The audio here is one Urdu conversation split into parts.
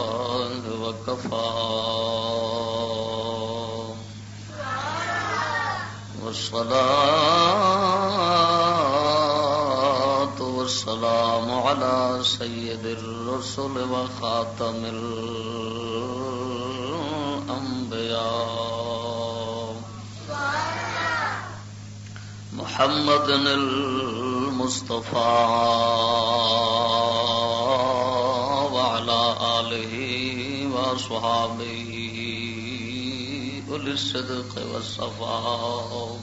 الله وكفى والصلاة والسلام على سيد الرسل وخاتم الأنبياء محمد المصطفى وعلى آله وصحابه أولي الصدق والصفاء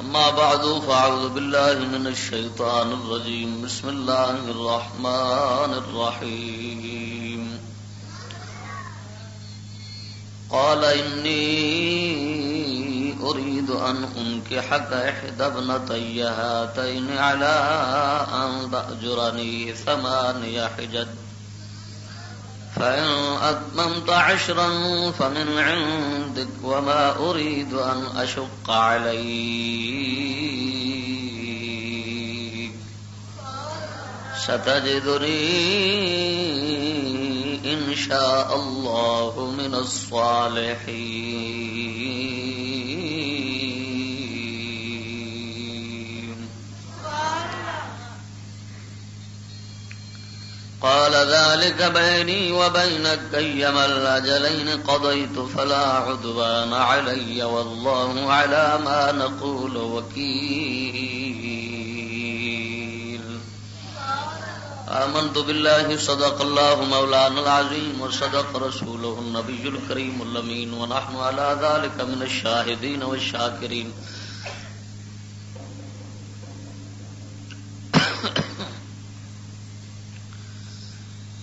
أما بعد فأعوذ بالله من الشيطان الرجيم بسم الله الرحمن الرحيم قال إني أن أنكحك إحدى ابنتي هاتين على أن تأجرني ثماني حجج. فإن أتممت عشرا فمن عندك وما أريد أن أشق عليك. ستجدني إن شاء الله من الصالحين. قال ذلك بيني وبينك أيما الأجلين قضيت فلا عدوان علي والله على ما نقول وكيل. آمنت بالله، صدق الله مولانا العظيم، وصدق رسوله النبي الكريم اللمين ونحن على ذلك من الشاهدين والشاكرين.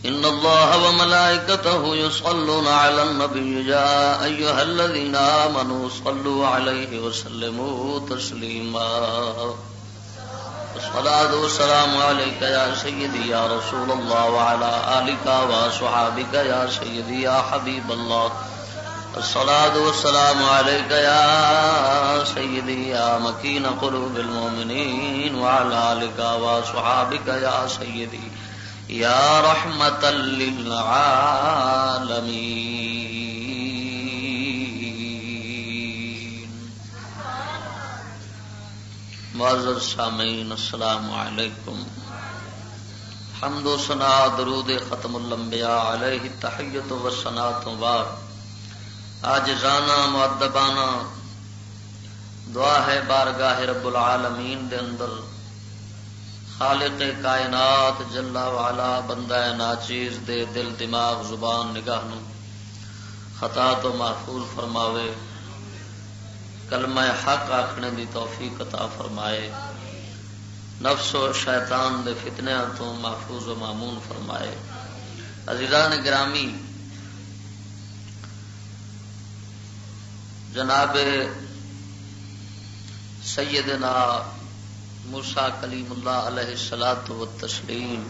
إن الله وملائكته يصلون على النبي يا أيها الذين آمنوا صلوا عليه وسلموا تسليما الصلاة والسلام عليك يا سيدي يا رسول الله وعلى آلك وصحابك يا سيدي يا حبيب الله الصلاة والسلام عليك يا سيدي يا مكين قلوب المؤمنين وعلى آلك وصحابك يا سيدي يا رحمة للعالمين. معزز سامعین، السلام علیکم. حمد و سنا درود ختم الانبیاء علیہ، تحیت و سنا تو بعد آج رانا معدبانا دعا ہے بارگاہ رب العالمین دے اندر خالق کائنات جلا والا بندہ ناچیز دے دل دماغ زبان نگاہ نو خطا تو محفوظ فرماوے، کلمہ حق آخنے دی توفیق عطا فرمائے، نفس و شیطان دے فتنیا تو محفوظ و معمون فرمائے۔ عزیزان گرامی، جناب سیدنا موسا کلیم اللہ علیہ سلاد و تسلیم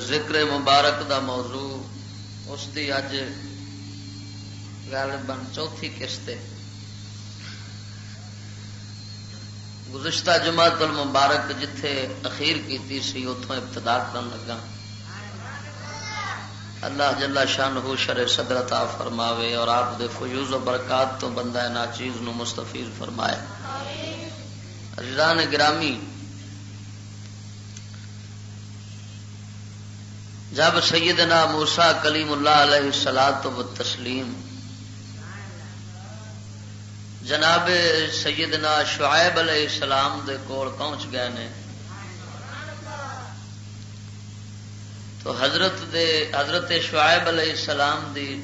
ذکر مبارک دا موضوع، اس دی اج غالباً چوتھی قسط گزشتہ جماعت المبارک جتھے اخیر کیتی سی اتوں ابتدا کرن لگا اللہ جلا شان ہو شر صدرتا فرماوے اور آپ دے فیوز و برکات تو بندہ نا چیز نو مستفیز فرمائے۔ عزیزان گرامی۔ جب سیدنا موسا کلیم اللہ علیہ سلاد و تسلیم۔ جناب سیدنا شعیب علیہ السلام دے کول پہنچ گئے نے۔ تو حضرت دے حضرت شعیب علیہ السلام دی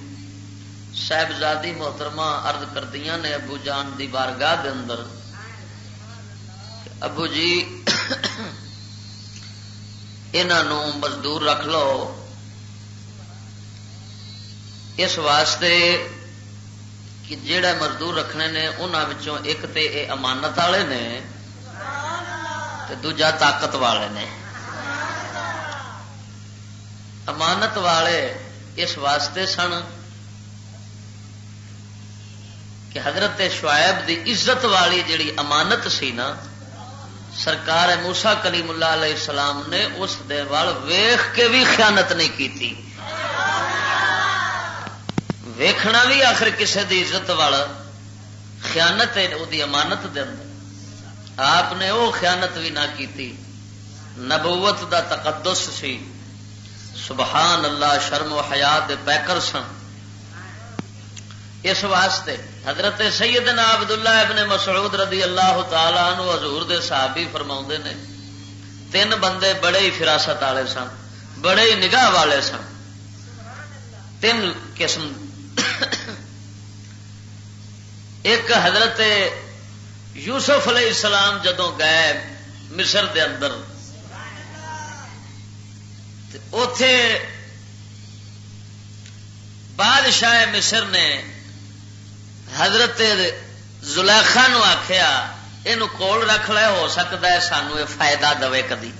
صاحبزادی محترمہ عرض کردیاں نے ابو جان دی بارگاہ دے اندر۔ ابو جی انہوں مزدور رکھ لو۔ اس واسطے کہ جڑا مزدور رکھنے نے انہوں ایک تے اے امانت والے نے، تے دوجا طاقت والے نے۔ امانت والے اس واسطے سن کہ کہ حضرت شعیب دی عزت والی جڑی امانت سی نا سرکار موسا کلیم اللہ علیہ السلام نے اس دے وال ویخ کے بھی خیانت نہیں کی ویکھنا بھی آخر کسی دی عزت والا خیانت ہے وہ امانت دے اندر۔ آپ نے وہ خیانت بھی نہ کی نبوت دا تقدس سی۔ سبحان اللہ، شرم و حیات دے پیکر سن۔ اس واسطے حضرت سیدنا عبداللہ ابن مسعود رضی اللہ تعالی عنہ حضور دے صحابی فرما نے، تین بندے بڑے ہی فراست والے سن، بڑے ہی نگاہ والے سن۔ تین قسم۔ ایک حضرت یوسف علیہ السلام جدو گئے مصر دے اندر اتے بادشاہ مصر نے حضرت زلیخا نو آخیا یہ کول رکھ لے، ہو سکتا ہے سانو یہ فائدہ دے کدی۔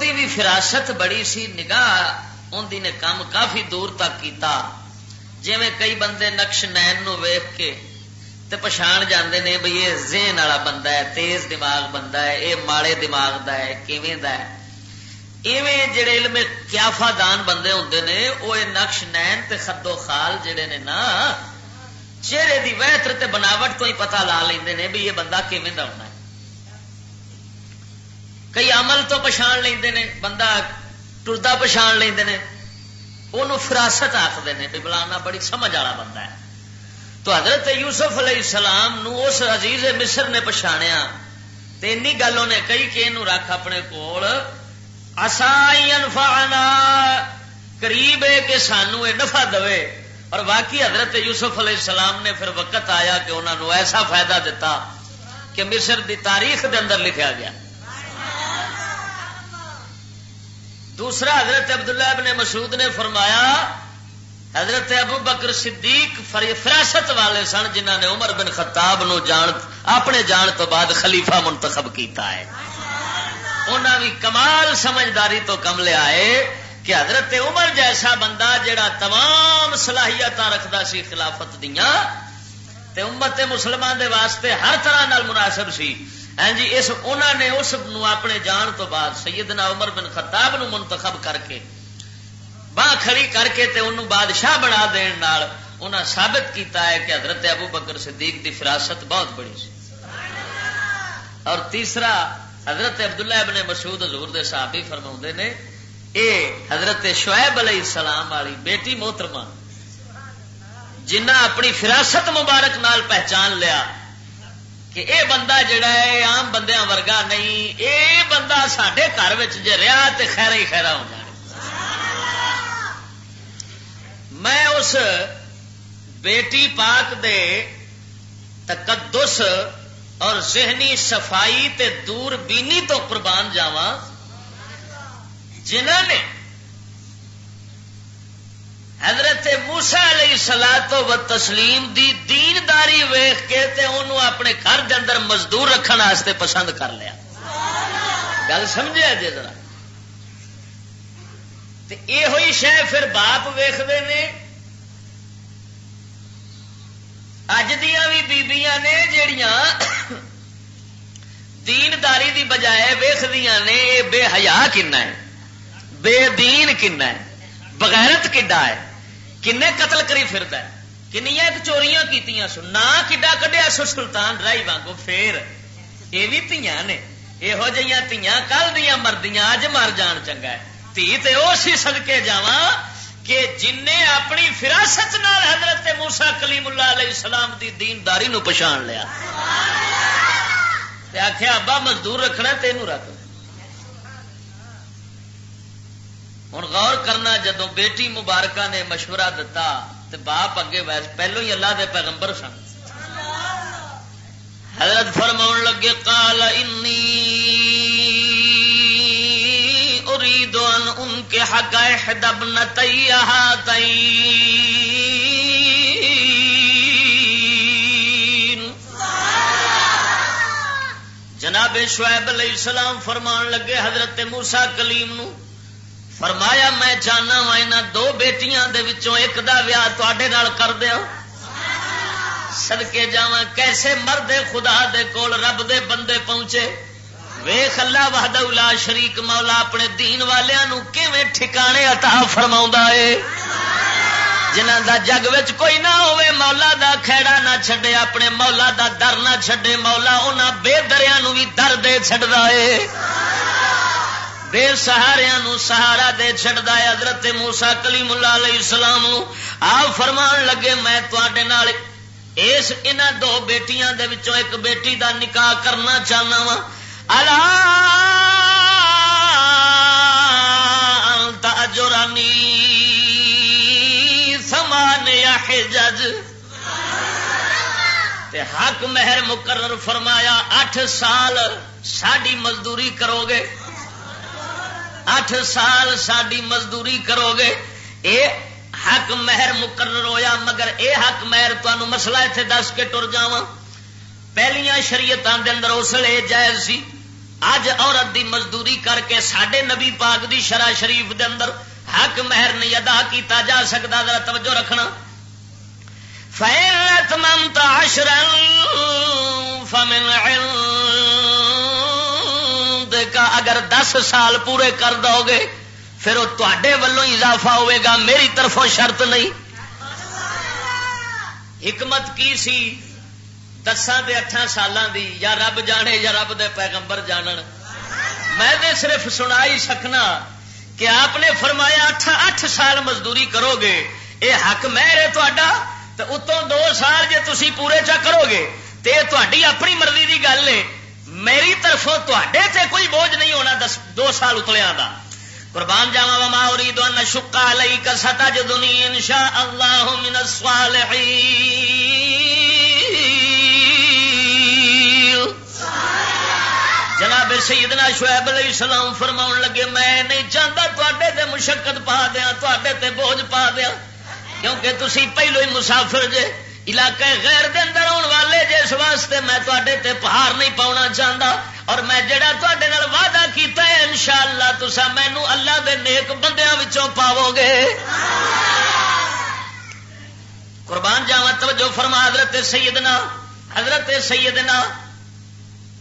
دی بھی فراست بڑی سی، نگاہ ان نے کام کافی دور تک کیتا۔ جی میں کئی بندے نقش نین نو ویخ کے تے پچھان جاندے نے، بھئی یہ ذہن والا بندہ ہے، تیز دماغ بندہ ہے، یہ ماڑے دماغ دا ہے، کیویں دا ہے؟ ایویں جڑے علم کیافا دان بندے ہوندے نے وہ نقش نین تے خد و خال جڑے نے نا، چہرے دی وحتر تے بناوٹ تو ہی پتہ لا لیندے نے بھی یہ بندہ کیویں دا ہونا ہے۔ کئی عمل تو پچھان لیندے نے، بندہ ٹردا پچھان لیندے نے۔ انہوں فراست آخر نے بھی بلانا بڑی سمجھ والا بندہ ہے۔ تو حضرت یوسف علیہ السلام نو اس عزیز مصر نے پچھاڑیا گل انہیں کئی کہ رکھ اپنے کول۔ قریب ہے کہ سانو یہ نفع دے اور باقی حضرت یوسف علیہ السلام نے پھر وقت آیا کہ انہوں نے ایسا فائدہ دیتا کہ مصر دی تاریخ دے اندر لکھا گیا۔ دوسرا حضرت عبداللہ ابن مسعود نے فرمایا، حضرت ابو بکر صدیق فراست والے سن جنہ نے عمر بن خطاب نو جان اپنے جان تو بعد خلیفہ منتخب کیتا ہے۔ انہوں بھی کمال سمجھداری تو کم لیا ہے کہ حضرت عمر جیسا بندہ جڑا تمام صلاحیت رکھتا سی، خلافت دیا تے امت مسلمان دے واسطے ہر طرح نال مناسب سی۔ ہاں جی اس انہوں نے اس نو اپنے جان تو بعد سیدنا عمر بن خطاب نو منتخب کر کے باہ کھڑی کر کے تے انہوں بادشاہ بنا دین نال انہاں ثابت کیتا ہے کہ حضرت ابو بکر صدیق دی فراست بہت بڑی سی۔ اور تیسرا حضرت عبداللہ ابن مسعود حضور دے صحابی فرما نے، اے حضرت شعیب علیہ السلام والی بیٹی محترمہ، جنہ اپنی فراست مبارک نال پہچان لیا کہ اے بندہ جڑا ہے عام بندیاں ورگا نہیں، اے بندہ سڈے گھر جی رہا تو خیر ہی خیرا ہو جائے میں اس بیٹی پاک دے تقدس اور ذہنی صفائی تے دور بینی تو قربان جاوا جنہ نے حضرت موسا علیہ سلا تو و تسلیم دی دینداری ویخ کے تے انہوں اپنے گھر دے اندر مزدور رکھنے پسند کر لیا۔ گل سمجھا جی ذرا؟ یہ ہوئی شہ پھر باپ ویختے ہیں اج دیا بھی بیبیاں نے دینداری دی بجائے ویخدیا نے، یہ بے حیا کنا ہے؟ بے دین کنا ہے؟ بغیرت کڈا ہے؟ کنے قتل کری فرد ہے؟ کنیا چوریاں کیتیاں سو نہ کڈا کڈیا سو سلطان رائی وانگو پھر یہ بھی تیاں نے۔ یہو جہاں تیاں، کل دیا مردیاں اج مر جان چنگا ہے۔ تھی تے او اسی سدکے جاواں کہ جن نے اپنی فراست نال حضرت موسا کلیم اللہ علیہ السلام دی دینداری نو پچھان لیا۔ آخیا ابا، مزدور رکھنا تین رکھ ہوں غور کرنا جدو بیٹی مبارکہ نے مشورہ دتا تو باپ اگے ویس، پہلو ہی اللہ دے پیغمبر سن۔ حضرت فرما لگے کال اريد ان ان کے حق احدب جناب شعیب علیہ السلام فرمان لگے حضرت موسا کلیم نو، فرمایا میں چاہنا وا یہاں دو بیٹیاں دے وچوں ایک دا ویاہ تے کر دیا سدکے جا کیسے مرد خدا دے کول رب دے بندے پہنچے۔ ویخ اللہ وحد الا شریک مولا اپنے دین والوں کیویں ٹھکانے عطا فرما ہے۔ جنہ دا جگ وچ کوئی نہ ہوئے مولا دا کھیڑا نہ چھڈے، اپنے مولا دا در نہ چھڈے۔ مولا انہاں بے دریا بھی در دے چھڈدا ہے بے سہاریا سہارا دے چڑھتا ہے حضرت موسا کلیم اللہ علیہ السلام آپ فرمان لگے، میں نال اس ان دو بیٹیاں دے وچوں ایک بیٹی دا نکاح کرنا چاہنا وا اللہ سمان یا حجج. تے حق مہر مقرر فرمایا، اٹھ سال ساڈی مزدوری کرو گے۔ اٹھ سال ساری مزدوری کرو گے۔ اے حق مہر مقرر ہویا، مگر اے حق مہر تمہیں مسئلہ اتنے دس کے ٹر جا پہلیاں شریعتوں کے اندر اس لیے جائز سی اج عورت دی مزدوری کر کے سڈے نبی پاک دی شرح شریف دے اندر حق مہر نہیں ادا کیتا جا سکتا ذرا توجہ رکھنا۔ فیل ممتا فمن کا اگر دس سال پورے کر دو گے، پھر وہ تے ولوں اضافہ ہوئے گا۔ میری طرفوں شرط نہیں۔ حکمت کی سی؟ دسان دے اٹھان سالوں دی۔ یا رب جانے یا رب دے پیغمبر جانن۔ میں دے صرف سنا ہی سکنا کہ آپ نے فرمایا اٹھ سال مزدوری کرو گے۔ اے حق مہر ہے تو اتوں دو سال جے تسی پورے چا کرو گے تو یہ اپنی مرضی کی گل ہے میری طرفوں تے کوئی بوجھ نہیں ہونا دس دو سال اتلیا کا قربان جاوا وما اريد ان اشق عليك ستجدني ان شاء الله من الصالحين جناب سیدنا شعیب علیہ السلام فرماؤن لگے میں نہیں چاہتا تے تے مشقت پا دیا تے تے بوجھ پا دیا کیونکہ تسی پہلو ہی مسافر جے، علاقے غیر دے اندر آن والے جس واسطے میں تے پہاڑ نہیں پاؤنا چاہتا اور میں جڑا تے وعدہ کیتا ہے، انشاءاللہ تسا مینو اللہ دے نیک بندیاں وچوں پاو گے۔ قربان جاوا توجہ فرما، حضرت سیدنا حضرت سیدنا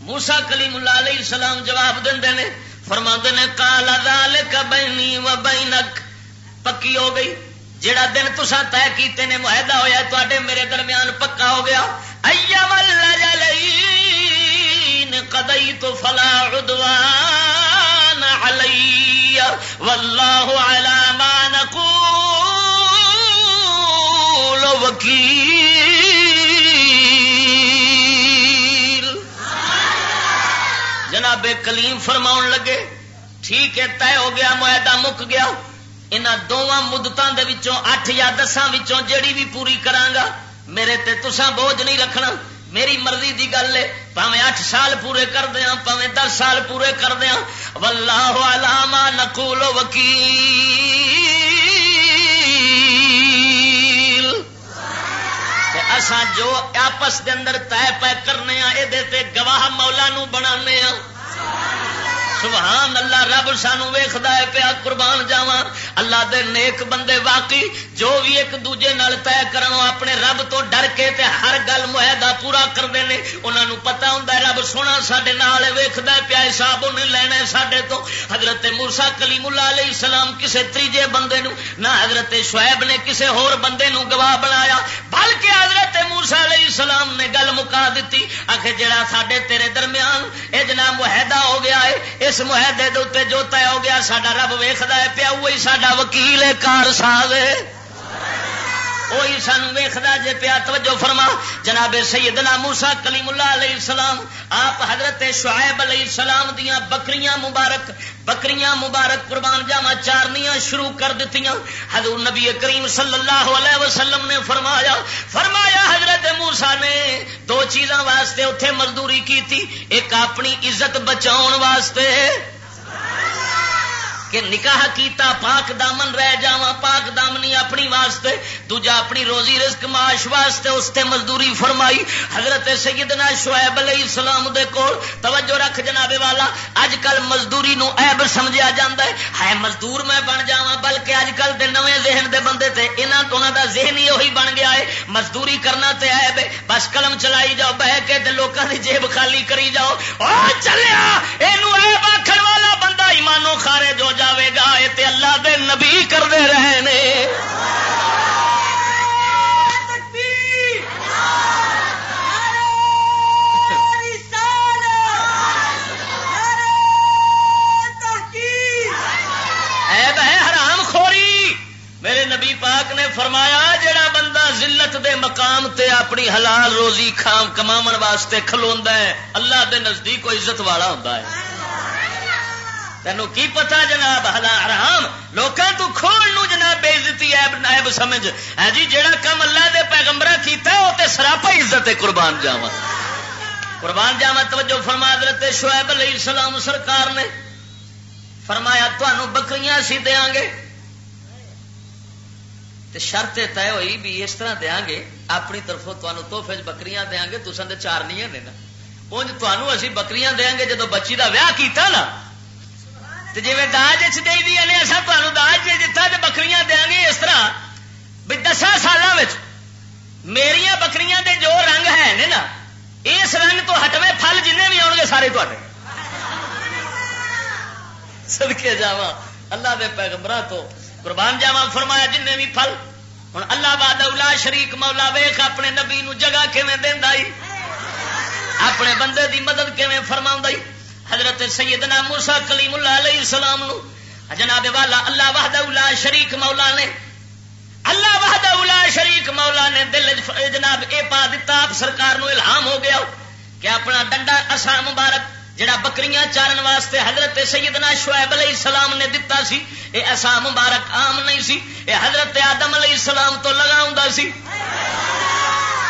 موسا کلیم اللہ علیہ السلام جواب دے نے فرما نے کالا ذالک بینی و بینک، پکی ہو گئی۔ جڑا دن تسا طے کیتے نے معاہدہ ہویا تے میرے درمیان پکا ہو گیا۔ ایا قدئی تو فلا عدوان علی واللہ علی ما نقول وکیل۔ جناب کلیم فرماؤن لگے، ٹھیک ہے، طے ہو گیا، معاہدہ مک گیا۔ یہاں دونوں مدتوں کے اٹھ یا دساں جیڑی بھی پوری کرانگا میرے تے تسا بوجھ نہیں رکھنا۔ میری مرضی دی گل ہے پاوے اٹھ سال پورے کر دیا پاوے دس سال پورے کر دیا واللہ علامہ نقول وکیل۔ اساں جو آپس دے اندر طے پے کرنے ہاں یہ گواہ مولا نو بنا سبحان اللہ، رب سانو ویخد ہے، پیا قربان جاوا اللہ دے نیک بندے واقعی، جو بھی ایک دوجے نال طے کرن اپنے رب تو ڈر کے تے ہر گل معاہدہ پورا کرتے ہیں۔ انہوں نے پتا ہوں رب سونا سڈے نال ویخد پیا حساب انہیں لینا ہے سڈے تو۔ حضرت مورسا کلیم اللہ علیہ السلام کسے تیجے بندے نو، نہ حضرت شعیب نے، کسے ہور بندے نو گواہ بنایا، بلکہ حضرت مورسا علیہ السلام نے گل مکا دیتی آخر جڑا سڈے تیرے درمیان یہ جناب معاہدہ ہو گیا ہے اس معاہدے دے جو طے ہو گیا سڈا رب ویختا ہے، پیا وہی سڈا وکیل کار ساز وہی سان ویختا جی پیا توجہ فرما جناب سیدنا موسا کلیم اللہ علیہ السلام آپ حضرت شعیب علیہ السلام دیا بکریاں مبارک بکریاں مبارک قربان جاوا چارنیاں شروع کر دیتی حضور نبی کریم صلی اللہ علیہ وسلم نے فرمایا فرمایا حضرت موسا نے دو چیزاں واسطے اتے مزدوری کی تھی ایک اپنی عزت بچاؤ واسطے کہ نکاح کیتا، پاک دامن رہ جا پاک دامنی اپنی واسطے، دوجا اپنی روزی رزق، معاش واسطے اس تے مزدوری فرمائی۔ حضرت سیدنا شعیب علیہ السلام دے کول توجہ رکھ جناب والا اج کل مزدوری نو عیب سمجھا جاتا ہے۔ ہے مزدور میں بن جا بلکہ اج کل دے نویں ذہن دے بندے تے انہاں تو انہاں دا ذہن ہی وہی بن گیا ہے۔ مزدوری کرنا تے عیب ہے۔ بس قلم چلائی جاؤ، بہ کے تے لوکاں دی جیب خالی کری جاؤ۔ او چلیا، اینو عیب آکھن والا بندہ ایمانو خارج ہو جا۔ جاوے گا اے تے اللہ دے نبی کردے رہنے۔ میرے نبی پاک نے فرمایا جڑا بندہ ذلت دے مقام تے اپنی حلال روزی کھام کما واسطے کھلوا ہے، اللہ دے نزدیک کوئی عزت والا ہوتا ہے۔ تینوں کی پتا جناب؟ حرام. لوگوں تو کھول نو جناب بےزتی ایب نائب سمجھ. ہے جی جہاں کام اللہ دے پیغمبر کیتا ہے وہ تے سراپا عزت قربان جاوا قربان جاوا توجہ فرما، حضرت شعیب علیہ السلام سرکار نے فرمایا تمہوں بکریاں سی دیا گے. تے شرط طے ہوئی بھی اس طرح دیا گے، اپنی طرفوں تمہیں توحفے بکریاں دیا گے تو چار نہیں نے نا انج تمہوں اسی بکریاں دیا گے جدو بچی کا ویاہ کیتا نا تو جی داج دے دیا نے اصل تمہیں داج دے دتا تو بکریاں دیا گے اس طرح۔ بھی دسان سالوں میری بکریاں دے جو رنگ ہے نا، اس رنگ تو ہٹوے پھل جن بھی آؤ گے سارے تے سدکے جا اللہ دے پیغمبر تو قربان جاوا فرمایا جن بھی پھل۔ ہوں اللہ باد شریک مولا ویخ اپنے نبی نو جگہ کیون دینا اپنے بندے دی مدد کیون فرما حضرت سیدنا موسا کلیم اللہ علیہ السلام نو۔ جناب والا اللہ وحدہ وحد شریک مولا نے۔ اللہ وحدہ وحد شریک مولا نے دل جناب اے پا دیتا آپ سرکار نو الہام ہو گیا۔ کہ اپنا ڈنڈا اصا مبارک، جڑا بکریاں چارن واسطے حضرت سیدنا شعیب علیہ السلام نے دتا سی، اے ایسا مبارک عام نہیں سی۔ اے حضرت آدم علیہ السلام تو لگا سی۔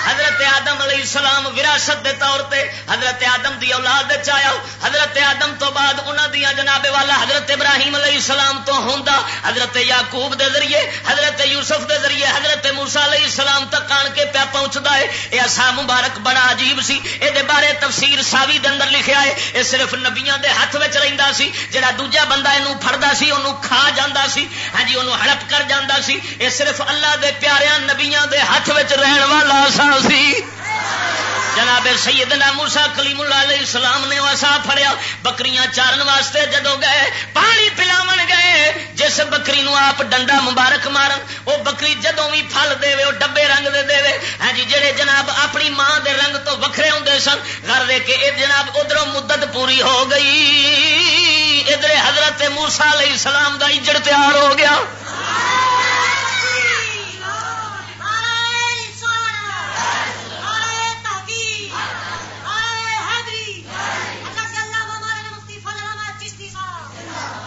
حضرت آدم علیہ السلام وراثت دے طور پہ حضرت آدم دی اولاد آیا، حضرت آدم تو بعد انہوں دیا جناب والا حضرت ابراہیم علیہ السلام تو ہوں حضرت یعقوب دے ذریعے، حضرت یوسف دے ذریعے، حضرت موسا علیہ السلام تک آن کے پیا پہنچتا ہے۔ یہ ایسا مبارک بڑا عجیب سی یہ بارے تفسیر ساوی دے اندر لکھیا ہے یہ صرف نبیاں دے ہاتھ میں رہتا سی، جڑا دوجا بندہ یہ فردا سی انہوں کھا جانا سی ہاں جی انہوں ہڑپ کر جانا سی۔ یہ صرف اللہ دے پیاریاں نبیاں دے ہاتھ میں رہن والا سا۔ سی؟ جناب سیدنا موسا کلیم اللہ علیہ السلام نے وسا فریا بکریاں چارن واسطے جدو گئے، پانی پلاو گئے، جس بکری نو آپ ڈنڈا مبارک مارن، وہ بکری جدو بھی پھل دے وہ ڈبے رنگ دے دے ہاں جی جہے جناب اپنی ماں دے رنگ تو وکھرے ہوں سن گھر دے کے اے جناب ادھر مدت پوری ہو گئی۔ ادھر حضرت موسا علیہ السلام کا اجڑ تیار ہو گیا۔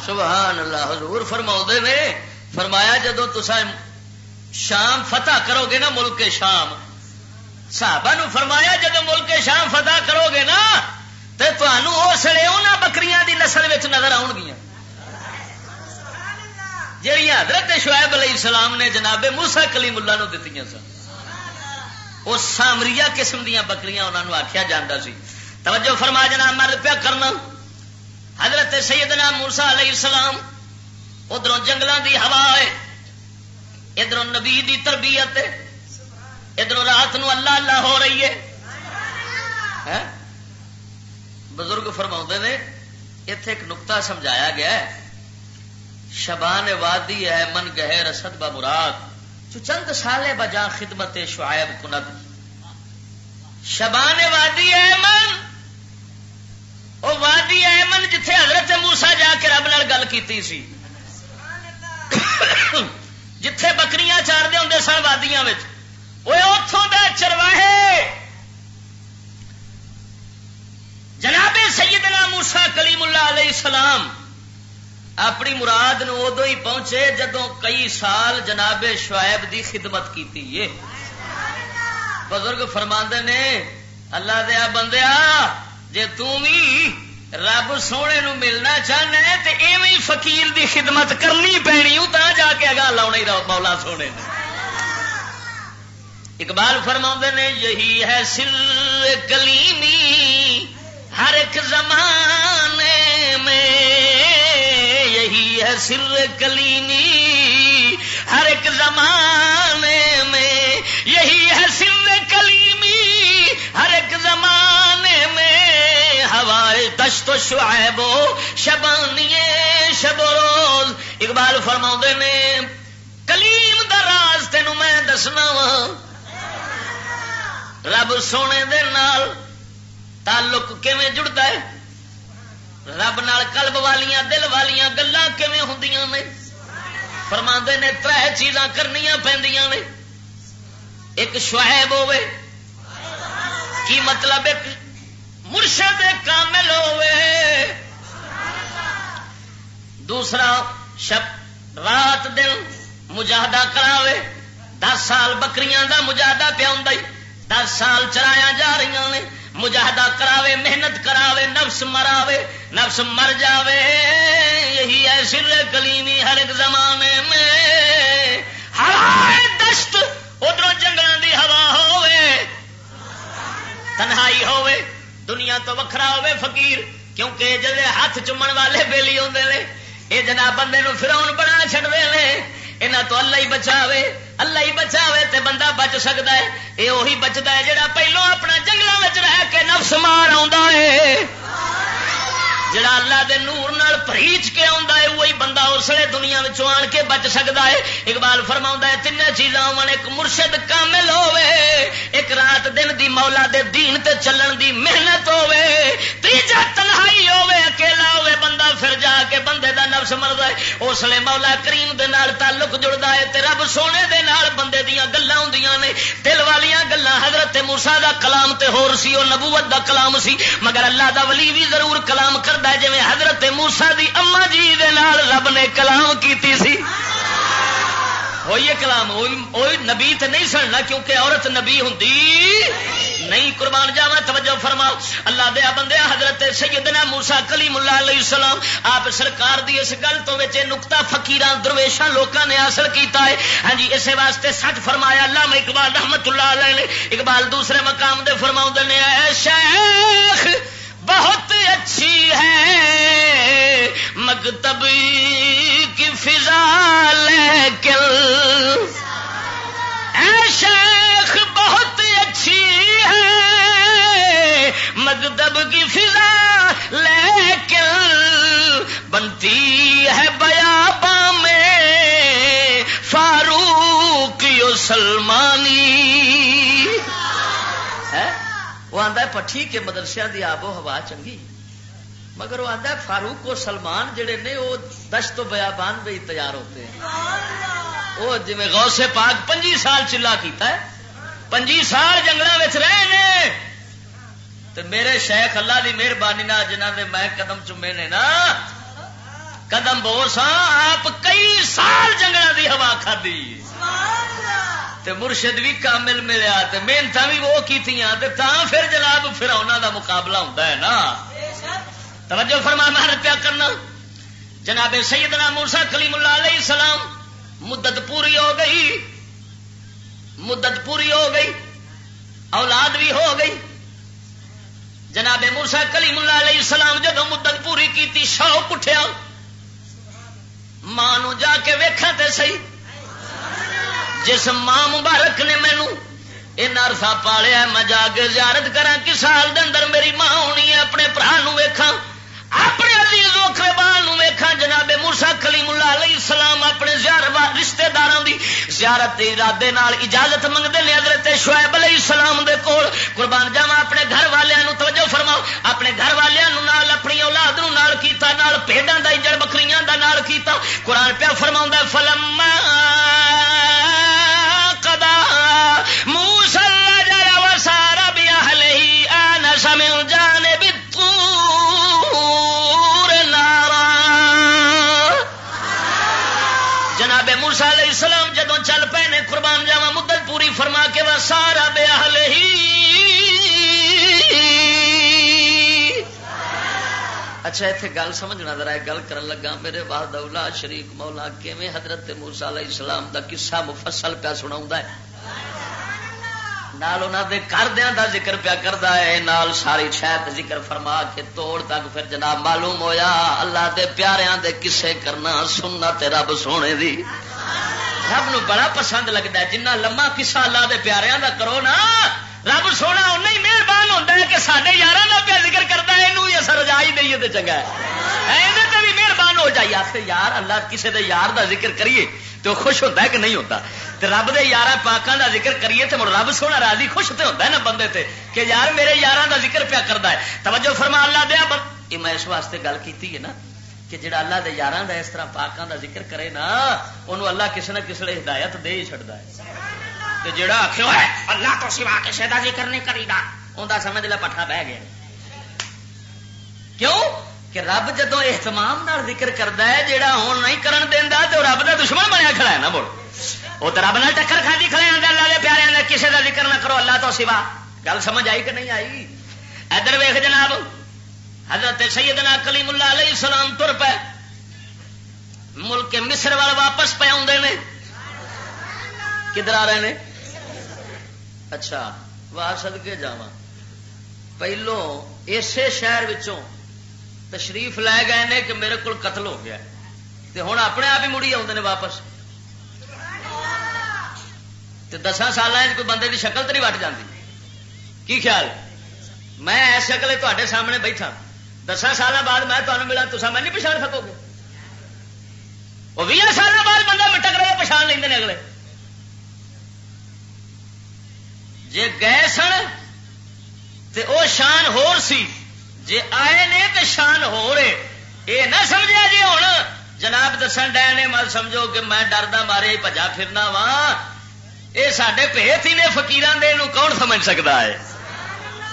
سبحان اللہ، حضور فرما نے فرمایا جدو تسا شام فتح کرو گے نا، ملک شام۔ صحابہ نو فرمایا جدو ملک شام فتح کرو گے نا تو تمہوں اس لیے انہوں بکریاں دی نسل نظر آن گیا جہیا حضرت شعیب علیہ السلام نے جناب موسا کلی ملا نو دیتی سن وہ سامری قسم دیا بکریاں انہوں نے آخیا جا سی۔ توجہ فرما جنا مرد پیا کرنا۔ حضرت سیدنا موسا علیہ السلام ادھر جنگلوں دی ہوا ہے ادھر نبی دی تربیت ادھر رات نو اللہ اللہ ہو رہی ہے۔ ہاں؟ بزرگ فرما نے اتے ایک نقتا سمجھایا گیا ہے۔ شبان وادی ہے، من گہ رسد ب مراد۔ چند سالے بجا خدمت شعیب کند۔ شبان وادی ہے، من وہ وادی ایمن جتھے حضرت موسا جا کے رب نال گل کی سی۔ جتھے بکریاں چارتے ہوں سن وادیاں وہ اتوں کا چرواہے۔ جناب سیدنا موسا کلیم اللہ علیہ السلام اپنی مراد نو ادو ہی پہنچے جدو کئی سال جناب شعیب دی خدمت کی بزرگ فرما نے، اللہ دیا بندیا جی تھی رب سونے نو ملنا چاہنا ہے تو ایویں فقیر دی خدمت کرنی پینی تا جا کے اگا لاؤنا ہی مولا سونے نے اقبال فرما نے، یہی ہے سر کلیمی ہر ایک زمانے میں۔ یہی ہے سر کلیمی ہر ایک زمانے میں۔ یہی ہے سر کلیمی ہر ایک زمانے ہوائے دشت شعیب شبانی شب و روز اقبال فرما نے، کلیم دا راز تینوں میں دسنا وا۔ رب سونے دے نال تعلق کیویں جڑتا ہے؟ رب نال قلب والیاں، دل والیاں گلاں کیویں ہوندیاں نے؟ فرما نے تر چیزاں کرنی پہندیاں نے۔ ایک شعیب ہوے کی مطلب؟ ایک مرشد کامل ہوے دوسرا شب، رات دن مجاہدہ کراوے۔ دس سال بکریاں دا مجاہدہ پیا ہوں دس سال چرایا جا رہی نے۔ مجاہدہ کراوے، محنت کراوے، نفس مراوے، نفس مر جاوے۔ یہی ہے سر کلیمی ہر ایک زمانے میں۔ ہر دشت ادھر جنگل دی ہوا ہوے تنہائی ہوے دنیا تو وکھرا ہوے فقیر، کیونکہ جلے ہاتھ چومن والے بیلی ہوندے نے اے جناب بندے نو فرعون بنا چڑھتے نے یہاں تو اللہ ہی بچاوے، اللہ ہی بچاوے تے بندہ بچ سکدا ہے اے وہی بچدا ہے جڑا پہلو اپنا جنگلوں وچ رہ کے نفس مار آوندا ہے۔ جڑا اللہ دے نور نال پریچ کے آتا ہے، وہی بندہ اسلے دنیا میں آن کے بچ سکتا ہے۔ اقبال فرما ہے تین چیزاں ایک مرشد کامل ہوے ایک رات دن دی مولا دے دین تے چلن دی محنت ہوے تیجا تنہائی ہوے اکیلا ہوے بندہ پھر جا کے بندے دا نفس مرد ہے۔ اس لیے مولا کریم دے نال تعلق جڑتا ہے تے رب سونے دے نال بندے دیا گلا ہوں نے۔ دل والیاں گلا حضرت موسا دا کلام تے ہور سی وہ نبوت دا کلام سی، مگر اللہ دا ولی بھی ضرور کلام کر کرتا ہے جی حضرت موسا دی اما جی دے نال رب نے کلام کیتی سی۔ ہوئی کلام وہی نبی تو نہیں سننا کیونکہ عورت نبی ہوں نہیں۔ قربان جاوا توجہ فرما اللہ دیا بندے حضرت سیدنا موسا کلیم اللہ علیہ السلام، آپ سرکار دی اس گل تو نکتا فکیر درویشا لوگوں نے حاصل کیتا ہے۔ ہاں جی اسی واسطے سچ فرمایا اللہ میں اقبال رحمت اللہ علیہ نے۔ اقبال دوسرے مقام دے فرما نے، اے شیخ! بہت اچھی ہے۔ مکتب کی فضا لیکن اے شیخ، بہت اچھی ہے۔ مکتب کی فضا لیکن بنتی ہے بیا میں۔ فاروق سلمانی وہ آتا ہے پٹھی کے مدرسے کی آب و ہوا چنگی۔ مگر وہ آتا ہے فاروق و سلمان جڑے نے وہ دشت و بیابان بھی تیار ہوتے ہیں۔ وہ جی غوث پاک پنجی سال چلا کیتا ہے، پنجی سال جنگل رہے نے۔ تو میرے شیخ اللہ کی مہربانی نہ جنہ نے میں قدم چومے نے نا، قدم بو سا آپ کئی سال جنگل کی ہوا کھدی تے مرشد بھی کامل ملیا تے محنت بھی وہ کی پھر جناب پھر انہوں دا مقابلہ ہوتا ہے نا۔ توجہ فرما محنت پیا کرنا۔ جناب سیدنا موسا کلیم اللہ علیہ السلام مدت پوری ہو گئی۔ مدت پوری ہو گئی۔ اولاد بھی ہو گئی۔ جناب موسا کلیم اللہ علیہ السلام جدو مدت پوری کی شوق اٹھیا۔ ماں جا کے ویکھا تے صحیح۔ جس ماں مبارک نے مینو یہ عرصہ پالیا میں جا کے زیارت کرا کہ سال دے اندر میری ماں ہونی ہے، اپنے برا ویکھا اپنے عزیز وقبال ویکھا جناب موسا کلیم اللہ علیہ السلام اپنے زیارت رشتے دار دی زیارت کے ارادے نال اجازت منگتے ہیں حضرت شعیب علیہ السلام دے کول۔ قربان جاوا اپنے گھر والوں توجہ فرماؤ۔ اپنے گھر والوں نال، اپنی اولاد نو نال کیتا، نال پیڈاں دا اجڑ بکریاں دا نال کیتا۔ قرآن پیا عبدا موسى الرجل وسار بأهله آنس من جانب الطور نارا۔ جناب موسا علیہ السلام جدو چل پے نے قربان جاوا مدت پوری فرما کے وہ سارا بے ہی۔ اچھا اتنے گل سمجھنا ذرا گل کر لگا، میرے بعد اولا شریف مولا، کیویں حضرت موسا علیہ السلام دا قصہ مفصل پیا سنا ہے؟ نال دے کردیا دا ذکر پیا کرتا ہے، نال ساری شاید ذکر فرما کے توڑ تک پھر جناب معلوم ہویا، اللہ دے پیاریاں دے کسے کرنا سننا تے رب سونے دی۔ رب نو بڑا پسند لگتا ہے، جنہ لما کسا اللہ دے پیاریاں دا کرو نا رب سونا اُن ہی مہربان ہوتا ہے کہ سارے یار کا پیا ذکر کرتا ہے یہ اثر رجائی دئیے تو چنگا ہے۔ یہ بھی مہربان ہو جائیے۔ آخر یار اللہ کسی دے یار دا ذکر کریے تو خوش ہوتا ہے کہ نہیں ہوتا۔ تو رب دے یار پاکوں دا ذکر کریے تو مر رب سونا راضی خوش تو ہوتا ہے نا بندے تے کہ یار میرے یار دا ذکر پیا کرتا ہے۔ توجہ فرما اللہ دیا یہ میں اس واسطے گل کی ہے نا کہ جڑا اللہ دے یار دا اس طرح پاکوں دا ذکر کرے نا انہوں اللہ کسی نہ کسی ہدایت دے ہی چڑھتا ہے۔ جڑا آخو ہے، اللہ تو سوا کسی کا ذکر نہیں کری گا انہیں سمجھ لیا پٹھا بہ گیا۔ کیوں؟ کہ رب جدو اہتمام ذکر کرتا ہے جہاں ہوں نہیں کرن دینا تو رب کا دشمن بنیا کھڑا ہے نا بول۔ وہ تو رب نے ٹکر کھا کھڑے ہیں اللہ کے پیارے نے کسی کا ذکر نہ کرو، اللہ تو سوا۔ گل سمجھ آئی کہ نہیں آئی؟ ادھر ویخ جناب، حضرت سیدنا کلیم اللہ علیہ السلام تر پے۔ ملک مصر وال واپس پہ آدھے کدھر آ رہے ہیں اچھا واہ سد کے جا پہلو اسی شہر تشریف لے گئے نے کہ میرے کو قتل ہو گیا ہوں اپنے آپ ہی مڑی آتے واپس دسان سال کوئی بندے کی شکل تو نہیں وٹ جاتی کی خیال میں اس شکل تے سامنے بیٹھا دسان سال بعد میں تمہیں ملا تو میں نہیں پچھاڑ سکو گے وہ بھی سال بعد بندہ مٹک رہا پچھاڑ لیں اگلے جے گئے سن تے او شان ہور سی، جے آئے نے تے شان ہو رہے یہ نہ سمجھا جی ہوں جناب دسن ڈے نے مل سمجھو کہ میں ڈردا مارے ہی بجا پھرنا وا یہ سڈے پہت ہی نے فکیران دے کون سمجھ سکتا ہے؟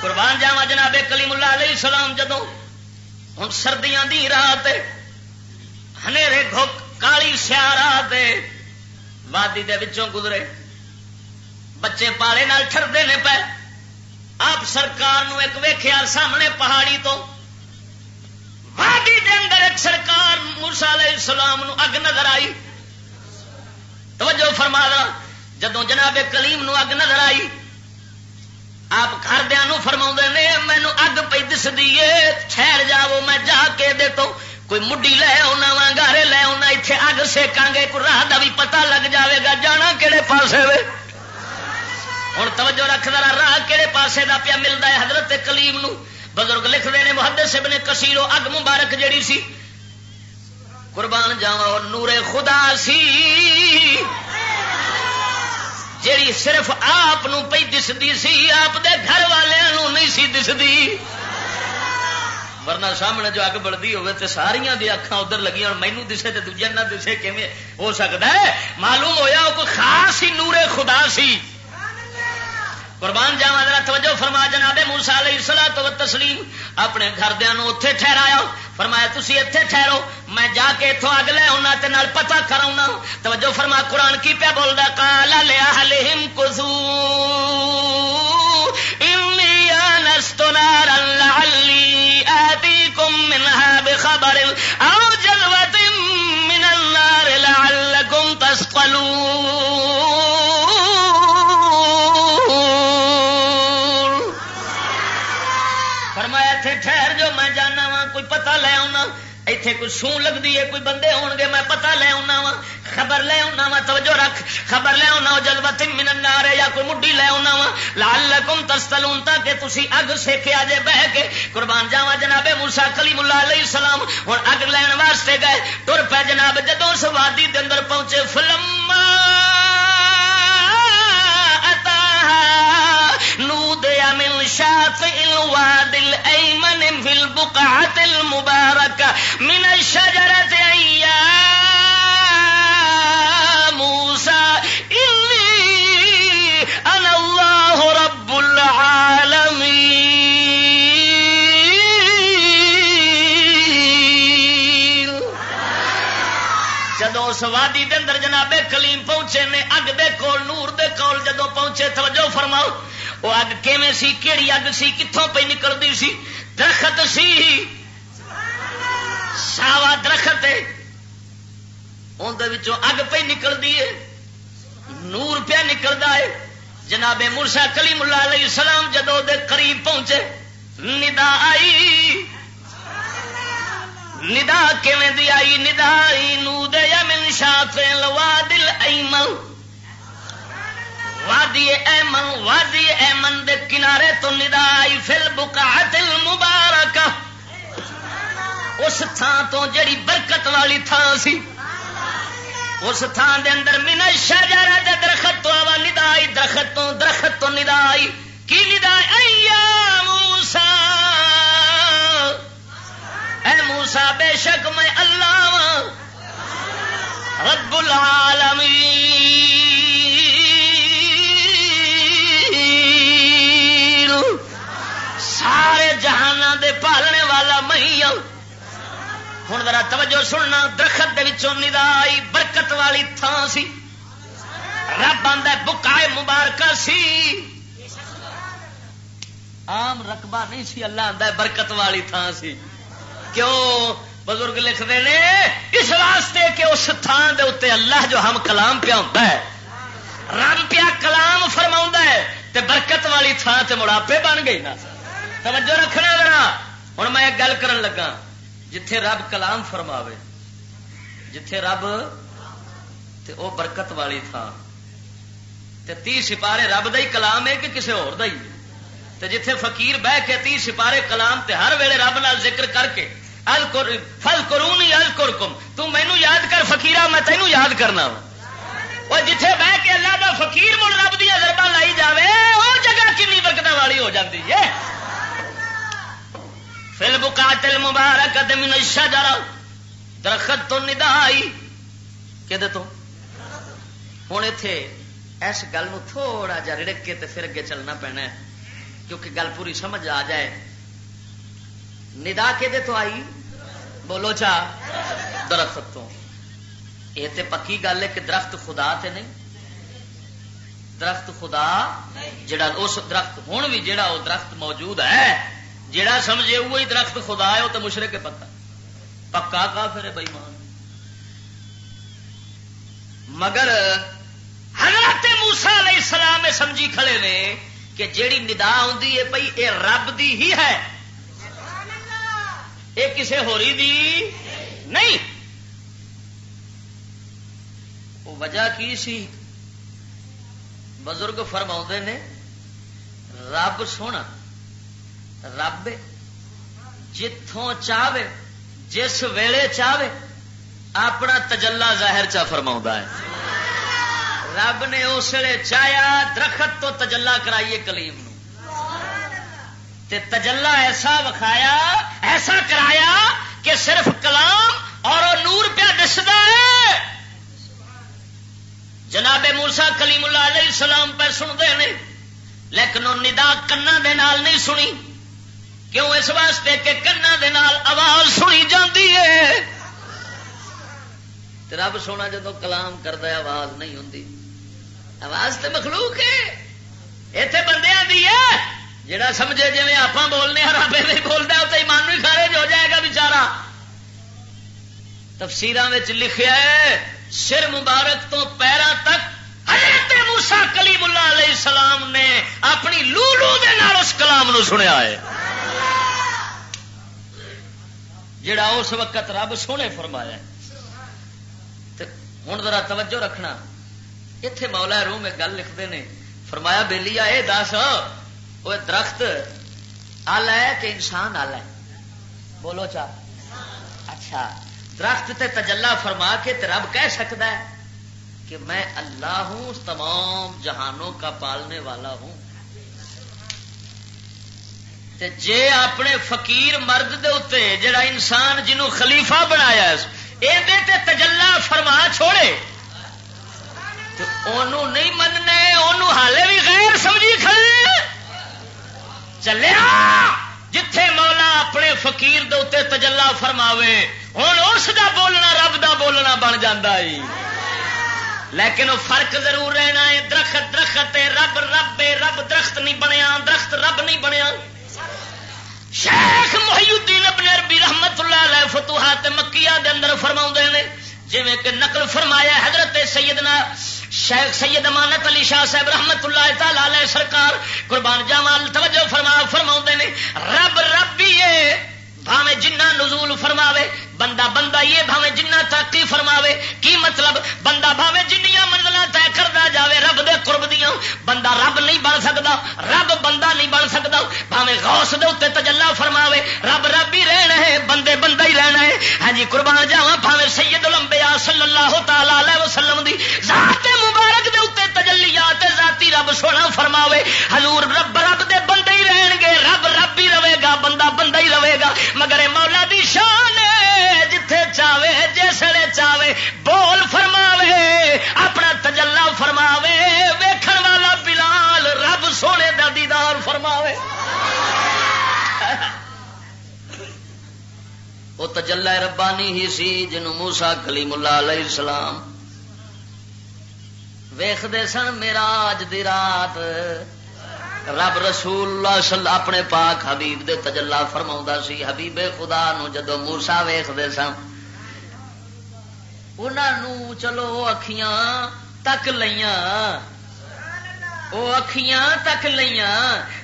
قربان جاوا جناب کلیم اللہ علیہ السلام جدو ہوں سردیاں دی رات ہنیرے گھک، کالی سیا رات وادی دے وچوں گزرے۔ بچے پالے نال ٹرتے نے پے۔ آپ سرکار نو ایک ویخیا سامنے پہاڑی تو وادی دے اندر ایک سرکار مرسا علیہ السلام نو اگ نظر آئی۔ توجہ فرما جدو جناب کلیم نو اگ نظر آئی، آپ گھردیا فرما نے، مینو اگ پہ دس دیے ٹھہر جاو میں جا کے دے تو کوئی مڈی لے آنا وا گارے لے آنا اتنے اگ سیکاں گے، کوئی راہ کا بھی پتا لگ جاوے گا، جانا کہڑے پاسے وے؟ ہوں توجہ رکھ، ذرا راہ کہڑے پاسے دا پیا ملتا ہے حضرت کلیم نو۔ بزرگ لکھتے ہیں محدث ابن کثیرو اگ مبارک جڑی سی۔ قربان جاوا نور خدا سی۔ جیڑی صرف آپ پہ دستی سی، آپ دے گھر والوں نہیں سی دستی ورنہ سامنے جو اگ بڑھتی ہوے تو ساریا دی اکھان ادھر لگی اور مینو دسے تو دوجے نہ دسے کیون ہو سکتا ہے؟ معلوم ہویا وہ کوئی خاص ہی نور خدا سی۔ قربان جاوا ذرا توجہ فرما جناب موسا علیہ سلا تو تسلیم اپنے گھردیا اتے ٹھہرایا۔ فرمایا تھی اتے ٹھہرو، میں جا کے اتوں اگ لے آنا نال پتا کرا توجہ فرما، قرآن کی پیا بولتا کالا لیا ہلیم کزو خبر او جلوت من النار لعلكم تسقلون۔ اتنے کوئی سو لگتی ہے، کوئی بندے ہون گے، میں پتا لے آنا وا خبر لے آنا وا توجہ رکھ، خبر لے آنا جلوت من ہے یا کوئی مڈی لے آنا وا لال لکم تستلون، تاکہ تسی اگ سیکھے جے بہ کے قربان جاوا جناب موسا کلیم اللہ علیہ السلام ہوں اگ لین واسطے گئے تر پہ جناب جدو سوادی دے اندر پہنچے نودي من شاطئ الواد الأيمن في البقعة المباركة من الشجرة أيام اس وادی دے اندر جناب کلیم پہنچے نے، اگ دے کول، نور دے کول جدو پہنچے، توجہ فرماؤ، وہ اگ کیویں سی کہڑی اگ سی کتوں پہ نکلتی سی؟ درخت سی۔ ساوا درخت اندر اگ پہ نکلتی ہے۔ نور پہ نکلتا ہے۔ جناب مرسا کلیم اللہ علیہ السلام جدو دے قریب پہنچے، ندا آئی۔ ندا کیویں دی آئی؟ ندا آئی نو دے من شاف لوا دل ایمن. وادی ایمن وادی ایمن دے کنارے تو ندا آئی، فل بکا دل اس تھان تو جڑی برکت والی تھان سی. اس تھان دے اندر مینا شاہجارا دے درخت تو آوا ندائی درخت تو درخت تو ندائی کی ندائی ایا موسا اے موسا بے شک میں اللہ ہاں۔ رب العالمین۔ سارے جہان دے پالنے والا میں ہوں ہاں۔ ذرا توجہ سننا، درخت ندائی برکت والی تھان سی۔ رب آدھا بکائے مبارک سی۔ آم رقبہ نہیں سی، اللہ آدھا برکت والی تھان سی۔ کیوں بزرگ لکھتے ہیں اس واسطے کہ اس تھان دے اتنے اللہ جو ہم کلام پیا ہوتا ہے، رب پیا کلام فرما ہے تے برکت والی تھان سے مڑاپے بن گئی نا۔ توجہ رکھنا ذرا۔ ہوں میں گل کرن لگا، جتھے رب کلام فرماوے، جتھے رب تے او برکت والی تھان۔ تے تی سپارے رب دا ہی کلام ہے کہ کسی اور دا ہی تے جتھے فقیر بہ کے تی سپارے کلام تے ہر ویلے رب نال ذکر کر کے فل کرونی ال تو مینو یاد کر فقیرا میں تینوں یاد کرنا وا. وہ جتھے بہ کے اللہ دا فقیر مڑ رب دیا ضربہ لائی جاوے وہ جگہ کنی برکت والی ہو جاتی ہے۔ فل بکا تل مبارک من الشجر. درخت تو ندائی کہ تو؟ ہوں اتے اس گل تھوڑا جا رڑک کے تے پھر اگے چلنا پینا ہے، کیونکہ گل پوری سمجھ آ جائے۔ ندا کہ تو آئی؟ بولو چا، درخت تو۔ یہ تے پکی گل ہے کہ درخت خدا تے نہیں۔ درخت خدا جڑا اس درخت ہوں بھی جڑا وہ درخت موجود ہے، جڑا سمجھے وہی درخت خدا ہے وہ تو مشرے کے پکا۔ پکا کا پھر بئی مان مگر حضرت موسا علیہ السلام سمجھی کھڑے نے کہ جیڑی ندا آئی ہے بھائی یہ رب دی ہی ہے۔ یہ کسے ہوری دی نہیں۔ وہ وجہ کی سی؟ بزرگ فرما نے، رب سونا، رب جتوں چاہے جس ویلے چاہے اپنا تجلا ظاہر چا فرما ہے۔ رب نے اس ویلے چاہیا، درخت تو تجلا کرائیے کلیم۔ تے تجلا ایسا وکھایا، ایسا کرایا کہ صرف کلام اور نور پہ دستا ہے۔ جناب موسا کلیم اللہ علیہ السلام پہ سنتے ہیں۔ لیکن وہ ندا کنا دے نال نہیں سنی۔ کیوں؟ اس واسطے کہ کنا دے نال آواز سنی جاتی ہے۔ رب سونا جدو کلام کرتا ہے، آواز نہیں ہوں آواز تو مخلوق ہے۔ اتے بندے ہے۔ جڑا سمجھے جی آپ بولنے رب نہیں بولتا تو ایمان بھی خارج ہو جائے گا بچارا تفسیر لکھا ہے، سر مبارک تو پیروں تک حضرت موسا کلیم اللہ علیہ السلام نے اپنی لولو دے نال اس کلام نو سنیا ہے۔ جڑا اس وقت رب سونے فرمایا ہوں ذرا توجہ رکھنا۔ اتے مولا روح میں گل لکھتے ہیں فرمایا بےلی آ دس وہ درخت آل ہے کہ انسان آل ہے؟ بولو چا اچھا۔ درخت تے تجلا فرما کے تے رب کہہ سکتا ہے کہ میں اللہ ہوں تمام جہانوں کا پالنے والا ہوں۔ تے جے اپنے فقیر مرد دے اتے جڑا انسان جنوں خلیفہ بنایا تے تجلا فرما چھوڑے۔ انہوں نہیں مننے انہوں حالے بھی غیر سمجھی کھڑے۔ چلیا جتھے مولا اپنے فقیر دے اتے تجلا فرماوے ہوں اس دا بولنا رب دا بولنا بن جاتا ہے لیکن وہ فرق ضرور رہنا ہے درخت درخت رب رب رب درخت نہیں بنیا، درخت رب نہیں بنیا۔ شیخ محی الدین ابن عربی رحمت اللہ علیہ فتوحات مکیہ دے اندر فرما نے جی کہ نقل فرمایا حضرت سیدنا شیخ سید امانت علی شاہ صاحب رحمت اللہ تعالی سرکار قربان جامال توجہ فرما فرما نے، رب رب بھی بھاوے جنہ نزول فرماوے، بندہ بندہ یہ بھاوے جنہ ترقی فرماوے، کی مطلب؟ بندہ بھاوے جنیا منزل طے کرتا جاوے، رب دے قرب دیا بندہ رب نہیں بن سکتا رب بندہ نہیں بن سکتا بھاوے غوث دے اتنے تجلا فرماوے، رب رب ہی رہنا ہے، بندے بندہ ہی رہنا ہے۔ ہاں جی قربان جاوا بھاوے سید لمبیا صلی اللہ تعالی وسلم دی سونا فرماوے۔ حضور رب رب دے بندے ہی رہن گے، رب رب ہی رہے گا، بندہ بندہ ہی رہے گا۔ مگر مولا دی شان جتھے چاہے جسے چاہے بول فرماوے، اپنا تجلا فرماوے۔ ویکھن والا بلال رب سونے دا دیدار فرماوے۔ وہ تجلا ربانی ہی سی جنوں موسا کلیم اللہ علیہ السلام ویختے سن میرا دی رات۔ رب رسول اللہ صلی اپنے پاک حبیب دے تجلا فرما سی، حبیب خدا نو جدو مورسا ویختے سن انہوں چلو اکھیاں تک لیا وہ اکھیاں تک لیا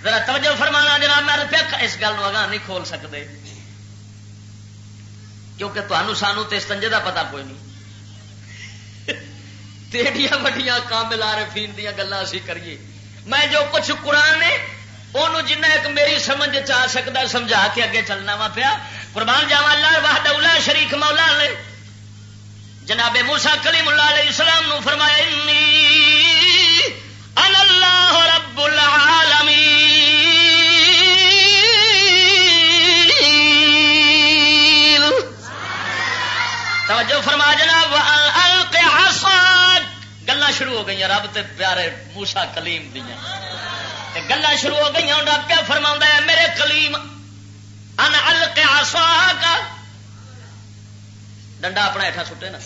ذرا توجہ فرمانا جناب، میں پیا اس گل اگاں نہیں کھول سکتے کیونکہ تمہوں سانو تو استنجے کا پتا کوئی نہیں۔ تیڑیاں وڈیاں کامل آ رہے فیم دیا گلیں اسی کریے۔ میں جو کچھ قرآن نے وہ جنہ ایک میری سمجھ چاہ سکتا سمجھا کے اگے چلنا وا پیا۔ قربان جاوا اللہ واہد اللہ شریک مولا نے۔ جناب موسا کلیم اللہ علیہ السلام نو فرمایا، انی ان اللہ رب العالمین توجہ فرما جناب گلا شروع ہو گئی رب تے پیارے موسا کلیم دیا گلا شروع ہو گئی رب کیا فرما ہے، میرے کلیم، ان کا ڈنڈا اپنا ہیٹھا سٹے نا۔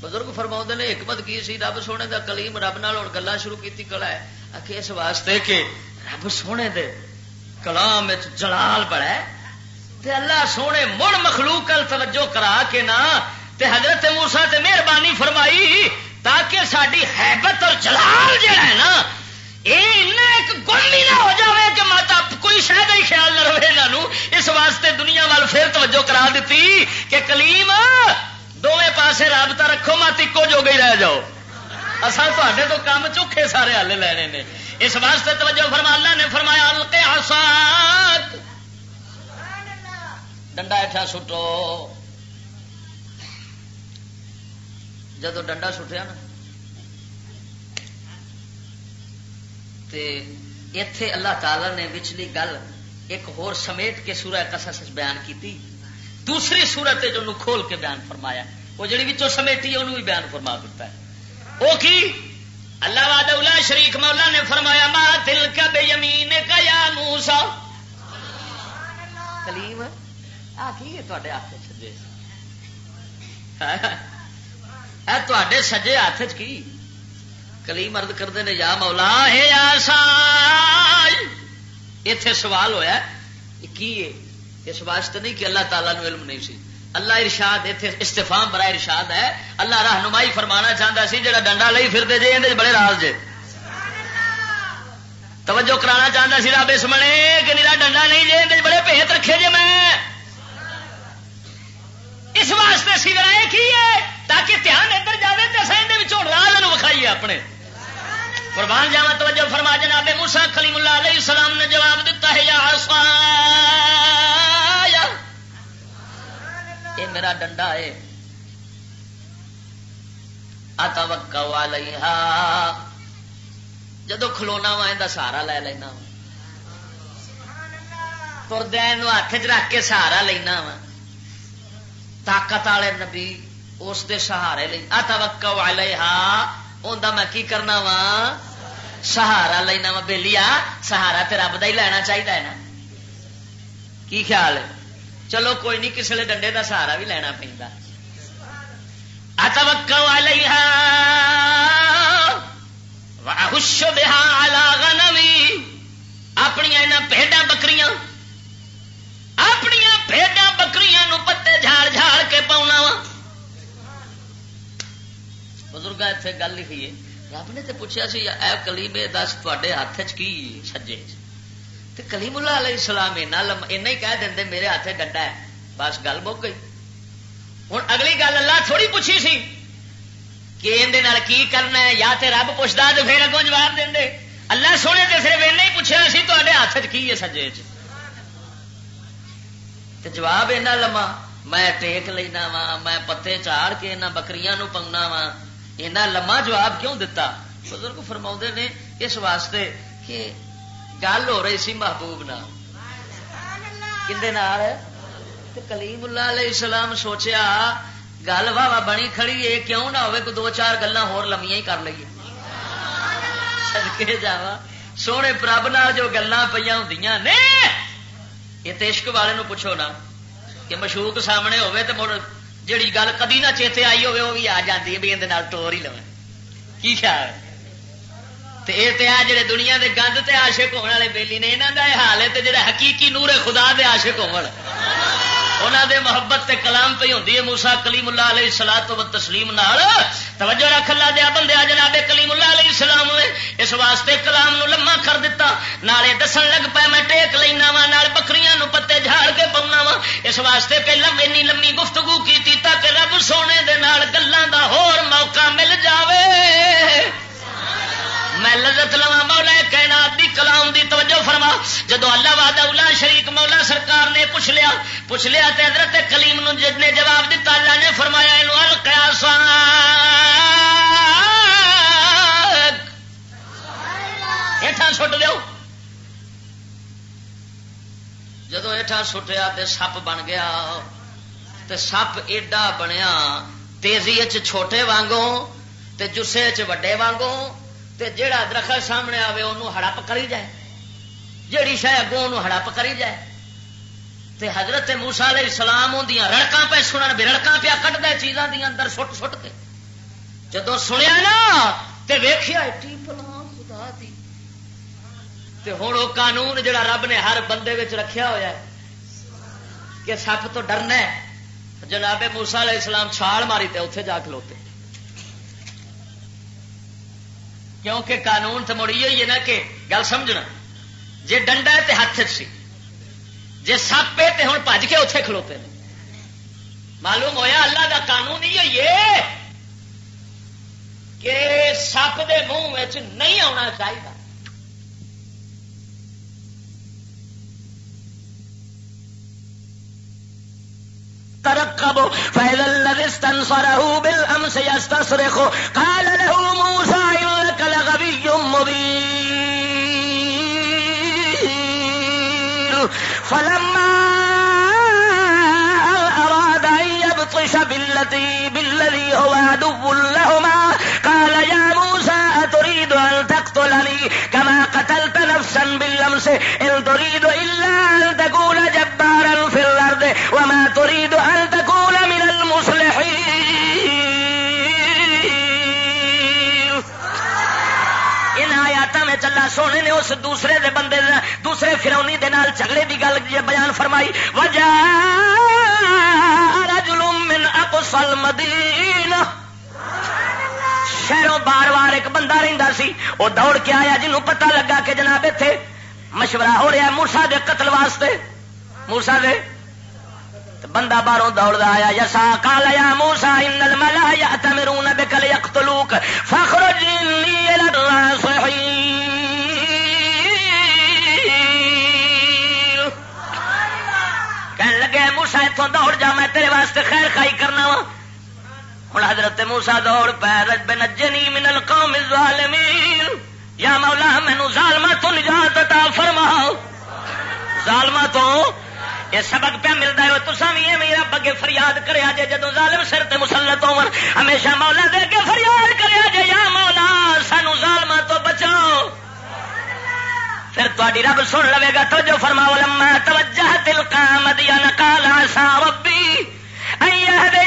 بزرگ فرما نے، حکمت کی سی، رب سونے دا کلیم رب نال ہوں گلا شروع کی کلا ہے۔ آخ اس واسطے کہ رب سونے دے کلام جلال بڑا ہے۔ تے اللہ سونے مڑ مخلوق توجہ کرا کے نا، تے حضرت موسا تے مہربانی فرمائی تاکہ ساری حیبت اور جلال جڑا ہے نا یہ ایک گم ہی نہ ہو جاوے کہ ماتا کوئی شاید ہی خیال نہ رہے انہوں اس واسطے دنیا وال پھر توجہ کرا دیتی کہ کلیم دونوں پاسے رابطہ رکھو مت ایکو جو گئی رہ جاؤ۔ اصل تے تو کام چوکھے سارے ہل لینے نے۔ اس واسطے توجہ فرما، اللہ نے فرمایا الکے آسات ڈنڈا اٹھا سٹو جدو ڈنڈا سٹیا نا اتے اللہ تعالی نے وچلی گل ایک ہور سمیٹ کے سورہ قصص بیان کی دوسری سورت جو کھول کے بیان فرمایا۔ وہ جڑی وچوں سمیٹی ہے، انہوں بھی بیان فرما دیتا ہے۔ وہ کی؟ اللہ واد شریف مولا نے فرمایا، ما دل کا بے یمین کا یا موسا کلیم آ، کی ہے تے ہاتھ سجے؟ ہاں۔ تے سجے ہاتھ کی؟ کلی مرد کرتے ہیں یا مولا ہے اتے سوال ہوا کی اس واسطے نہیں کہ اللہ تعالیٰ نو علم نہیں سی۔ اللہ ارشاد اتنے استفام برا ارشاد ہے۔ اللہ رہنمائی فرمانا چاہتا سی جا ڈنڈا لئی پھرتے جی یہ بڑے راز جے۔ توجہ کرانا چاہتا سی رب اس منے کہ میرا ڈنڈا نہیں جی بڑے بھیت رکھے جی میں۔ اس واسطے سی کی ہے؟ تاکہ دھیان ادھر جائے تو اصل راہ وکھائیے اپنے۔ قربان جاوا توجہ فرما جناب موسا کلیم اللہ علیہ السلام نے جواب دیتا ہے، یا اے میرا ڈنڈا ہے۔ آتا وکا والا جدو کھلونا وا یہ سہارا لے لینا تردیا ہاتھ چ رکھ کے سہارا لینا وا۔ طاقت والے نبی اس دے سہارے لئی۔ اتوکا علیہا۔ اوندا میں کی کرنا وا سہارا لینا وا بیلیا سہارا تے رب دا ہی لینا چاہیے نا کی خیال ہے چلو کوئی نہیں کسی ڈنڈے دا سہارا بھی لینا پہنتا اتوکا علیہا واہش بہا علا غنمی اپنی اینا بکریاں اپنی بکریاں نو پتے بزرگ اتنے گل لکھی ہے رب نے تو پوچھا سی اے کلیم دس تے ہاتھ چ کی سجے تے کلیم اللہ علیہ السلام اینا ہی کہہ دیں میرے ہاتھ ڈنڈا ہے بس گل مک گئی ہوں اگلی گل اللہ تھوڑی پوچھی سی کہ اندر کی کرنا ہے یا تے رب پوچھتا تو پھر اگوں جواب دیں دے اللہ سونے تے صرف ایسا ہی پوچھا سی تے ہاتھ چ کی ہے سجے چ جواب اینا لما میں ٹیک لینا وا میں پتے چاڑ کے یہاں بکریاں پاؤنا وا اینا لما جواب کیوں دتا؟ بزرگ فرما نے اس واسطے کہ گل ہو رہی سی محبوب نہ کلیم اللہ علیہ السلام سوچیا، گل واہ بنی کھڑی ہے کیوں نہ ہوئے دو چار گلا لمیاں ہی کر لیے سدکے سونے پرب نال جو گلا پہ ہوں نے، یہ تشک والے نو پوچھو نا کہ مشوق سامنے ہوئے تو مڑ جیڑی گل کدی نہ چیتے آئی ہوگی وہ بھی آ جاتی ہے، بھی اندر ٹور ہی لو کی خیال یہ جڑے دنیا دے گند تے عاشق ہونے والے بیلی نے یہاں کا یہ حال ہے جڑا حقیقی نور خدا دے عاشق ہو انہوں دے محبت تے کلام پہ ہوتی ہے موسا کلیم اللہ علیہ سلاح تو تسلیم نال۔ توجہ رکھ لا دیا بندے جناب کلیم اللہ علیہ السلام نے اس واسطے کلام نو لما کر دیتا نالے دسن لگ پہ میں ٹیک لینا وا نال بکریاں نو پتے جھاڑ کے پاؤنا وا۔ اس واسطے پہلے اینی لمبی گفتگو کی تاکہ رب سونے دے نال گلان دا ہور موقع مل جاوے۔ میں لذت لوا مولا کائنات دی کلام دی توجہ فرما۔ جدو اللہ وعدہ اولا شریک مولا سرکار نے پوچھ لیا پوچھ لیا تے حضرت کلیم نو جد نے جواب دیتا اللہ نے فرمایا، اینو القیا ہیٹھا سٹ دیو۔ جدو ہیٹھا سٹیا تے سپ بن گیا، تے سپ ایڈا بنیا، تیزی چھوٹے وانگوں، تے جسے چ وڈے وانگوں تے جیڑا درخت سامنے آئے انہوں ہڑپ کری جائے۔ جیڑی شہ اگوں انہوں ہڑپ کری جائے۔ تے حضرت موسا علیہ السلام ہوں رڑکاں پہ سنن بھی رڑکاں پیا کٹ دے چیزاں دیا اندر سٹ سٹ کے۔ جدو سنیا نا، تے ویخیا پلا خدا دی۔ تے ہوں وہ قانون جڑا رب نے ہر بندے وچ رکھیا ہوا ہے، کہ سپ تو ڈرنا ہے۔ جناب موسا علیہ السلام چھال ماری تے اتنے جا کھلوتے۔ کیونکہ قانون تو مڑی ہوئی ہے نا کہ گل سمجھنا۔ جی ڈنڈا ہے تو ہاتھ سی۔ جی سپ ہے تو ہوں بج کے اتے کھلوتے ہیں۔ معلوم ہویا اللہ دا قانون ہی ہوئی کہ سپ دے منہ نہیں آنا چاہیے ترقبوا فإذا الذي استنصره بالأمس يستصرخ، قال له موسى إنك لغبي مبين. فلما أراد أن يبطش بالتي بالذي هو عدو لهما، قال يا موسى، أتريد أن تقتلني؟ كما قتلت نفسا بالأمس، إن تريد إلا أن تكون جبارا في الأرض، وما تريد أن سونے نے اس دوسرے دے بندے دے دوسرے فرونی دے نال جھگڑے دی گل بیان فرمائی۔ وجہ رجل من اقصى المدینہ۔ شہروں بار بار ایک بندہ رہتا سی۔ وہ دوڑ کے آیا جنہوں پتہ لگا کہ جناب اتنے مشورہ ہو رہا ہے موسا دے قتل واسطے۔ موسا دے۔ بندہ باہروں دوڑ آیا، یسا کالا یا موسا ان ملا یا تمرون بکل یقتلوک فخرج کہنے لگے موسا اتوں دوڑ جا، میں تیرے واسطے خیر خائی کرنا وا۔ ہوں حضرت موسا دوڑ پہ رج نجنی من القوم الظالمین۔ یا مولا، مینو ظالما تو نجات عطا فرما ظالما تو یہ سبق پہ ملتا ہے تسا بھی میرا بگے فریاد کرے جے جدو ظالم سر تے مسلط ہو ہمیشہ مولا دے کے فریاد کرے جے یا مولا، سانو ظالما تو پھر تاری رب سن لے گا تو جو فرماؤ، لما توجہ دل کا مدیا نکالا سا ربی دے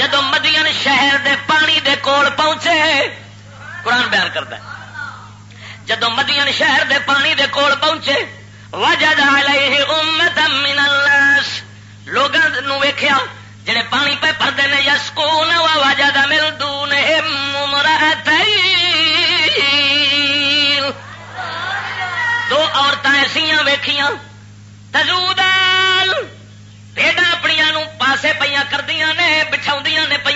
جدو مدین شہر دے پانی دے کول پہنچے، قرآن بیان کرتا ہے۔ جدو مدین شہر دے پانی دے کول پہنچے وجہ علیہ من الناس۔ لوگاں ویخیا جڑے پانی پہ پڑتے ہیں یس کو وجد من دونہم امرأتین۔ دو عورتیں ایسیاں ویکھیاں تزودہ پیڈا اپنی پاسے پہ کردیا نے بچھا نے پہ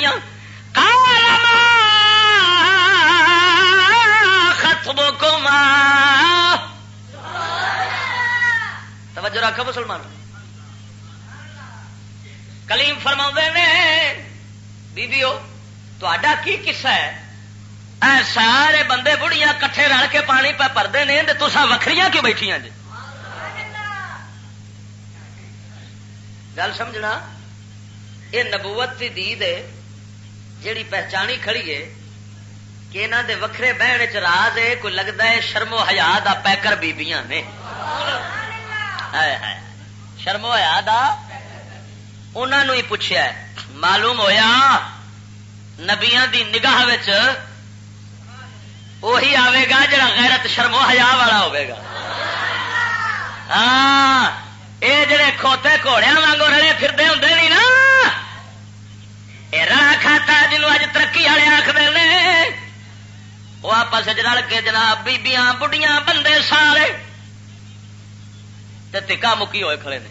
ختم کو ماں توجہ رکھو مسلمان۔ کلیم فرما نے، بیبیو تا کی قصہ ہے؟ اے سارے بندے بڑھیا کٹھے رل کے پانی پہ پڑتے ہیں تو وکری کیوں بیٹھیا جی؟ گل سمجھنا، یہ نبوت کی دید ہے، جیڑی پہچانی کھڑی ہے کہ یہاں دے وکھرے بہن چ راز ہے، کوئی لگتا ہے شرم و حیا دا پیکر بیبیاں نے۔ شرم و حیا دا انہوں ہی پوچھا معلوم ہویا، نبیاں دی نگاہ وہی آئے گا جڑا غیرت، شرم و حیا والا ہوگا ہاں یہ جڑے کھوتے گھوڑیا وگوں رلے پھرتے ہوں نہیں نا راہ کھاتا جنوب اج ترقی والے آخر وہ آپس رل کے جناب بیبیاں بڑھیاں بندے سارے تکا مکی ہوئے کھڑے نے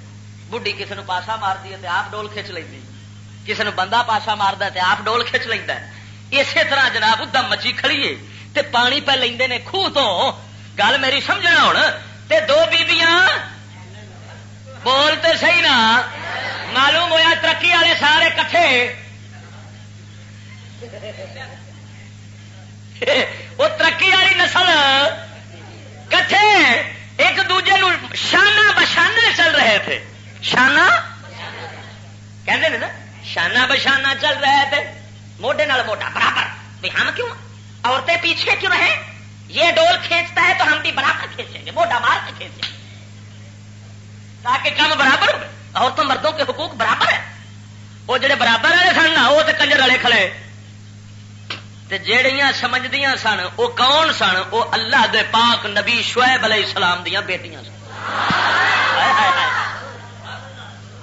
بڑھی کسی نے پاسا مار دی آپ ڈول کھچ لینی کسی نے بندہ پاسا مارتا آپ ڈول کھچ لینا اسی طرح جناب ادم مچی کھڑیے تے پانی پہ لیندے نے خوہ تو گل میری سمجھنا ہوں تے دو بیبیاں بولتے صحیح نا؟ معلوم ہویا ترقی والے سارے کٹھے۔ وہ ترقی والی نسل کٹھے۔ ایک دوجے نو شانہ بشانہ چل رہے تھے۔ شانہ؟ کہتے نا، شانہ بشانہ چل رہے تھے۔ موڈے نال موٹا برابر۔ بھی ہم کیوں؟ عورتیں پیچھے کیوں رہے یہ ڈول کھینچتا ہے تو ہم بھی برابر کھینچیں گے موٹا مار کے کھینچیں گے۔ تاکہ کم برابر ہو۔ عورتوں مردوں کے حقوق برابر ہے وہ جڑے برابر والے سن وہ تو کنجر والے کھڑے جہیا سمجھدیا سن، وہ کون سن؟ وہ اللہ دے پاک نبی شعیب علیہ السلام دیا بیٹیاں سن۔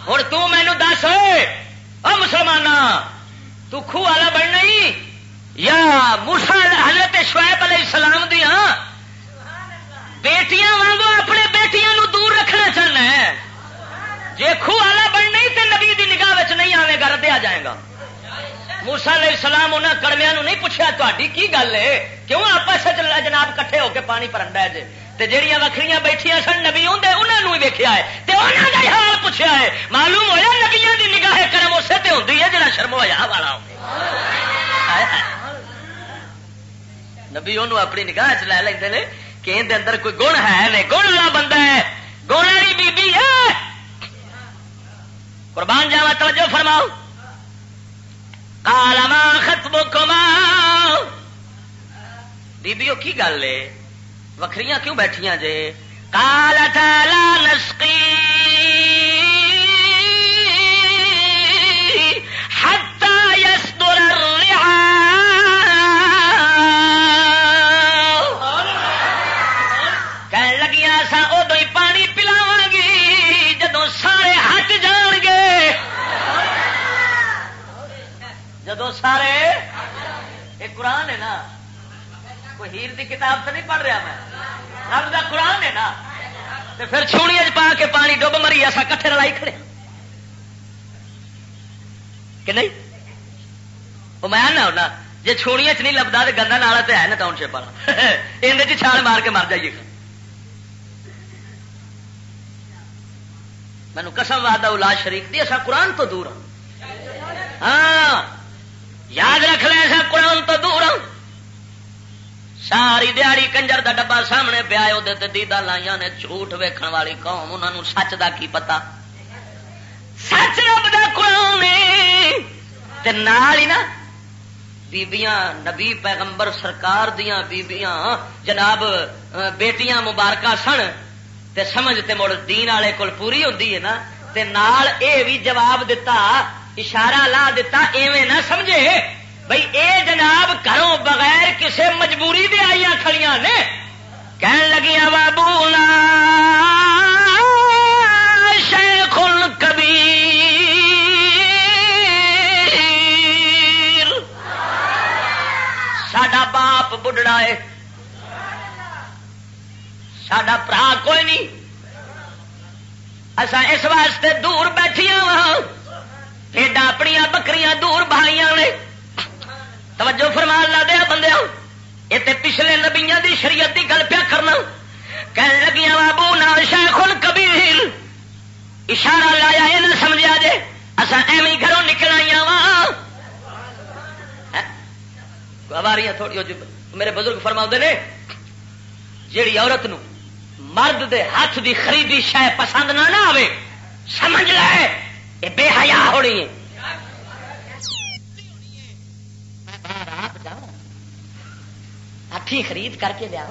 ہوں تینو دس، او مسلمان تو والا بننا یا مرسا حضرت شعیب علیہ السلام دیا بیٹیاں وانگو اپنے بیٹیاں نو دور رکھنا چاہنا ہے۔ جی خو والا بننا تو نبی دی نگاہ نہیں آئے گا، ردیا جائے گا۔ موسا علیہ السلام انہوں کڑمیا نہیں پوچھا تاری کی گل ہے؟ کیوں آپس جناب کٹھے ہو کے پانی پرنڈا جی جہیا وکری بیٹھیا سن، نبی انہوں ویکیا ہے۔ حال پوچھا ہے۔ معلوم ہوا نبیا کی نگاہ کرم اسے تے ہوتی ہے جڑا شرم ہوا والا نبی انہوں اپنی نگاہ چ لے لیں کہ اندر کوئی گن ہے نہیں گن والا بندہ ہے گن والی بیبی ہے قربان جاوا توجہ فرماؤ کالما ختم کما بیبیو کی گل ہے وکھریاں کیوں بیٹھیا جے کالا تالا نسکی جدو سارے؟ یہ قرآن ہے نا۔ کوئی ہیر دی کتاب تو نہیں پڑھ رہا میں۔ رب دا قرآن ہے نا۔ تو پھر چھوڑی پا کے پانی ڈب مری ایسا کٹھے لڑائی کھڑے کہ نہیں؟ وہ میں نہ ہونا جی چھوڑیاں چ نہیں لبدا تو گندا نالا تو ہے نا ٹاؤن شپ والا۔ اندر چھال مار کے مر جائیے۔ گا مینو قسم واد اولاد شریف دی ایسا قرآن تو دور ہوں ہاں۔, ہاں۔ یاد رکھ لیں ایسا قرآن تو دور۔ ساری دیہڑی کنجر دا ڈبا سامنے پیا دیدا لائیا نے جھوٹ ویکھن والی قوم انہوں سچ دا کی پتا سچ رب دا قرآن ہی نا، بیبیاں، نبی پیغمبر سرکار دیاں بیبیاں، جناب بیٹیاں مبارکہ سن۔ تے سمجھ تے مڑ دین والے کول پوری ہوندی ہے نا۔ تے نال اے بھی جواب دتا اشارہ لا دتا ایویں نہ سمجھے۔ بھائی اے جناب، گھروں بغیر کسے مجبوری دے آئی کھڑی نے۔ کہن لگیاں، بابو شیخ کبیر ساڈا باپ بڑھڑا ہے۔ ساڈا برا کوئی نہیں۔ اصا اس واسطے دور بیٹھیا وا پیڈا اپنی بکریاں دور بہائیاں نے. توجہ فرمان لا دیا بندے یہ پچھلے نبیا دی شریعت کی گل پیا کرنا. کہنے لگیا بابو نہ شیخ کبیر. اشارہ لایا یہ نہ سمجھا جے. اصا ایویں گھروں نکل آئی وا ہاں؟ تھوڑی میرے بزرگ فرما نے، جیڑی عورت نو مرد دے ہاتھ دی خریدی شہ پسند نہ نہ آئے سمجھ لے! یہ بے حیا ہونی ہے۔ ہاتھی خرید کر کے لیا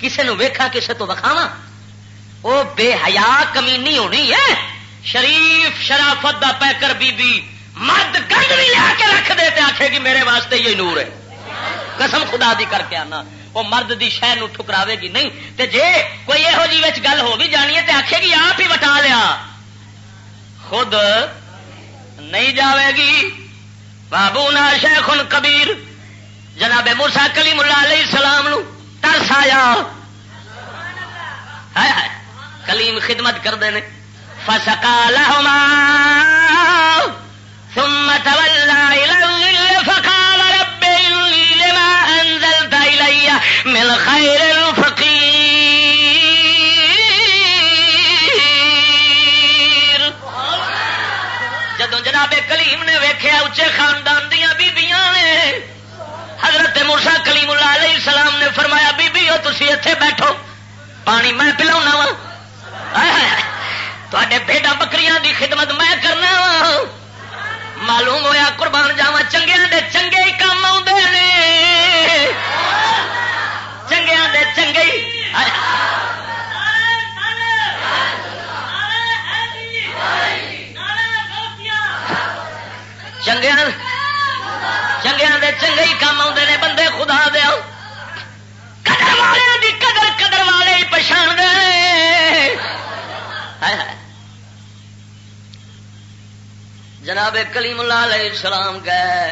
کسی نو ویکھا کسے تو وکھاوا وہ بے حیا کمی ہونی ہے۔ شریف شرافت دا پیکر بی بی مرد گند بھی لیا کے رکھ دے تے آخے گی میرے واسطے یہ نور ہے۔ قسم خدا دی کر کے آنا۔ وہ مرد دی شہ ٹھکراوے گی نہیں۔ تے جے کوئی یہو جی گل ہو بھی جانی ہے تے آخے گی آپ ہی وٹا لیا۔ خود نہیں جاوے گی۔ بابو نا شیخ کبیر جناب موسا کلی ملا علیہ السلام نو ترس آیا۔ کلیم خدمت کرتے ہیں فسکا لہما ثم تولى إلى الظل فقال رب لما أنزلت إلي من خير فقير جناب کلیم نے ویخیا اچے خاندان دیا بیبیاں نے۔ حضرت مرسا کلیم اللہ علیہ السلام نے فرمایا، بیبی ہو تھی اتے بیٹھو۔ پانی میں پلا وا۔ تے بیٹا بکریاں دی خدمت میں کرنا وا۔ معلوم ہوا قربان جاوا چنگیا دے چنگے ہی کام آدھے چنگیا دے چنگے ہی۔ چنگیا چنگیا دے چنگے ہی کام آتے ہیں بندے خدا دیا قدر والے دی قدر قدر والے ہی پچھاڑ دے جناب کلیم اللہ علیہ السلام گئے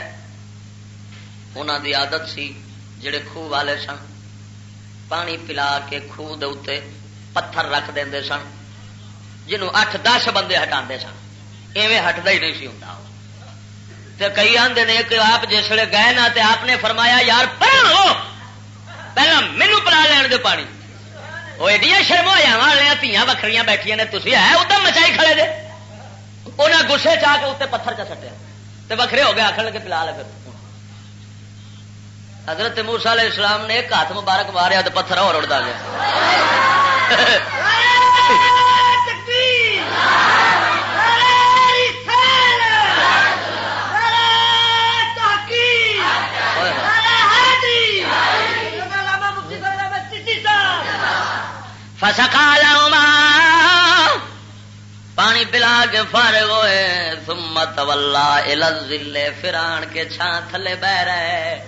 انہوں دی عادت سی جڑے خوہ والے سن پانی پلا کے خوہ دے پتھر رکھ دے سن جنہوں اٹھ دس بندے ہٹا سن ایویں ہٹتا ہی نہیں سی ہوں کئی آدھے نے کہ آپ جسے گئے نا تے آپ نے فرمایا، یار پہلو پہلا مینو پلا لین دے پانی۔ وہ ایڈیاں شرم ہو جا تیاں وکری بیٹھیا نے تھی ہے ادھر مچائی کھڑے دے انہیں گسے چاہ کے اتنے پتھر چ سٹیا تو وکھرے ہو گئے آخر لگے پلا لگے حضرت موسا علیہ السلام نے ایک ہاتھ مبارک ماریا تو پتھر اور اڑتا گیا فسکا لاؤ پانی پلا کے فارغ ہوئے سمت ولہ الزلے فران کے چھان تھلے بہ رہے۔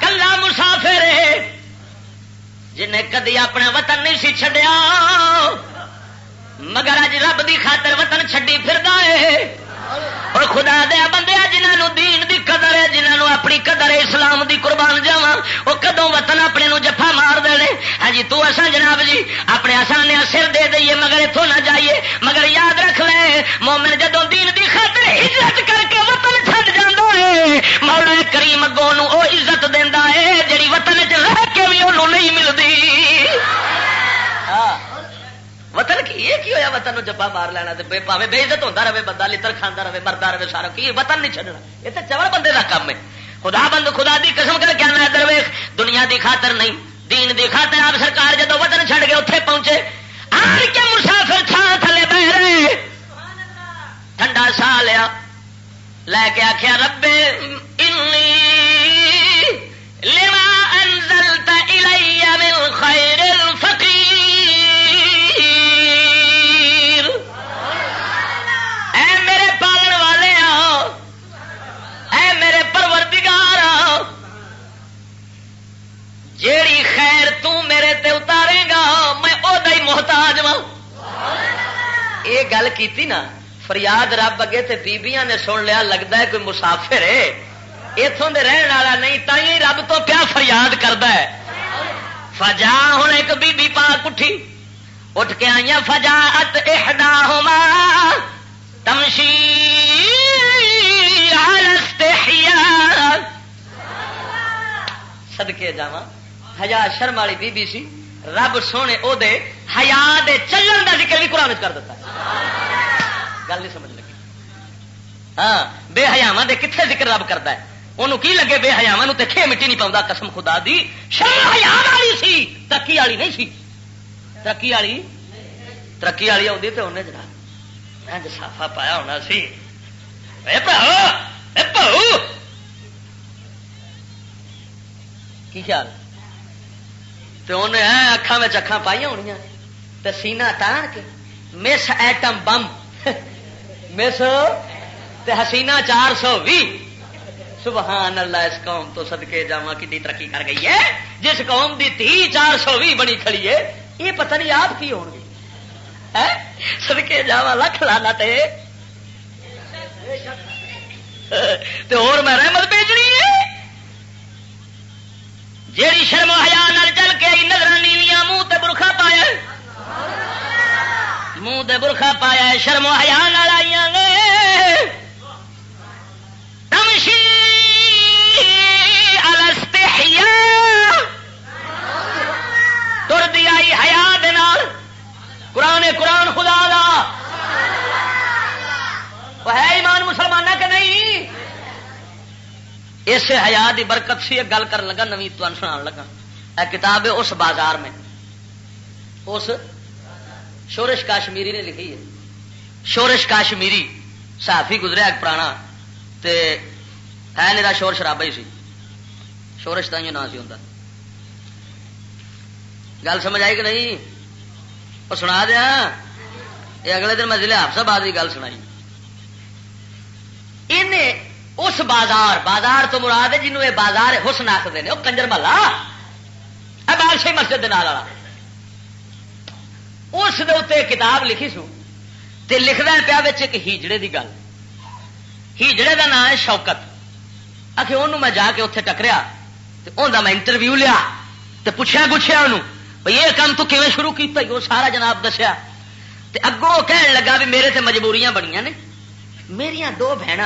کلا مسافر جنہیں کدی اپنا وطن نہیں سی چڈیا مگر اج رب دی خاطر وطن چڈی پھر اور خدا دیا بندے جنہوں دین دی قدر ہے جنہوں اپنی قدر ہے، اسلام دی قربان جاوا وہ کدو وطن اپنے نو جفا مار دے ہاں جی تو اصا جناب جی اپنے آسان سر دے دئیے مگر اتوں نہ جائیے۔ مگر یاد رکھ لے، مومن جدو دین دی خاطر عزت کر کے وطن چھڈ جانا ہے مولا کریم اگوں وہ عزت دینا ہے جی وطن چ رہ کے بھی انہوں نہیں ملتی وطن کی؟ یہ کی ہوا وطن جبا مار لینا بے پاوے بے عزت ہوتا رہے، بندہ لڑ کھانا رہے مرتا رہے سارا کی وطن نہیں چڑھنا یہ تو چوڑ بندے کا کام ہے۔ خدا بند خدا دی قسم کر کیا میں درویش دنیا دی خاطر نہیں، دین دی خاطر آپ سرکار جدو وطن چھڑ گئے اتنے پہنچے، آن کے مسافر چھان تھلے بہ رہے؟ ٹھنڈا سا لیا۔ لے کے آخیا ربے لما انزلت الی من خیر الفقیر۔ جیڑی خیر تو میرے تے اتارے گا، میں او دائی محتاج وا یہ گل کیتی نا، فریاد رب اگے تے بیبیاں نے سن لیا لگتا ہے کوئی مسافر ہے۔ اتوں دے رہن والا نہیں تھی رب تو کیا فریاد کرتا ہے؟ فجا ہوں ایک بی بی پا کٹھی اٹھ کے آئی فجا ات احدا ہوما تمشی سدکے جاواں۔ ہزار شرم والی بی بی سی، رب سونے او دے ہیا دے چلن کا ذکر بھی قرآن کر دیتا گل نہیں سمجھ لگی۔ ہاں بے حیاوا دے کتنے ذکر رب کرتا ہے؟ انہوں کی لگے بے حیاوا تے کھے مٹی نہیں پاؤں قسم خدا دی، شرم حیا والی سی، ترقی والی نہیں سی۔ ترقی والی؟ ترقی والی آتی تو انہیں جناب سافا پایا ہونا سی۔ کی خیال؟ تو انہیں اکھان میں اکھان پائی ہونی تو سینا تان کے مس ایٹم بم مس حسینہ چار سو بھی سبحان اللہ، اس قوم تو سدکے جا کی ترقی کر گئی ہے؟ جس قوم دی تی چار سو بھی بنی کھڑی ہے، یہ پتہ نہیں آپ کی ہو گی۔ سدکے جا لکھ لانا تے۔ اور میں رحمت بھیجنی ہے۔ جیڑی شرم حیا چل کے نظر نظرانی منہ تے برخا پایا منہ تے برخا پایا شرم حیا آئی نے تمشی تر دی آئی ہیا قرآن قرآن خدا دا وہ ہے ایمان مسلمان کہ نہیں اس حیا دی برکت سی گل کر لگا، نوی تن سنا لگا۔ اے کتاب ہے اس بازار میں۔ اس شورش کاشمیری نے لکھی ہے۔ شورش کاشمیری صحافی گزریا ایک پرانا، تے ہے میرا شور شرابا ہی سی۔ شورش تھی نہ سی ہوں گل سمجھ آئی کہ نہیں؟ وہ سنا دیا۔ یہ اگلے دن میں ضلع حفصہ باد کی گل سنائی۔ اس بازار بازار تو مراد ہے جنوب یہ بازار حسن آخر وہ کنجر محلہ۔ بادشاہی مسجد والا۔ اس کتاب لکھی سو، تے لکھنا پیا ایک ہیجڑے کی گل۔ ہیجڑے کا نام ہے شوکت۔ آخر انہوں میں جا کے اتنے ٹکریا انہوں میں انٹرویو لیا تو پوچھا گچھیا انہوں بھائی یہ کام تو کیون شروع کیا وہ سارا جناب دسیا۔ اگوں کہن لگا بھی میرے سے مجبوریاں بڑی نے۔ میری دو بہن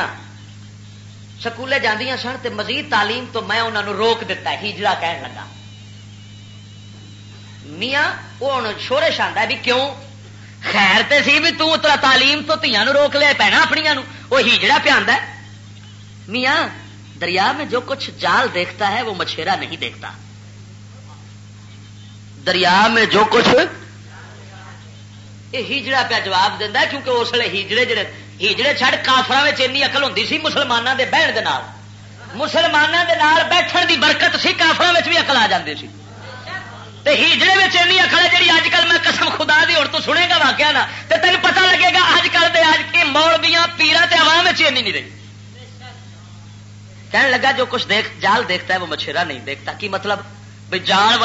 سکولے جاندیاں سن تے مزید تعلیم تو میں انہوں نے روک دیتا ہیجڑا کہن لگا۔ میاں وہ ہوں شورش آتا بھی کیوں؟ خیر تے سی بھی ترا تعلیم تو تیاں نو روک لیا پینا اپنی وہ ہجڑا ہیجڑا پیا میاں، دریا میں جو کچھ جال دیکھتا ہے، وہ مچھیرا نہیں دیکھتا۔ دریا میں جو کچھ، یہ ہیجڑا پیا جواب دینا کیونکہ اس لیے ہیجڑے جڑے ہیجڑے چڑھ کافر اقل ہوں سی مسلمانوں کے بہن کے مسلمانوں کے نال بیٹھن کی برکت سی کافر بھی اقل آ جاتی سی۔ ہیجڑے میں این اقل ہے جی اج کل میں قسم خدا دی اور تو سنے گا واقعہ نا تو تین پتا لگے گا اج کل دے اج کے مولبیاں پیرا تے عوام میں این نہیں رہی۔ کہنے لگا جو کچھ دیکھ، جال دیکھتا ہے وہ مچھرا نہیں دیکھتا۔ کی مطلب؟ بھائی جال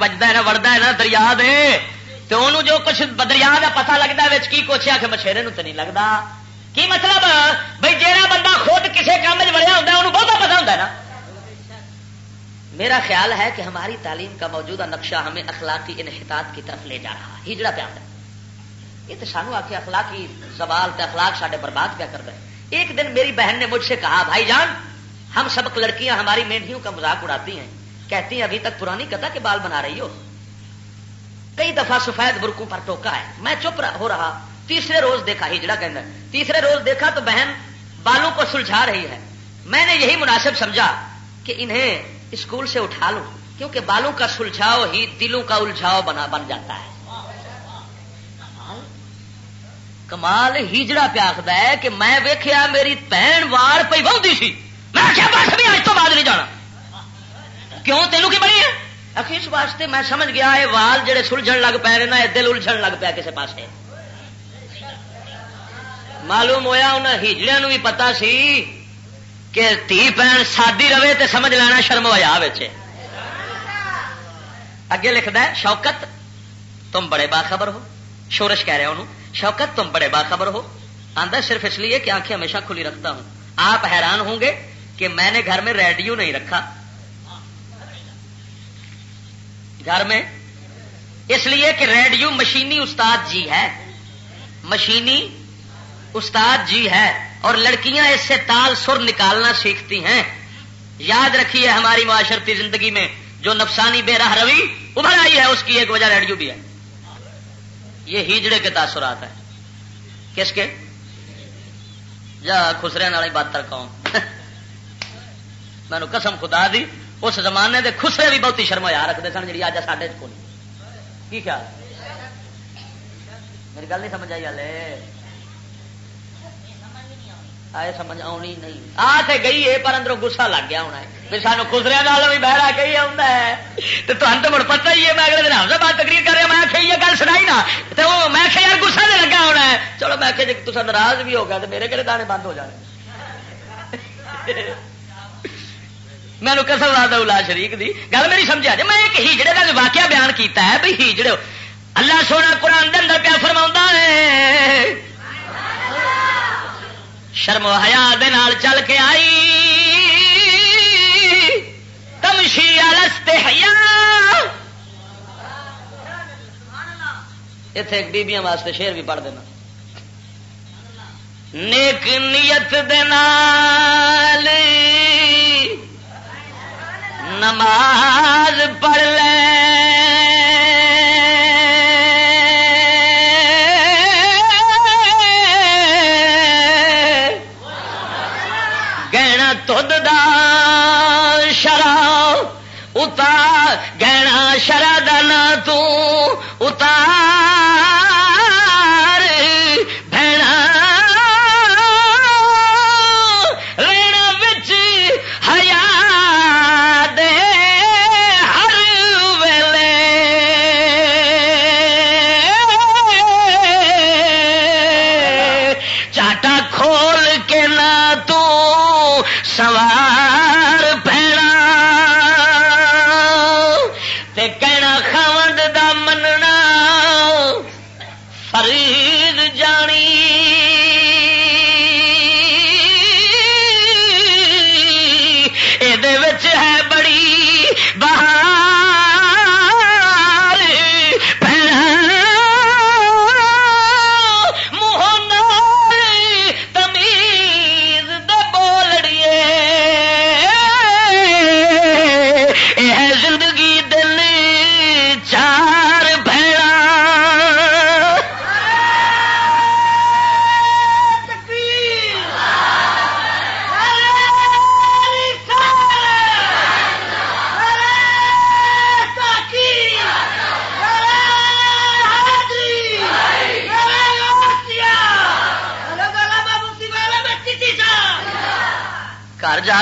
وجدا ہے نا وڑتا ہے نا، دریا دے۔ تو انہوں جو کچھ دریا کا پتا لگتا ہے کی کچھ آ کے مچھرے تو نہیں لگتا کی مطلب? بھائی جہاں بندہ خود کسی کام میں بڑھیا ہوتا ہے انہوں بہت پتا ہوتا ہے نا؟ میرا خیال ہے کہ ہماری تعلیم کا موجودہ نقشہ ہمیں اخلاقی انحطاط کی طرف لے جا رہا ہے۔ ہجڑا پیا یہ تو سانو آ کے اخلاقی سوال تے اخلاق سارے برباد پیا کر رہے ایک دن میری بہن نے مجھ سے کہا، بھائی جان، ہم سبق لڑکیاں ہماری مینڈیوں کا مذاق اڑاتی ہیں۔ کہتی ہیں، ابھی تک پرانی کتا کے بال بنا رہی ہو۔ کئی دفعہ سفید برکوں پر ٹوکا ہے۔ میں چپ ہو رہا تیسرے روز دیکھا، ہجڑا کہنا تیسرے روز دیکھا تو بہن بالوں کو سلجھا رہی ہے۔ میں نے یہی مناسب سمجھا کہ انہیں اسکول سے اٹھا لوں، کیونکہ بالوں کا سلجھاؤ ہی دلوں کا الجھاؤ بنا بن جاتا ہے۔ کمال ہیجڑا پیاخد ہے کہ میں ویخیا میری بہن وار پہ بہت سی۔ میں کیا بس بھی اج تو بعد نہیں جانا۔ کیوں؟ تینوں کی بڑی ہے؟ اس واسطے میں سمجھ گیا، یہ وال جڑے سلجھن لگ پے نا دل الجھن لگ پیا کسی پاس معلوم ہوا انہیں ہیجڑیا بھی پتا سی کہ تھی پین سادی رہے تو سمجھ لینا شرم ہوا اگے لکھتا ہے، شوکت، تم بڑے باخبر ہو۔ شورش کہہ رہے انہوں، شوکت، تم بڑے باخبر ہو۔ آندر صرف اس لیے کہ آنکھیں ہمیشہ کھلی رکھتا ہوں۔ آپ حیران ہوں گے کہ میں نے گھر میں ریڈیو نہیں رکھا۔ گھر میں۔ اس لیے کہ ریڈیو مشینی استاد جی ہے۔ مشینی استاد جی ہے اور لڑکیاں اس سے تال سر نکالنا سیکھتی ہیں۔ یاد رکھیے ہماری معاشرتی زندگی میں جو نفسانی بے راہ روی ابھر آئی ہے، اس کی ایک وجہ ریڈیو بھی ہے۔ یہ ہیجڑے کے تاثرات ہیں۔ کس کے؟ جا خسرے والی بات تک میں نے قسم خدا دی، اس زمانے دے خسرے بھی بہت شرم ہوا رکھتے سن جی اج ساڈے کو کی خیال؟ میری گل نہیں سمجھ آئی ہلے آئے سمجھ آنی نہیں۔ آ تے گئی ہے، پر اندروں گسا لگ گیا ہونا ہے۔ بھی سانو خسرے بھی بہرا کہی آتا ہے۔ تو تمہیں تو مڑ پتا ہی ہے، میں اگلے دن حفظ بات تقریر کر رہا میں آخیا یہ گل سنائی نا۔ تو وہ میں آخیا یار گسا نہیں لگا ہونا ہے۔ چلو میں آخیا جی تصا ناراض بھی ہو گیا تو میرے کہڑے دانے بند ہو جانے۔ میں کسم لا الا شریک دی۔ گل میری سمجھا جی؟ میں ایک ہیجڑے کا واقعہ بیان کیتا ہے بھائی ہیجڑے اللہ سونا قرآن دے اندر پیا فرما ہے۔ شرم و حیا چل کے آئی۔ تمشی الستے حیا۔ اتے ایک بیبیاں واسطے شیر بھی پڑھ دینا۔ نیک نیت دے نال نماز پڑھ لے۔ اتار گہنا شرا دانا اتار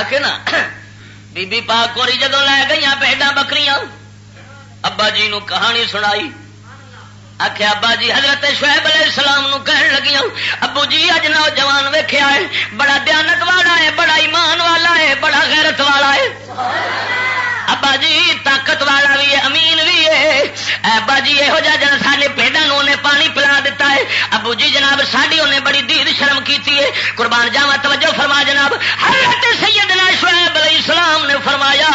کے نا، بی بی پاک کوری جدو لے گئی پیڈا بکری ابا جی نو کہانی سنائی۔ آخیا ابا جی حضرت شعیب علیہ السلام نو کہن لگی ابو جی اج نوجوان ویخیا ہے، بڑا دیانت والا ہے، بڑا ایمان والا ہے، بڑا غیرت والا ہے۔ ابا جی طاقت والا بھی ہے امین بھی ہے ابا جی یہو جہ جن سارے پیڈا نے پانی پلا دیتا ہے ابو جی جناب ساری انہیں بڑی دید شرم کی قربان جاوا توجہ فرما جناب حضرت سیدنا شعیب علیہ السلام نے فرمایا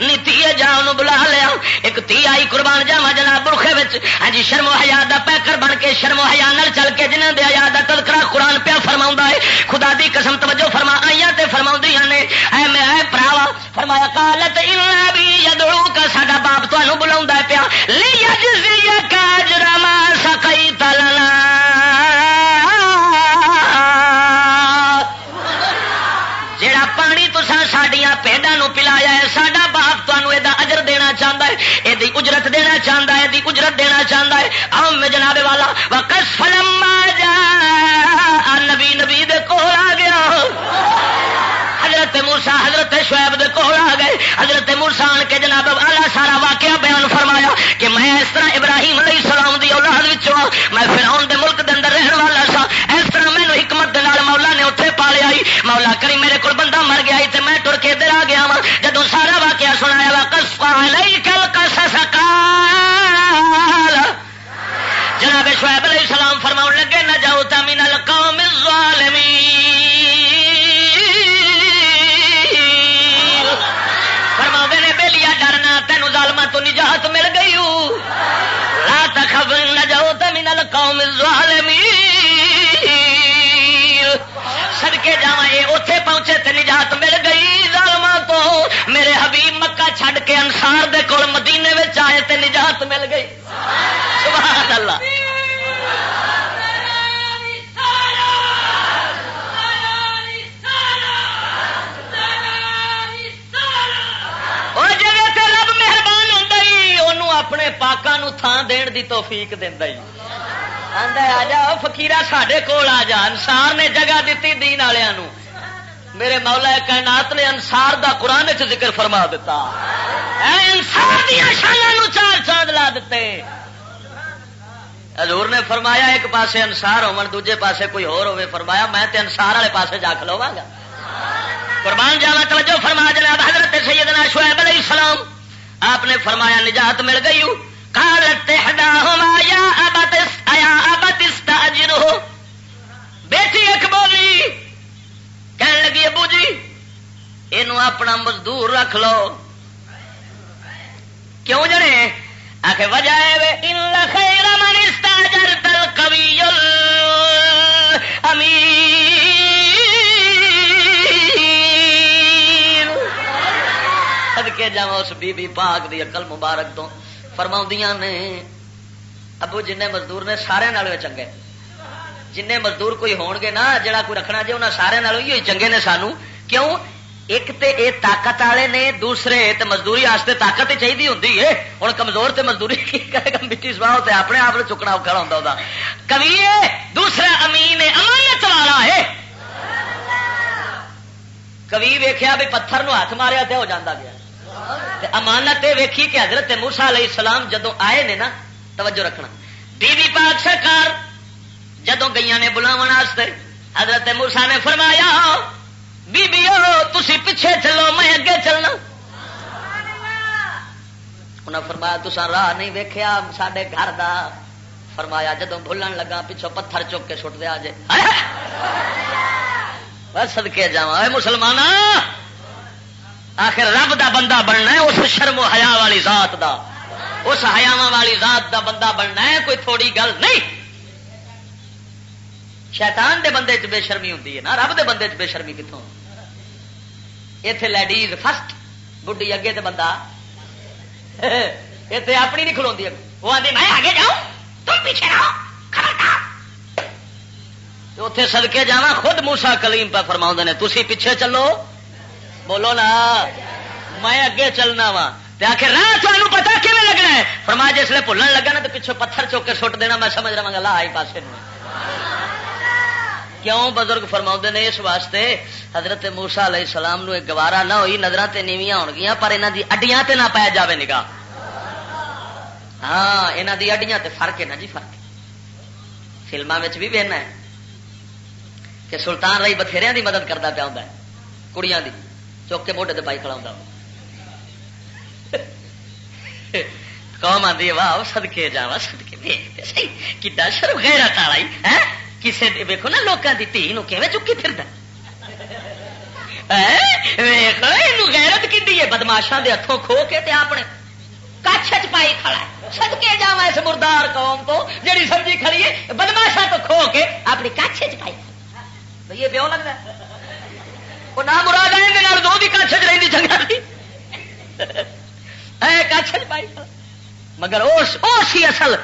نیتی جا بلا لیا ایک تی آئی قربان جاوا جناب برخے ہاں جی شرم و حیات کا پیکر بن کے شرم و حیات چل کے جنہوں جنہیں دیا یاد تذکرہ قرآن پیا فرما ہے خدا دی قسم توجہ فرما آئی فرما نے اے میں اے پراوا فرمایا کالت بھی یدڑوں کا ساڈا باپ تمہوں بلا پیا۔ لی کا جرما سکئی تلنا جڑا پانی تسا سڈیا پیڈا پلایا ہے، ساڈا باپ تمہوں یہ اجر دینا چاہتا ہے یہ اجرت دینا چاہتا ہے یہ اجرت دینا چاہتا ہے۔ آؤ میں جناب والا وقت فلم جا نبی نبی دے کول آ گیا۔ شعیب دے کول آ گئے۔ حضرت مرسا آن کے جناب والا سارا واقعہ بیان فرمایا کہ میں اس طرح ابراہیم علیہ السلام دی اولاد وچوں ہاں۔ میں فرعون دے ملک دے اندر رہن والا سا اس طرح مینوں حکمت دے نال مولا نے اوتھے پالیا ہی مولا کری میرے کول بندہ مر گیا تے میں ٹر کے ادھر آ گیا وا جدوں سارا واقعہ سنایا وا قص علیک القصص قال۔ جناب شعیب علیہ السلام فرماؤ فرماؤ لگے، نہ جاؤ تمین القوم تو نجات مل گئی لا خبر نہ جاؤ تمین القوم سڑکے جا اتے پہنچے تو نجات مل گئی۔ ظالما تو میرے حبیب مکہ چھڈ کے اپنے پاکوں تھان دین دی توفیق دینا آ جا فکیر سڈے کول آ جا انسار نے جگہ دیتی دین والوں میرے مولا کائنات نے انسار دا قرآن چ ذکر فرما دیتا انسار دیا شانوں چار چاند لا دیتے حضور نے فرمایا ایک پاسے انسار ہو دوجے پاسے کوئی اور ہوے فرمایا میں تے انسار والے پاسے جا کھلوا گا قربان جانا توجہ فرما جناب حضرت سیدنا شعیب علیہ السلام آپ نے فرمایا نجات مل گئی بیٹی ایک بولی، کہنے لگی، ابو جی یہ اپنا مزدور رکھ لو. کیوں جڑے آخ وجہ کبھی کے جا اس بی بی پاک دی اکل مبارک تو فرما نے۔ ابو جن مزدور نے سارے چنگے۔ جن مزدور کوئی ہون گے نا، جڑا کوئی رکھنا جی انہیں سارے ہی چنگے نے سانو۔ کیوں؟ ایک تے اے طاقت والے نے، دوسرے تے مزدوری واسطے طاقت چاہیے ہوں ہوں کمزور تے مزدوری کرے گا، مٹی سواہ تے اپنے آپ چکنا اوکھا ہوتا کبھی دوسرا امین امانت والا ہے کبھی ویخیا بھی پتھر نو ہاتھ ماریا تے ہو جاتا گیا۔ امانت یہ ویکھی کہ حضرت موسا علیہ السلام جدو آئے نے نا، توجہ رکھنا۔ بی بی پاک سرکار جدو گئی نے بلاو حضرت موسا نے فرمایا، بی بی تھی پیچھے چلو، میں اگے چلنا۔ انہیں فرمایا تسا راہ نہیں ویکیا سڈے گھر دا۔ فرمایا جدو بھولن لگا پچھو پتھر چک کے سٹ دیا جے۔ سدکے جا مسلمان آخر رب دا بندہ بننا ہے، اس شرم و حیا والی ذات دا۔ اس حیاوا والی ذات دا بندہ بننا ہے، کوئی تھوڑی گل نہیں۔ شیطان دے بندے چ بے شرمی ہوں نا۔ رب دے بندے چ بے شرمی کتوں اتے لیڈیز فسٹ بڈی اگے تے بندہ۔ اتنے اپنی نہیں کھلو وہ آدھی میں آگے جاؤں، تم پیچھے رہو اتے سدکے جا خود موسا کلیم پہ فرما نے تھی پیچھے چلو۔ بولو نا، میں اگے چلنا وا۔ آخر راہ تمہیں پتا کھے لگنا ہے؟ فرما جس لیے بھولن لگا نا، تو پچھو پتھر چوک کے سٹ دینا، میں سمجھ رہا گا، لا، آئی پاسے کیوں بزرگ فرما نے اس واسطے؟ حضرت موسا علیہ السلام نو گوارا نہ ہوئی نظر تے نیویاں ہو گیا پر یہاں دی اڈیاں تے نہ پایا جاوے نگاہ۔ ہاں یہاں دی اڈیاں تے فرق ہے نا جی فرق فلموں میں بھی بہنا ہے کہ سلطان رائی بتھیریا دی مدد کرتا پیا ہوں کڑیاں دی۔ چوک کے موڈے پائی کھڑا ہوں قوم آدھی واہ سدکے جا سدکے دیکھتے سی کتا شرم، غیرت والا کسی ویکو نا لوگوں کی دھی چکی پھر غیرت کی بدماشا کے ہاتھوں کھو کے اپنے کچھ چائی کھڑا سد کے جا اس مردار قوم تو، جیڑی سبزی کھڑی ہے بدماشا تو کھو کے اپنی کچھ چائی بھائی یہ پیو لگتا وہ نہ مراد ہے دو بھی کچھ رہی چنگا کچھ پائی مگر اس ہی اصل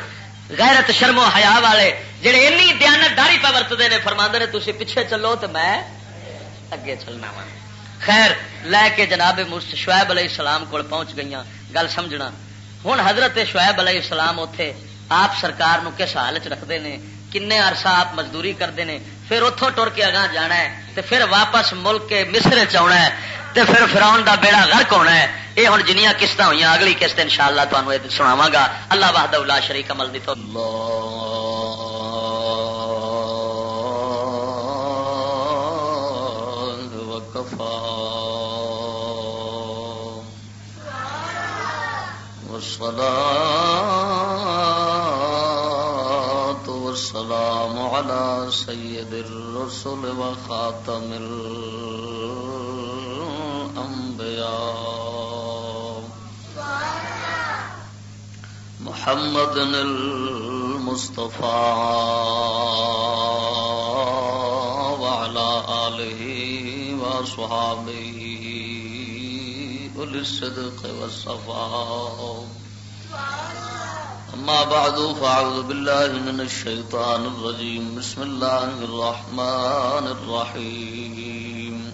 غیرت، شرم و حیا والے جہے اینی دیانت داری پہ ورتتے ہیں فرما نے تھی پیچھے چلو تو میں اگے چلنا وا۔ خیر، لے کے جناب شعیب علیہ السلام کو پہنچ گئی گل سمجھنا۔ ہوں حضرت شعیب علیہ السلام اتے آپ سرکار نو کس حال چ رکھتے ہیں کن عرصہ آپ مزدوری کرتے ہیں، پھر اتوں ٹر کے اگاں جانا ہے، تے پھر واپس ملک کے مصر چنا ہے، تے پھر فراؤن دا بیڑا غرق ہونا ہے۔ یہ ہوں جنیاں قسط ہوئی اگلی قسط ان شاء اللہ تمہیں سناوا گا اللہ واہد اللہ شریک عمل دی تو والصلاة والسلام الرسل وخاتم الأنبياء. محمد المصطفى وعلى آله وصحابه للصدق والصفاء. أما بعد، فأعوذ بالله من الشيطان الرجيم. بسم الله الرحمن الرحيم.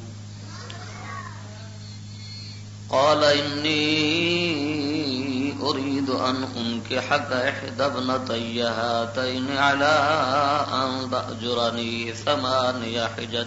قال إني أريد أن أنكحك إحدى ابنتي هاتين على أن تأجرني ثماني حجج.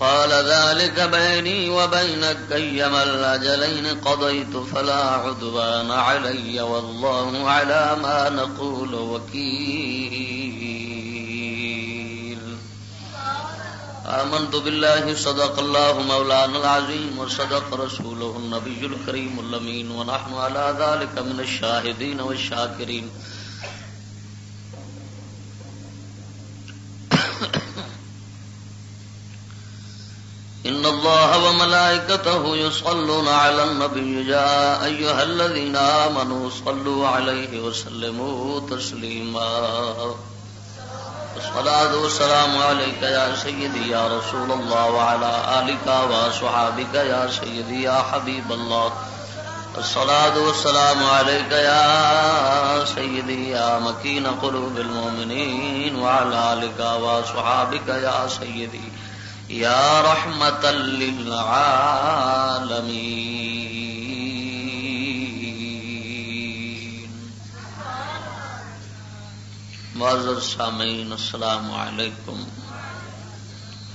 قال ذلك بيني وبينك أيما الأجلين قضيت فلا عدوان علي والله على ما نقول وكيل. آمنت بالله، صدق الله مولانا العظيم، وصدق رسوله النبي الكريم اللمين ونحن على ذلك من الشاهدين والشاكرين. إن الله وملائكته يصلون على النبي يا أيها الذين آمنوا صلوا عليه وسلموا تسليما الصلاة والسلام عليك يا سيدي يا رسول الله وعلى آلك وصحابك يا سيدي يا حبيب الله الصلاة والسلام عليك يا سيدي يا مكين قلوب المؤمنين وعلى آلك وصحابك يا سيدي یا رحمت للعالمین معذر سامعین، السلام علیکم.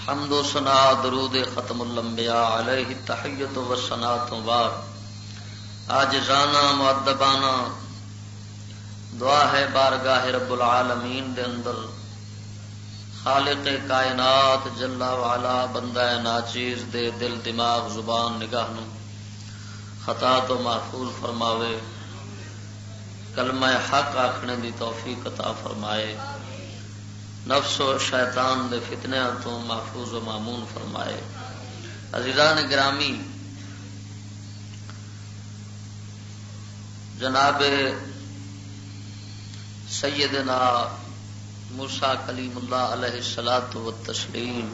حمد و سنا درود ختم الانبیاء علیہ تحیت و سنا تو بعد آج رانا معدبانہ دعا ہے بارگاہ رب العالمین دے اندر. خالق کائنات جلا والا بندہ ناچیز دے دل دماغ زبان نگاہ نو خطا تو محفوظ فرماوے، کلمہ حق آخنے دی توفیق عطا فرمائے، نفس و شیطان دے فتنے تو محفوظ و معمون فرمائے۔ عزیزان گرامی، جناب سیدنا موسا کلیم اللہ علیہ سلاد و تسلیم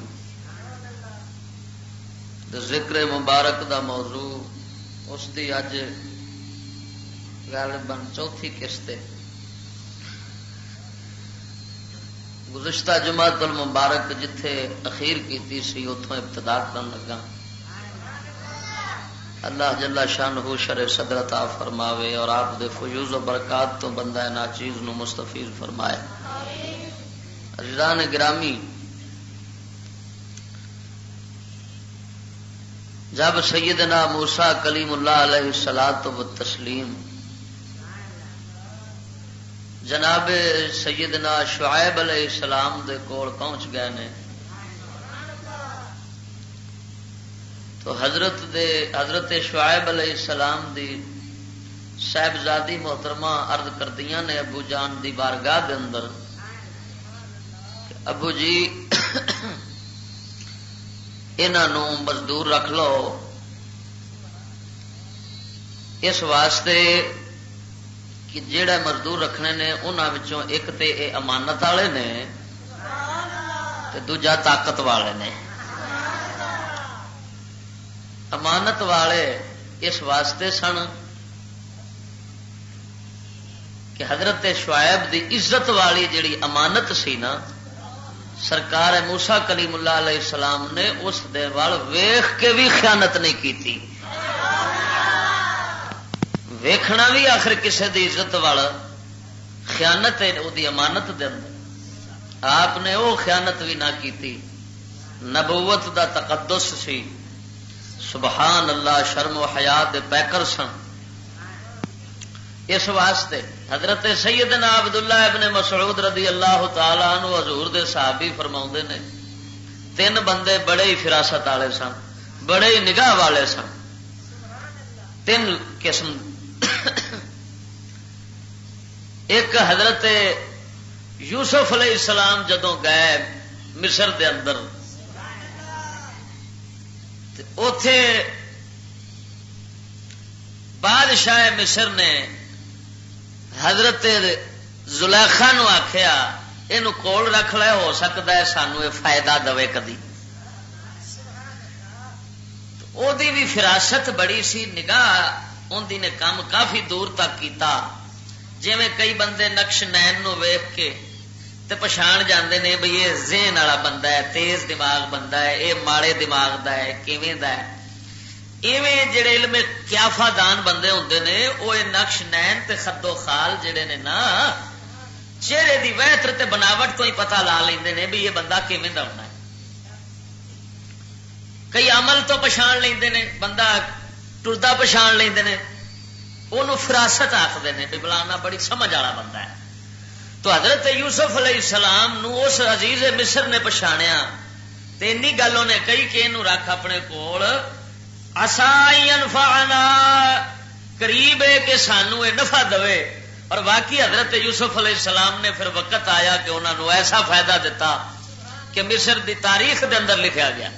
ذکر مبارک دا موضوع، اس دی اج غالباً چوتھی قسط گزشتہ جماعت المبارک جتھے اخیر کیتی سی اتوں ابتدا کرن لگا۔ اللہ جلا شان ہو شر صدرتا فرماوے اور آپ دے فیوز و برکات تو بندہ ناچیز نو مستفیز فرمائے۔ رضان گرامی، جب سیدنا موسا کلیم اللہ علیہ سلاد و تسلیم، جناب سیدنا شعیب علیہ السلام دے کول پہنچ گئے نے، تو حضرت دے، حضرت شعیب علیہ السلام دی صاحبزادی محترمہ ارد کردیاں نے ابو جان دی بارگاہ دے اندر ابو جی انہوں مزدور رکھ لو۔ اس واسطے کہ جڑا مزدور رکھنے نے انہوں ایک تے اے امانت والے نے دوجا طاقت والے نے۔ امانت والے اس واسطے سن کہ حضرت شعیب دی عزت والی جڑی امانت سی نا سرکار موسا کلیم اللہ علیہ السلام نے اس دے وال ویخ کے بھی خیانت نہیں کی تھی ویکھنا بھی آخر کسے دی عزت وال خیانت ہے وہ امانت دے اندر۔ آپ نے وہ خیانت بھی نہ کی نبوت دا تقدس سی۔ سبحان اللہ، شرم و حیات دے پیکر سن۔ اس واسطے حضرت سیدنا عبداللہ ابن مسعود رضی اللہ تعالی عنہ حضور دے صحابی فرما نے، تین بندے بڑے ہی فراست والے سن، بڑے ہی نگاہ والے سن۔ تین قسم۔ ایک حضرت یوسف علیہ السلام جدو گئے مصر دے اندر اتے بادشاہ مصر نے حضرت زلیخا نو آخیا یہ کول رکھ لے، ہو سکتا ہے سانو یہ فائدہ دے کدی۔ وہ بھی فراست بڑی سی، نگاہ اندی نے کام کافی دور تک کیتا۔ جی میں کئی بندے نقش نین نو ویخ کے تے پچھان جاندے نے، بھئی یہ ذہن والا بندہ ہے، تیز دماغ بندہ ہے، یہ ماڑے دماغ دا ہے، کیویں دا ہے؟ ایویں جڑے علم کیافا دان بندے ہوندے نے وہ نقش نین تے خدو خال جڑے نے نا چہرے دی ویتر تے بناوٹ تو ہی پتہ لا لیندے نے بھی یہ بندہ کیویں دا ہونا ہے۔ کئی عمل تو پچھان لیندے نے، بندہ ٹردا پچھان لیندے نے انہوں فراست آخر نے بھی بلانا بڑی سمجھ والا بندہ ہے۔ تو حضرت یوسف علیہ السلام نو اس عزیز مصر نے پچھاڑیا گل انہیں کئی کہ رکھ اپنے کول انفعنا، قریب ہے کہ سانو یہ نفع دے اور واقعی حضرت یوسف علیہ السلام نے پھر وقت آیا کہ انہوں نے ایسا فائدہ دیتا کہ مصر دی تاریخ دے اندر لکھا گیا۔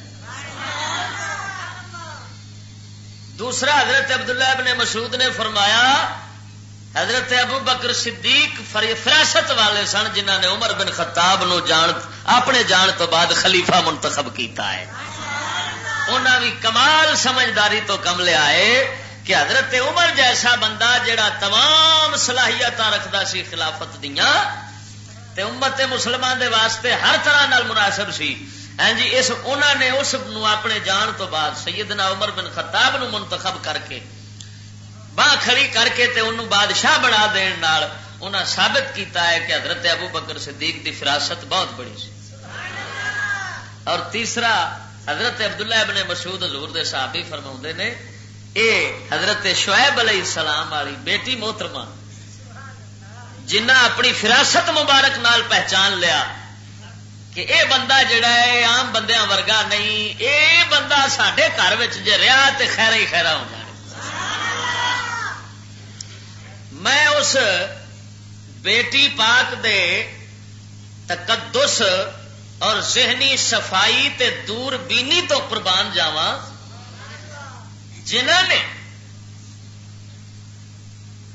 دوسرا حضرت عبداللہ ابن مسعود نے فرمایا، حضرت ابو بکر صدیق فراست والے سن جنہ نے عمر بن خطاب نو جان اپنے جان تو بعد خلیفہ منتخب کیتا ہے۔ انہاں بھی کمال سمجھداری تو کم لیا ہے کہ حضرت عمر جیسا بندہ جڑا تمام صلاحیت رکھتا سی خلافت دیا تے امت مسلمان دے واسطے ہر طرح نال مناسب سی۔ ہاں جی اس انہوں نے اس نو اپنے جان تو بعد سیدنا عمر بن خطاب نو منتخب کر کے باہ کھڑی کر کے تے انہوں بادشاہ بنا دین نال انہاں ثابت کیتا ہے کہ حضرت ابو بکر صدیق دی فراست بہت بڑی سی۔ اور تیسرا حضرت عبداللہ ابن مسعود حضور دے صحابی فرما نے، اے حضرت شعیب علیہ السلام والی بیٹی محترمہ، جنہ اپنی فراست مبارک نال پہچان لیا کہ اے بندہ جڑا ہے عام بندیاں ورگا نہیں، اے بندہ سڈے گھر جی رہا تو خیر ہی خیرا ہو جائے میں اس بیٹی پاک دے تقدس اور ذہنی صفائی تے دور بینی تو قربان جاوا جنہ نے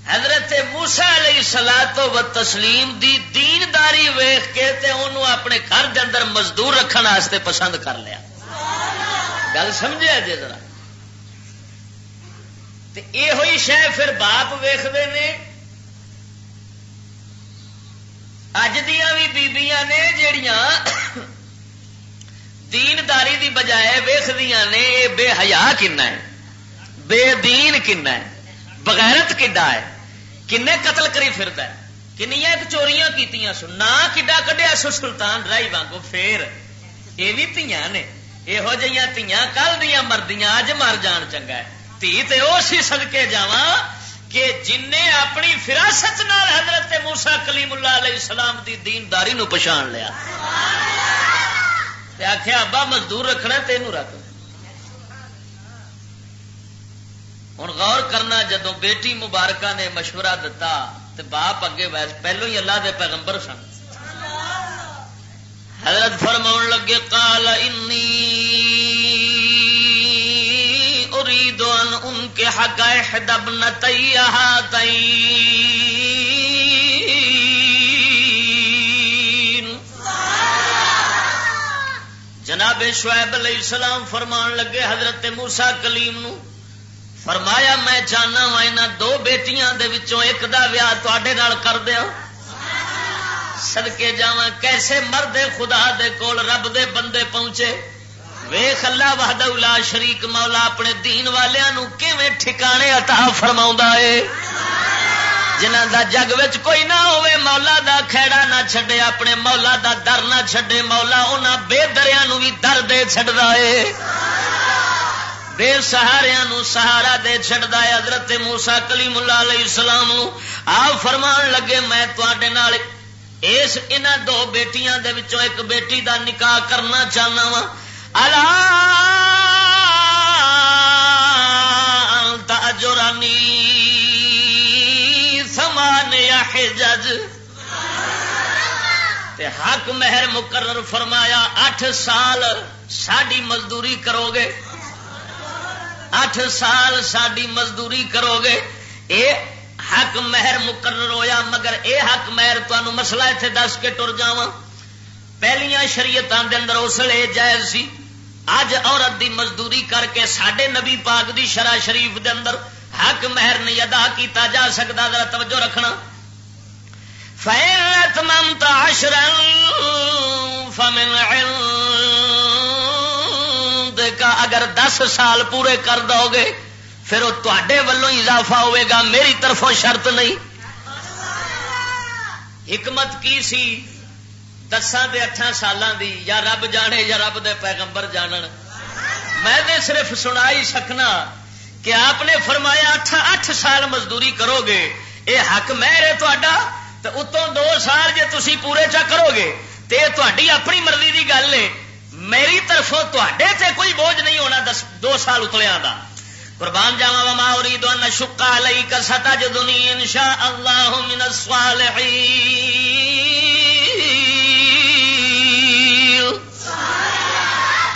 حضرت موسا علیہ سلا و تسلیم دی دینداری ویخ کے تے انہوں اپنے گھر کے اندر مزدور رکھنے واسطے پسند کر لیا۔ گل سمجھا جی ذرا؟ یہ ہوئی شہ پھر باپ ویختے ہیں اج دیا بھی بیبیاں نے جڑیاں دینداری دی بجائے ویخدیا نے بے حیا کنا ہے؟ بے دین کنا ہے؟ بغیرت کڈا ہے؟ کنے قتل کری فرد ہے؟ کنیا چوریاں کیتیاں سو نہ کڈا کڈیا سو سلطان رائی وانگو پھر یہ بھی تیاں نے۔ یہو جہاں تیاں، کل دیا مردیاں اج مر جان چنگا ہے۔ تھی تے او سی سدکے جاوا کہ جن نے اپنی فراست نال حضرت موسا کلیم اللہ علیہ السلام دی دینداری نو پچھان لیا۔ سبحان اللہ آخیا ابا مزدور رکھنا تینوں رکھ ہوں غور کرنا جدو بیٹی مبارکہ نے مشورہ دتا تو باپ اگے ویس پہلو ہی اللہ دے پیغمبر سن۔ حضرت فرما لگے کال ارید ان ان کے حق احدب نتیہا جناب شعیب علیہ السلام فرمان لگے حضرت موسا کلیم نو، فرمایا میں چاہنا وا یہاں دو بیٹیاں دے وچوں ایک دا ویاہ تے کر دیا سدکے جا کیسے مرد خدا دے کول رب دے بندے پہنچے۔ ویخ اللہ وحد الا شریک مولا اپنے دین والوں کیویں ٹھکانے عطا فرما ہے۔ جنہ دا جگ وچ کوئی نہ ہوئے مولا دا کھیڑا نہ چھڈے، اپنے مولا دا در نہ چھڈے، مولا انہاں بے دریا بھی در دے چھڈا ہے بے سہاریا سہارا دے چڑھتا ہے حضرت موسا کلی ملا علیہ السلام آپ فرمان لگے، میں تے اس ان دو بیٹیاں دے وچوں ایک بیٹی دا نکاح کرنا چاہنا وا تاجرانی سمان یا حجج تے حق مہر مقرر فرمایا، اٹھ سال ساڈی مزدوری کرو گے۔ اٹھ سال ساری مزدوری کرو گے۔ اے حق مہر مقرر ہویا، مگر اے حق مہر تمہوں مسئلہ اتنے دس کے ٹر جا پہلیا شریعتوں کے اندر اس لیے جائز سی، اج عورت دی مزدوری کر کے سڈے نبی پاک دی شرح شریف دے اندر حق مہر نہیں ادا کیتا جا سکتا ذرا توجہ رکھنا۔ فیلت ممتا فمن کا اگر دس سال پورے کر دو گے، پھر وہ تے ولوں اضافہ ہوئے گا۔ میری طرفوں شرط نہیں۔ حکمت کی سی؟ دسان دے اٹھان سالوں دی۔ یا رب جانے یا رب دے پیغمبر جانن۔ میں نے صرف سنا ہی سکنا کہ آپ نے فرمایا اٹھ اٹھ سال مزدوری کرو گے۔ اے حق میرے تا تو اتوں دو سال جے تسی پورے چا کرو گے تو تھی اپنی مرضی کی گل ہے میری طرفوں تے کوئی بوجھ نہیں ہونا دس دو سال اتلیا کا قربان جاوا وما اريد ان اشق عليك ستجدني ان شاء الله من الصالحين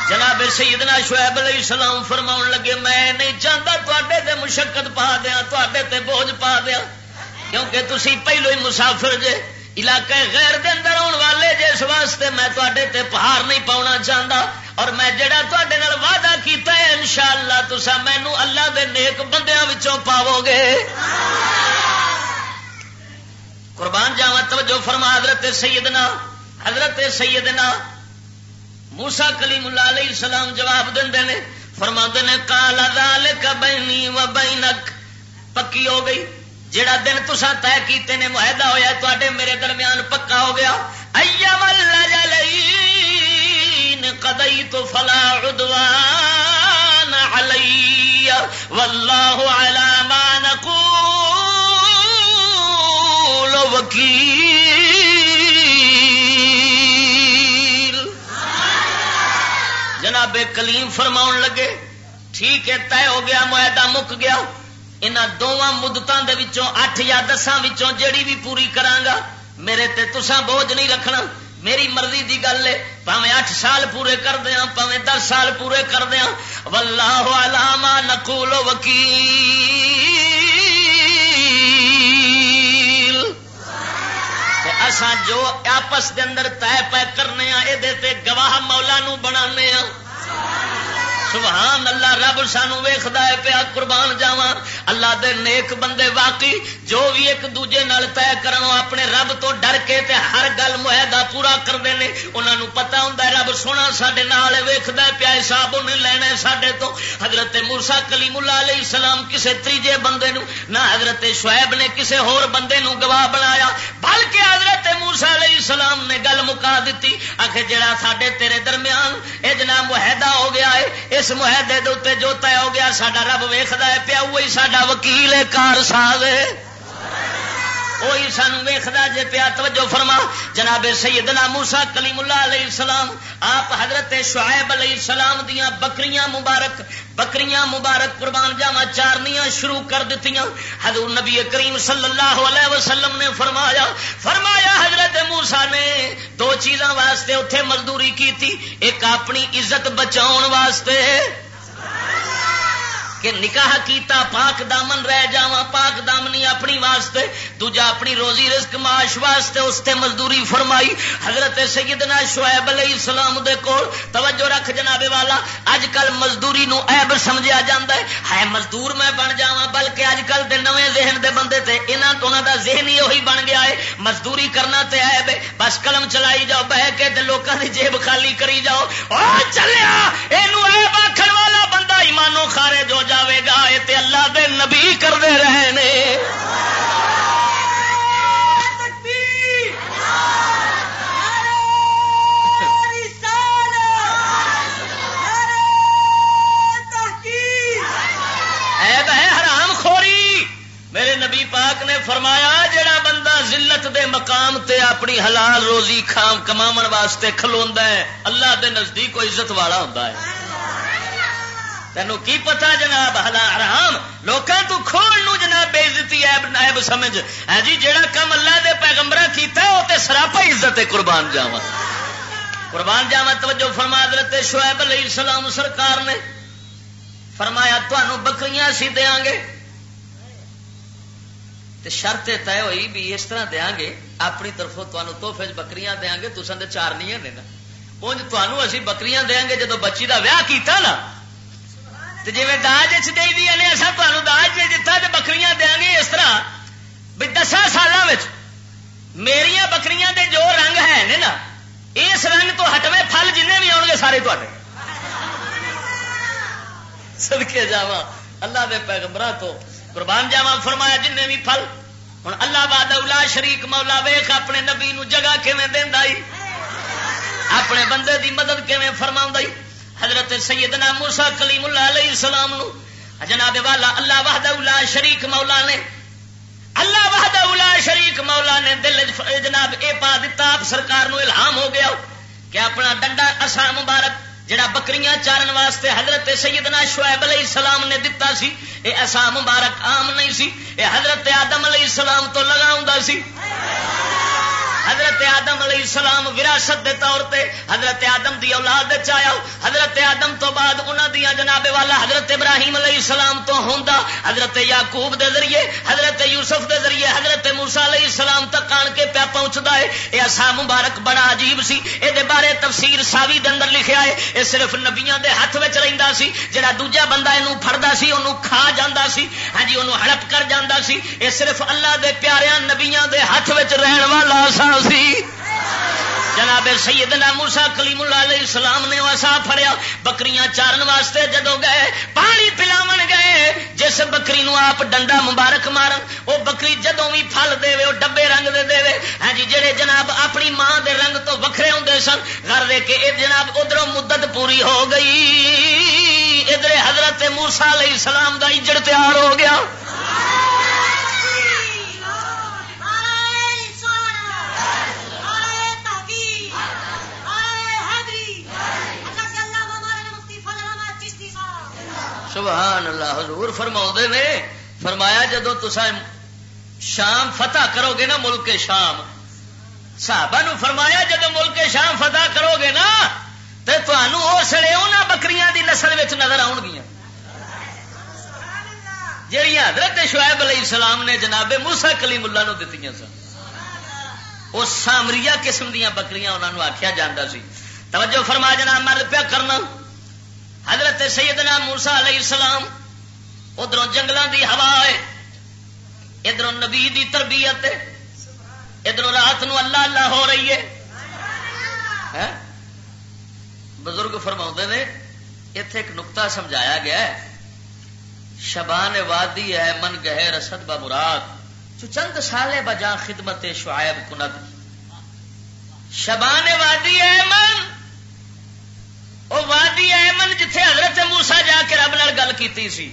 جناب سیدنا شعیب علیہ السلام فرماؤن لگے میں نہیں چاہتا تے تے مشقت پا دیا تے تے بوجھ پا دیا کیونکہ تسی پہلو ہی مسافر جے، علاقے غیر دے اندر آن والے جس واسطے میں تے پہاڑ نہیں پاؤنا چاہتا اور میں جڑا تے وعدہ کیتا ہے، انشاءاللہ تسا مینو اللہ دے نیک بندیاں پاو گے۔ قربان جاوا توجہ فرما، حضرت سیدنا حضرت سیدنا موسا کلیم اللہ علیہ السلام جواب دے فرما نے کالا دال بینی و بینک، پکی ہو گئی۔ جڑا دن تسا طے کیتے نے معاہدہ ہوا تے میرے درمیان پکا ہو گیا۔ ایا کدئی تو فلا عدوان علی واللہ علی ما نقول وکیل۔ جناب کلیم فرماؤن لگے، ٹھیک ہے، طے ہو گیا، معاہدہ مک گیا۔ یہاں دونوں مدتوں کے اٹھ یا دساں جیڑی بھی پوری کرانگا میرے تے تسا بوجھ نہیں رکھنا۔ میری مرضی دی گل ہے پاوے اٹھ سال پورے کر دیا ہاں، پاوے دس سال پورے کر دیا ہاں۔ واللہ علامہ نقول وکیل۔ اساں جو آپس دے اندر طے پے کرنے ہاں یہ گواہ مولا نو بنا ہاں۔ سبحان اللہ رب سانو ویختا ہے پیا قربان جاوا اللہ دے نیک بندے واقعی جو بھی ایک دوجے نال طے کرن اپنے رب تو ڈر کے تے ہر گل معاہدہ پورا کرتے ہیں انہوں نے پتا ہوں رب سونا سڈے نال ویخد پیا حساب انہیں لینا سڈے تو۔ حضرت مورسا کلیم اللہ علیہ السلام کسے تیجے بندے نو نہ حضرت شعیب نے کسے ہور بندے نو گواہ بنایا، بلکہ حضرت مورسا علیہ السلام نے گل مکا دیتی آخر جڑا سڈے تیرے درمیان یہ جناب معاہدہ ہو گیا ہے، اس معاہدے دے جو طے ہو گیا سڈا رب ویخد ہے، پیا وہی سڈا وکیل کار ساز ہے۔ وہی سان ویخدا جے پیا توجہ فرما۔ جناب سیدنا موسا کلیم اللہ علیہ السلام، آپ حضرت شعیب علیہ السلام دیا بکریاں مبارک بکریاں مبارک قربان جاوا چارنیاں شروع کر دیتی حضور نبی کریم صلی اللہ علیہ وسلم نے فرمایا فرمایا حضرت موسا نے دو چیزاں واسطے اتے مزدوری کی تھی ایک اپنی عزت بچاؤ واسطے کہ نکاح کیتا، پاک دامن رہ جا پاک دامنی اپنی واسطے، دوجا اپنی روزی رزق معاش واسطے اس تے مزدوری فرمائی۔ حضرت سیدنا شعیب علیہ السلام دے کول توجہ رکھ جناب والا اج کل مزدوری نو عیب سمجھا جاندا ہے۔ ہے مزدور میں بن جاواں، بلکہ اج کل دے نویں ذہن دے بندے تے انہاں تو انہاں دا ذہن ہی وہی بن گیا ہے۔ مزدوری کرنا تے عیب ہے۔ بس قلم چلائی جاؤ، بہ کے تے لوکاں دی جیب خالی کری جاؤ۔ او چلیا، اینو عیب آکھن والا بندہ ایمانوں خارج ہو جا۔ جاوے گا یہ تے اللہ دے نبی کرتے رہنے۔ میرے نبی پاک نے فرمایا، جڑا بندہ ذلت دے مقام تے اپنی حلال روزی کھام کما واسطے کھلوندا ہے، اللہ دے نزدیک کوئی عزت والا ہوندا ہے۔ تینوں کی پتا جناب؟ ہلا حرام. لوگوں تو کھول نو جناب بے بےزتی ایب سمجھ. ہے جی جہاں کم اللہ دے پیغمبر کیتا ہے وہ تو سراپا عزت قربان جاوا قربان جاوا توجہ فرما، حضرت شعیب علیہ السلام سرکار نے فرمایا تمہوں بکریاں سی دیا گے. تے شرط طے ہوئی بھی اس طرح دیا گے، اپنی طرفوں تمہیں توحفے بکریاں دیا گے تو چار نہیں ہے نا. انج تمہوں اسی بکریاں دیا گے جدو بچی کا ویاہ کیتا نا جی داج دے دیا نے اصل تمہیں داج دے دتا تو بکریاں دیا گے اس طرح۔ بھی دسا سالوں میریا بکریاں دے جو رنگ ہے نا، اس رنگ تو ہٹوے پھل جن بھی آؤ گے سارے تے سدکے جا اللہ دے پیغمبر تو قربان جاوا فرمایا جن بھی پھل۔ ہوں اللہ باد شریک مولا ویخ اپنے نبی نو جگہ کیون دینا اپنے بندے دی مدد کیون فرما حضرت سیدنا موسا کلیم اللہ علیہ السلام نو۔ جناب والا، اللہ وحدہ شریک مولا نے۔ اللہ وحدہ شریک مولا نے دل جناب اے پا دیتا آپ سرکار نو الہام ہو گیا۔ کہ اپنا ڈنڈا اصا مبارک، جڑا بکریاں چارن واسطے حضرت سیدنا شعیب علیہ السلام نے دتا سی، اے اصا مبارک عام نہیں سی۔ اے حضرت آدم علیہ السلام تو لگا سی۔ حضرت آدم علیہ السلام وراثت دے طور پہ حضرت آدم دی اولاد چایا حضرت آدم تو بعد انہوں دیا جناب والا حضرت ابراہیم علیہ السلام تو ہوں حضرت یعقوب دے ذریعے، حضرت یوسف دے ذریعے، حضرت موسا علیہ السلام تک آن کے پیا پہنچتا ہے۔ یہ ایسا مبارک بڑا عجیب سی یہ بارے تفسیر ساوی دے اندر لکھیا ہے یہ صرف نبیاں دے ہاتھ میں رہتا سی، جڑا دوجا بندہ یہ فردا سی انہوں کھا جانا سی ہاں جی انہوں ہڑپ کر جانا سی۔ یہ صرف اللہ دے پیاریاں نبیاں دے ہاتھ میں رہن والا سا سی۔ جناب سیدنا موسا کلیم اللہ علیہ السلام نے وسا فریا بکریاں چارن واسطے جدو گئے، پانی پلاو گئے۔ جس بکری نو آپ ڈنڈا مبارک مارن، وہ بکری جدو بھی پھل دے وہ ڈبے رنگ دے دے ہاں جی جڑے جناب اپنی ماں دے رنگ تو وکھرے ہوں سن، گھر دے کے، اے جناب ادھر مدت پوری ہو گئی۔ ادھر حضرت موسا علیہ السلام دا اجڑ تیار ہو گیا۔ سبحان اللہ، حضور فرما نے، فرمایا جدو تسا شام فتح کرو گے نا، ملک شام۔ صحابہ نو فرمایا جدو ملک شام فتح کرو گے نا تو تمہوں اس لیے انہوں بکریاں دی نسل نظر آن گیا جہیا حضرت شعیب علیہ السلام نے جناب موسا کلی ملا نو دیتی سن وہ سامری قسم دیا بکریاں انہوں آخیا جا سی۔ توجہ فرما جناب مرد پیا کرنا۔ حضرت سیدنا موسا علیہ السلام ادھر جنگلوں کی ہوا ہے ادھر نبی دی تربیت ادھر رات نو اللہ اللہ ہو رہی ہے۔ ہاں؟ بزرگ فرما نے اتے ایک نقتا سمجھایا گیا ہے۔ شبان وادی ہے، من گہے رسد ب مراد۔ چند سالے بجا خدمت شعیب کنت شبان وادی ہے، من وہ وادی ایمن جتھے حضرت موسا جا کے رب نال گل کی سی۔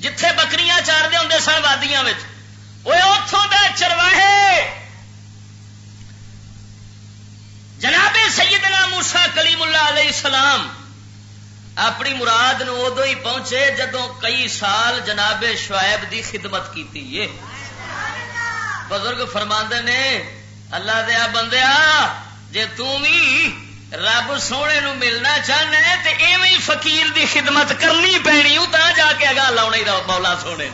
جتھے بکریاں چار دے ہوں سن وادیاں وہ اتوں کا چرواہے۔ جناب سیدنا موسا کلیم اللہ علیہ السلام اپنی مراد نو ادو ہی پہنچے جدو کئی سال جناب شعیب دی خدمت کی بزرگ فرماندے نے، اللہ دیا بندیا جی تھی رب سونے نو ملنا چاہنا ہے تو ایویں فقیر دی خدمت کرنی پینی تا جا کے اگا لا مولا سونے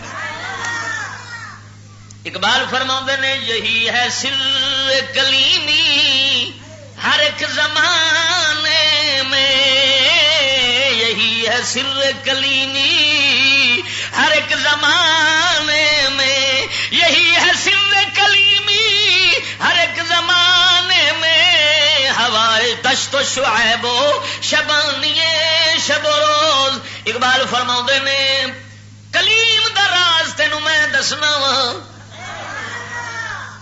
اقبال فرما نے، یہی ہے سر کلیمی ہر ایک زمانے میں۔ یہی ہے سر کلیمی ہر ایک زمانے میں۔ یہی ہے سر کلیمی ہر ایک زمانے میں۔ ہوائے دشت شعیبو شبانی شب و روز اقبال فرما نے، کلیم دا راز تین میں دسنا وا۔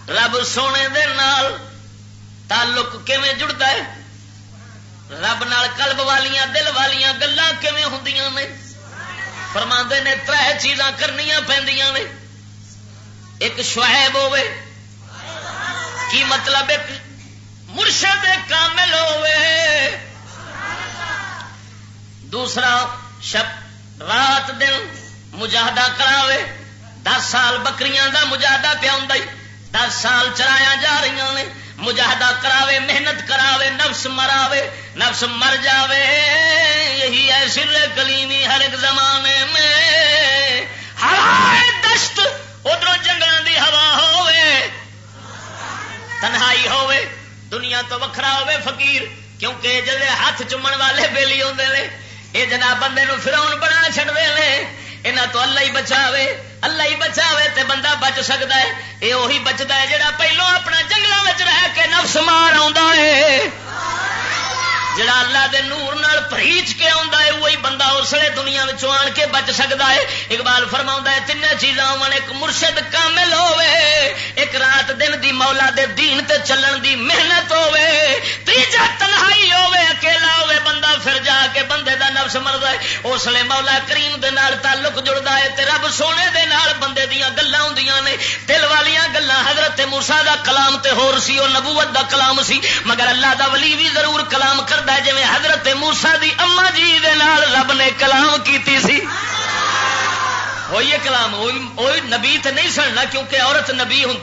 رب سونے دے نال تعلق کیویں جڑتا ہے؟ رب نال قلب والیاں، دل والیاں گلیں کیویں ہوں نے؟ فرما نے تر چیزاں کرنی پہ ایک شعیب ہوے کی مطلب ایک مرشد کامل ہوے دوسرا شب، رات دن مجاہدہ کراوے۔ دس سال بکریاں دا مجاہدہ پیا دس سال چرایا جا رہی نے۔ مجاہدہ کراوے، محنت کراوے، نفس مراوے، نفس مر جاوے۔ یہی ہے سر کلیمی ہر ایک زمانے میں۔ دشت ادھر جنگل دی ہوا ہوے تنہائی ہوے دنیا تو وکھرا ہوے فقیر، کیونکہ جلے ہاتھ چومن والے بیلی ہوندے نے، اے جناب بندے نو فرعون بنا چڑھتے نے، انہاں تو اللہ ہی بچاوے، اللہ ہی بچاوے تے بندہ بچ سکدا ہے، اے وہی بچدا ہے جڑا پہلو اپنا جنگلاں وچ رہ کے نفس مار آوندا ہے۔ جڑا اللہ دے نور نال پریچ کے آتا ہے، وہی بندہ اسلے دنیا آن کے بچ سکتا ہے۔ اقبال فرما ہے تین چیزاں ایک مرشد کامل ہوے ایک رات دن دی مولا دے دین تے چلن دی محنت ہوے تیجا تنہائی ہوے اکیلا ہوے بندہ پھر جا کے بندے دا نفس مرد ہے۔ اس لیے مولا کریم دے نال تعلق جڑتا ہے تے رب سونے دے نال بندے دیا گلا ہوں نے۔ دل والیاں گلا حضرت موسا دا کلام تے ہور سی وہ نبوت دا کلام سی، مگر اللہ دا ولی بھی ضرور کلام کر کرتا ہے جی حضرت موسا دی اما جی دے نال رب نے کلام کیتی سی۔ ہوئی کلام؟ وہی نبی تے نہیں سننا، کیونکہ عورت نبی ہوں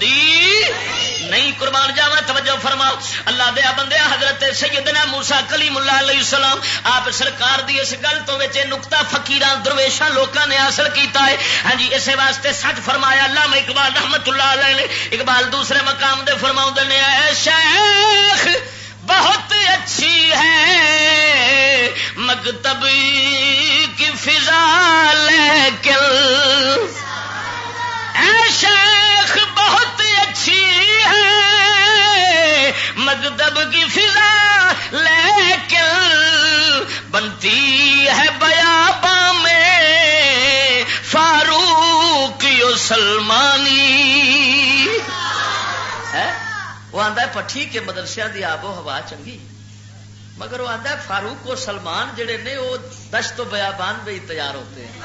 نہیں۔ قربان جاوا توجہ فرما اللہ دیا بندے، حضرت سیدنا موسا کلیم اللہ علیہ السلام، آپ سرکار دی اس گل تو نکتا فکیر درویشا لوگوں نے حاصل کیتا ہے۔ ہاں جی اسے واسطے سچ فرمایا اللہ میں اقبال رحمت اللہ علیہ نے۔ اقبال دوسرے مقام دے فرما نے، اے شیخ! بہت اچھی ہے۔ مکتب کی فضا لیکن اے شیخ بہت اچھی ہے۔ مکتب کی فضا لیکن بنتی ہے بیابا میں۔ فاروق سلمانی وہ آتا پٹھی کے مدرسے کی آب و ہوا چنگی۔ مگر وہ آتا فاروق و سلمان جڑے نے وہ دشت و بیابان بھی تیار ہوتے ہیں۔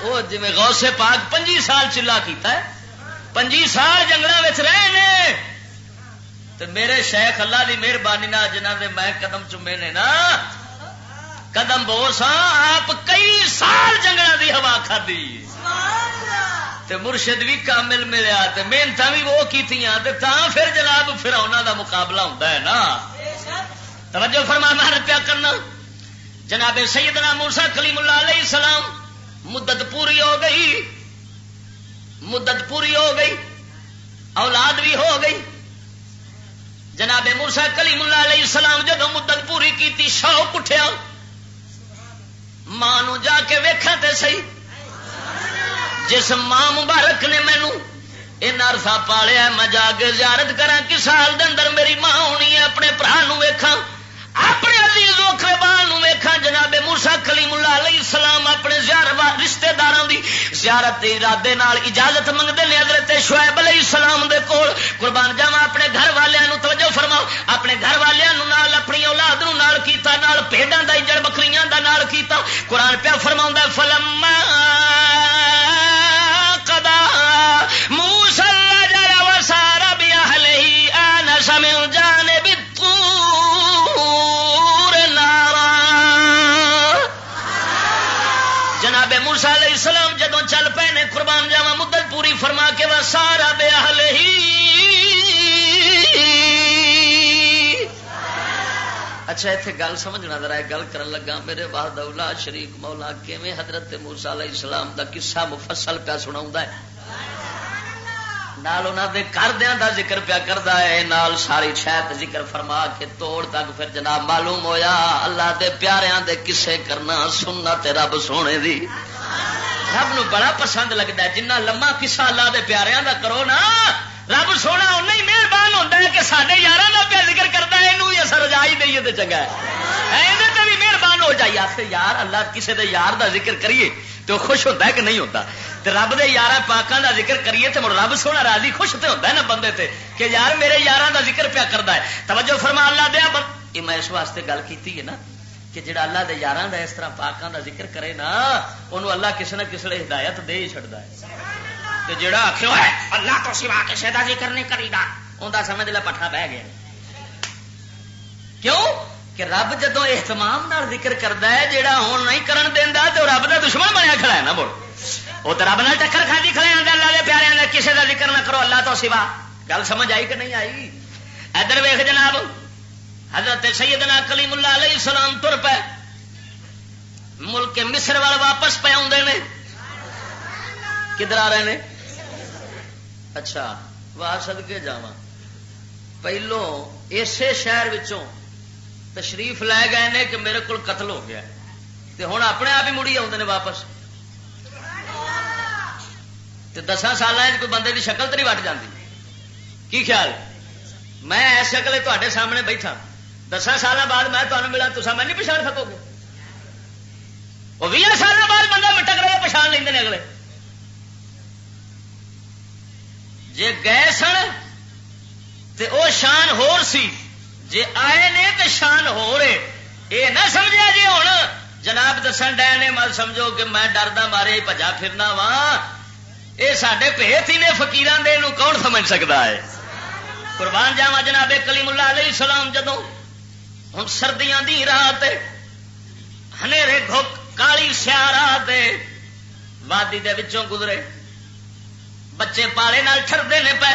وہ جی غوث پاک پنجی سال چلا کیتا ہے، پنجی سال جنگل رہے تو میرے شیخ اللہ کی مہربانی جنہ نے میں قدم چومے نے نا، قدم بو سا آپ کئی سال جنگل کی ہوا کھدی تے مرشد بھی کامل ملیا تے محنت بھی وہ کی پھر جناب پھر انہوں دا مقابلہ ہوتا ہے نا۔ توجہ فرما محنت پیا کرنا۔ جناب سیدنا موسا کلیم اللہ علیہ السلام مدت پوری ہو گئی، مدت پوری ہو گئی، اولاد بھی ہو گئی۔ جناب موسا کلیم اللہ علیہ السلام جدو مدت پوری کی شوق اٹھیا۔ ماں جا کے ویکھا تے صحیح۔ جس ماں مبارک نے مینو این عرصہ پالیا میں جا کے زیارت کرا کہ سال دے اندر میری ماں ہونی ہے، اپنے برا ویکھا اپنے عزیز وقربان ویکھا جناب موسا کلیم اللہ علیہ السلام اپنے زیارت رشتے دار دی زیارت دے ارادے نال اجازت منگتے ہیں حضرت شعیب علیہ السلام دے کول۔ قربان جاوا اپنے گھر والوں توجہ فرماؤ۔ اپنے گھر والوں نال، اپنی اولاد نو نال کیتا، نال پیڈاں دا اجڑ بکریاں دا نال کیتا۔ قرآن پیا فرماؤں فلم جناب السلام جدو چل پے نے قربان جاوا مدت پوری فرما کے وہ سارا بے حل ہی۔ اچھا اتنے گل سمجھنا ذرا گل کر لگا، میرے بعد شریف مولا، کیویں حضرت موسا علیہ السلام دا قصہ مفصل پیا سنا ہے؟ نال انہوں دے کردیا دا ذکر پیا کرتا ہے، نال ساری شاید ذکر فرما کے توڑ تک پھر جناب معلوم ہویا، اللہ دے پیاریاں دے کسے کرنا سننا تے رب سونے دی۔ رب نو بڑا پسند لگتا ہے، جنہ لما کسا اللہ دے پیاریاں دا کرو نا، رب سونا اُن ہی مہربان ہوتا ہے کہ سارے یار کا پیا ذکر کرتا ہے یہ اثر رجائی دئیے تو چنگا ہے۔ یہ بھی مہربان ہو جائیے۔ یار اللہ کسی دے یار دا ذکر کریے تو خوش ہوتا ہے کہ نہیں ہوتا۔ رب دے یار پاکوں دا ذکر کریے تو رب سونا راضی خوش تو ہوتا ہے نا بندے تے کہ یار میرے یار دا ذکر پیا کرتا ہے۔ توجہ فرما اللہ دیا یہ میں اس واسطے گل کی ہے نا کہ جڑا اللہ دے یار دا اس طرح پاکوں دا ذکر کرے نا انہوں اللہ کسی نہ کسی ہدایت دے ہی چڑتا ہے۔ تے جڑا آخو ہے اللہ تو سوا کسی کا ذکر نہیں کری گا انہیں سمجھ لیا پٹھا بہ گیا۔ کیوں؟ کہ رب جدو اہتمام نال ذکر کرتا ہے جہاں ہوں نہیں کرن دینا تو رب کا دشمن بنیا کھڑا ہے نا مڑ وہ تو رب نال ٹکر کھا کھڑے ہیں اللہ کے پیارے کسی کا ذکر نہ کرو، اللہ تو سوا۔ گل سمجھ آئی کہ نہیں آئی؟ ادھر ویخ جناب حضرت سیدنا کلیم اللہ علیہ السلام تر پے، ملک مصر وال واپس پہ آدھے کدھر آ رہے ہیں اچھا واہ سد کے جا پہلو اسی شہر وچوں تشریف لے گئے نے کہ میرے کو قتل ہو گیا۔ ہوں اپنے آپ ہی مڑی آتے ہیں واپس۔ دسان سال کوئی بندے کی شکل تو نہیں وٹ جاتی کی خیال؟ میں اس شکل تے سامنے بیٹھا۔ دسان سال بعد میں تمہیں ملا تو میں نہیں پچھاڑ سکو گے وہ بھی سال بعد بندہ مٹک رہا پچھاڑ لیں اگلے۔ جی گئے سن تو وہ شان ہور سی۔ جی آئے نے تو شان ہو رہے یہ نہ سمجھا جی ہوں جناب دسن ڈے نے، مل سمجھو کہ میں ڈردا مارے پجا پھرنا وا یہ سارے پہت ہی نے فکیران دے کون سمجھ سکتا ہے؟ قربان جاوا جناب کلیم اللہ علیہ السلام جدو ہوں سردیاں دی رات ہنیرے کالی سیا رات وادی دے وچوں گزرے بچے پالے نال ٹرتے نے پے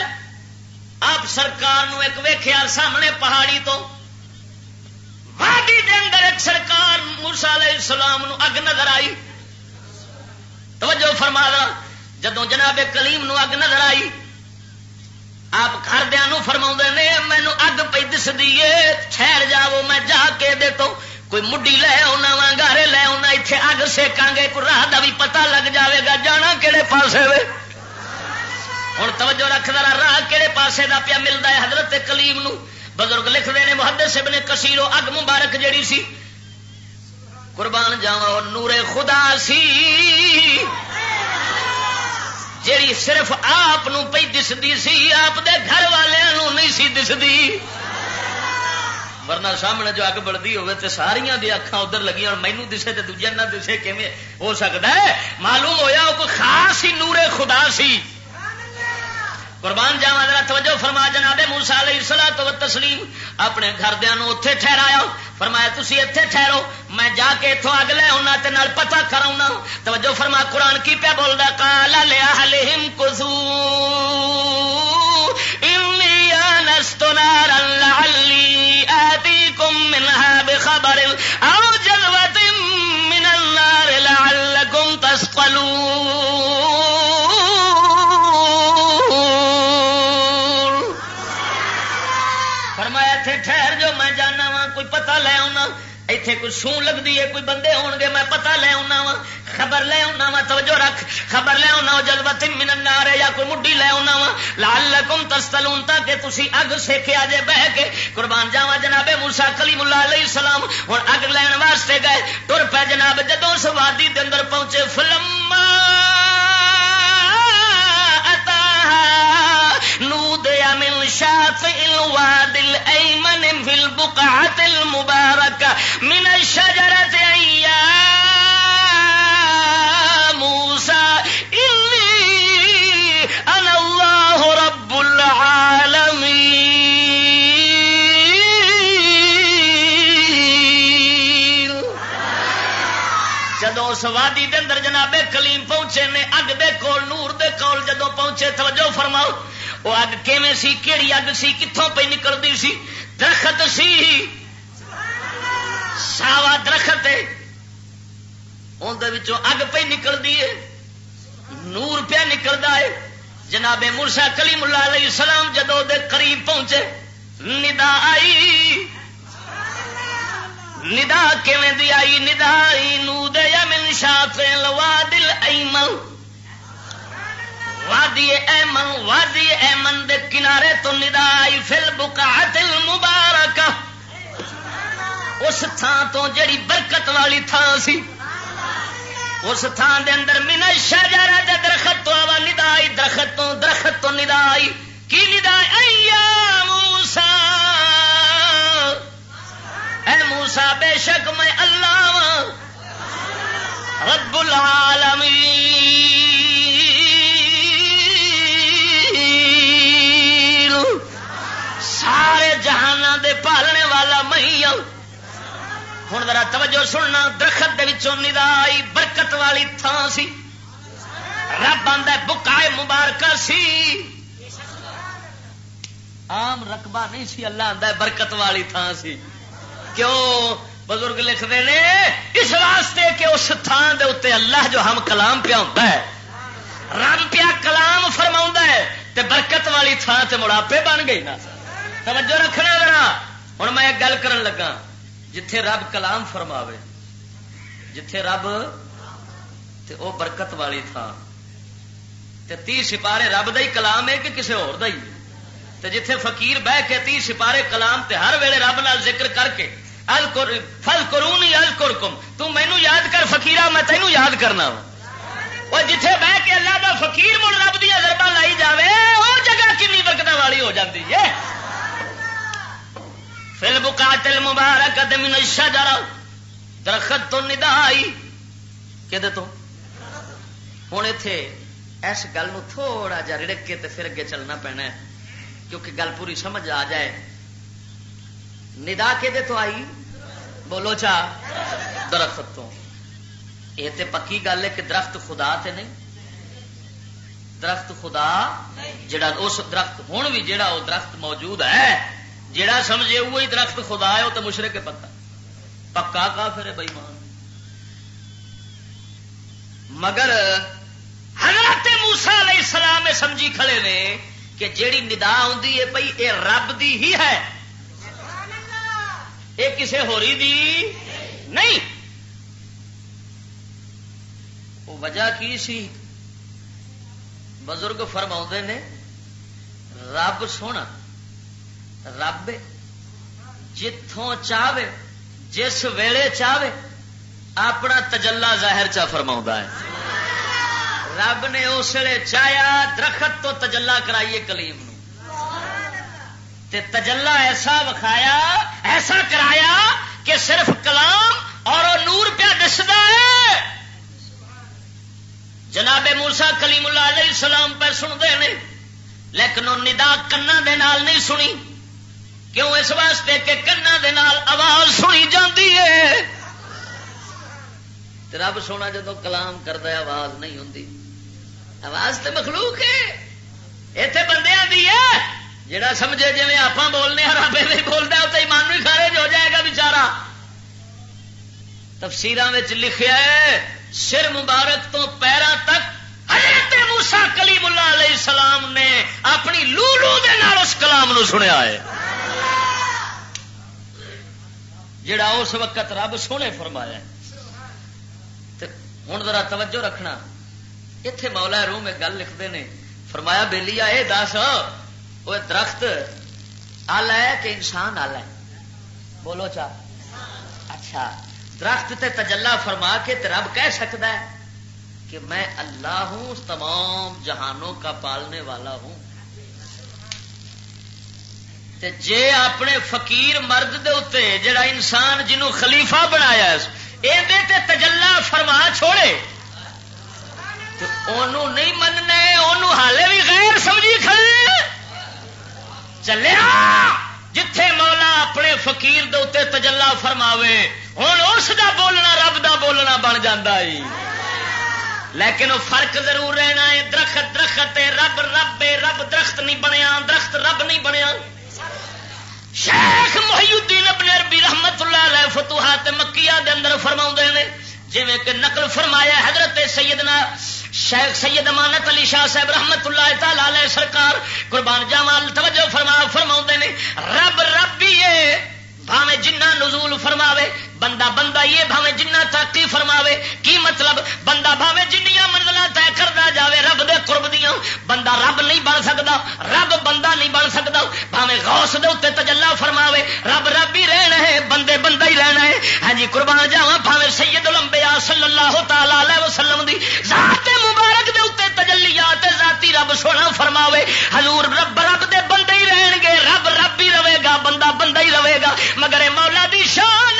آپ سرکار نو ایک ویخیا سامنے پہاڑی تو وادی دے اندر ایک سرکار مرسا علیہ السلام نو اگ نظر آئی توجہ فرما جدو جناب کلیم نو اگ نظر آئی آپ گھردیا فرما نے مینو اگ پی دس دیے ٹھہر جاو میں جا کے دے تو کوئی مڈی لے آنا وا گارے لے آنا اتنے اگ سیکاں گے کوئی راہ کا بھی پتا لگ جاوے گا، جانا کہڑے پاسے وے? ہوں توجہ رکھ دارا راہ کہڑے پاسے کا پیا ملتا ہے حضرت کلیم نو بزرگ لکھتے ہیں محدت سب نے کسیرو اگ مبارک جڑی سی۔ قربان جاوا نور خدا سی۔ جیڑی صرف آپ پی دستی سی، آپ دے گھر والوں نہیں سی دستی ورنہ سامنے جو اگ بڑھتی ہوے تو ساریا دی اکھان ادھر لگی اور مینو دسے تو دوجے نہ دسے کیون ہو سکتا ہے؟ معلوم ہویا وہ کوئی خاص ہی نور خدا سی۔ قربان جاوا ذرا توجہ فرما جناب موسا علیہ سلا تو تسلیم اپنے گھردیا اتے ٹھہرایا۔ فرمایا تھی اتے ٹھہرو، میں جا کے اتوں اگ لے آنا نال پتا کرا توجہ فرما، قرآن کی پیا بولتا کالا لیا ہلیم کسو خبر او جلوت من النار لعلكم تسقلون. لے آنا۔ اتنے کوئی سو لگتی ہے، کوئی بندے ہون گے میں پتا لے آنا وا۔ خبر لے آنا وا، توجہ رکھ۔ خبر لے آنا جلوت من نارے یا کوئی مڈی لے آنا وا۔ لال لکم تستلون، تاکہ تسی اگ سیکھے آجے بہ کے۔ قربان جاوا جناب موسا کلیم اللہ علیہ السلام۔ ہوں اگ لین واسطے گئے۔ تر پہ جناب جدو سوادی دے اندر پہنچے فلم نودي من شاطئ الواد الأيمن في البقعة المباركة من الشجرة أيام. جدو سوادی دے اندر جناب کلیم پہنچے نے، اگ دے کول، نور دے کول جدو پہنچے، توجہ فرماؤ، وہ اگ کیویں سی، کیڑی اگ سی کتوں پہ نکلتی سی؟ درخت سی۔ ساوا درخت اندر اگ پہ نکلتی ہے۔ نور پہ نکلتا ہے۔ جناب مرسا کلی ملا علیہ السلام جدو دے قریب پہنچے، ندا آئی۔ ندا کیویں دی آئی؟ ندا نو دے من شاف لوا دل ایمن. وادی ایمن وادی ایمن دے کنارے تو ندائی فل بکات المبارک اس تھان تو جڑی برکت والی تھان سی. اس تھان دے اندر مینا شاہجارا دے درخت تو آوا ندائی درخت تو درخت تو ندائی کی ندائی ایا موسا اے موسا بے شک میں اللہ ہاں۔ رب العالمین سارے جہان دے پالنے والا مئی ہوں ذرا توجہ سننا، درخت ندا آئی برکت والی تھان سی۔ رب آدھا بکائے مبارکہ سی۔ عام رقبہ نہیں سی، اللہ آتا برکت والی تھان سی۔ کیوں بزرگ لکھتے ہیں اس واسطے کہ اس تھان دے اتنے اللہ جو ہم کلام پیا ہوتا ہے، رب پیا کلام فرما ہے، تے برکت والی تھان تے مڑاپے بن گئی نا۔ توجہ رکھنا ذرا۔ ہوں میں ایک گل کرن لگا، جتھے رب کلام فرماوے، جتھے رب تے او برکت والی تھان۔ تے تی سپارے رب دا ہی کلام ہے کہ کسی اور دا ہی؟ تے جتھے فقیر بہ کے تی سپارے کلام تے ہر ویلے رب نال ذکر کر کے فل کرونی ال کرکم مینو یاد کر فقیرا میں تینوں یاد کرنا وہ جتھے بہ کے اللہ دا فقیر مڑ رب دیا ضربہ لائی جاوے اور جگہ کنی برکت والی ہو جاتی ہے۔ فل بکاتل مبارک من الشجر. درخت تو ندا آئی. کہ تو؟ ہوں اتے اس گل تھوڑا جا رڑک کے پھر اگے چلنا پینا ہے، کیونکہ گل پوری سمجھ آ جائے۔ ندا کہ تو آئی؟ بولو چا، درخت تو۔ یہ تے پکی گل ہے کہ درخت خدا تے نہیں۔ درخت خدا جڑا اس درخت ہوں بھی جڑا وہ درخت موجود ہے، جڑا سمجھے وہی درخت خدا ہے وہ تو مشرق پتا پکا کا پھر بئی مان مگر حضرت موسا علیہ السلام سمجھی کھڑے نے کہ جیڑی ندا آئی ہے یہ رب دی ہی ہے۔ یہ کسی ہوری دی؟ نہیں. وہ وجہ کی سی؟ بزرگ فرما نے، رب سونا، رب جتوں چاہے جس ویلے چاہے اپنا تجلا ظاہر چا فرما ہے۔ رب نے اس ویلے چاہیا، درخت تو تجلا کرائیے کلیم تے تجلا ایسا وکھایا، ایسا کرایا کہ صرف کلام اور نور پہ دستا ہے۔ جناب موسا کلیم اللہ علیہ السلام پہ سنتے ہیں۔ لیکن وہ ندا کنا دے نال نہیں سنی۔ کیوں اس واسطے کہ کنا دے نال آواز سنی جاتی ہے؟ رب سونا جدو کلام کرتا آواز نہیں ہوں آواز تو مخلوق ہے۔ اتے بندے آدھی ہے۔ جڑا سمجھے جی آپ بولنے رب نہیں بولتا تو ایمان ہی خارج ہو جائے گا بچارا تفسیر لکھا ہے، سر مبارک تو پیروں تک حضرت موسا کلیم اللہ علیہ السلام نے اپنی لولو دے نال اس کلام نو سنیا ہے۔ جڑا اس وقت رب سونے فرمایا ہوں ذرا توجہ رکھنا۔ اتے مولا روم ایک گل لکھتے ہیں فرمایا بےلی اے دس وہ درخت آلہ ہے کہ انسان آلہ ہے؟ بولو چا۔ اچھا۔ درخت تے تجلا فرما کے رب کہہ سکتا ہے کہ میں اللہ ہوں تمام جہانوں کا پالنے والا ہوں۔ تے جے اپنے فقیر مرد دے اتے جڑا انسان جنوں خلیفہ بنایا تے تجلا فرما چھوڑے۔ انہوں نہیں مننے انہوں حالے بھی غیر سمجھی کھڑے چلیا جتھے مولا اپنے فقیر دے اتنے تجلا فرماوے ہوں اس دا بولنا رب دا بولنا بن جا لیکن وہ فرق ضرور رہنا ہے درخت درخت رب رب رب درخت نہیں بنیا، درخت رب نہیں بنیا۔ شیخ محی الدین ابن عربی رحمت اللہ علیہ فتوحات مکیہ دے اندر فرما نے جی کہ نقل فرمایا حضرت سیدنا شیخ سید امانت علی شاہ صاحب رحمت اللہ تعالی سرکار قربان جامال توجہ فرما فرما نے، رب ربی ہے بھاوے جنہ نزول فرماوے، بندہ بندہ یہ بھاوے جنہ ترقی فرماوے، کی مطلب؟ بندہ بھاوے جنیا منزل طے کرتا جاوے، رب دے قرب دیا بندہ رب نہیں بن سکتا رب بندہ نہیں بن سکتا بھاوے غوث دے اتنے تجلا فرماوے، رب رب ہی رہنا ہے، بندے بندہ ہی رہنا ہے۔ ہاں جی قربان جاوا بھاوے سید لمبیا صلی اللہ تعالی علیہ وسلم دی ذات مبارک دے اتنے تجلیات ذاتی رب سونا فرماوے، حضور رب رب دے بندے ہی رہن گے، رب رب ہی رہے گا بندہ بندہ ہی رہے گا۔ مگر مولا دی شان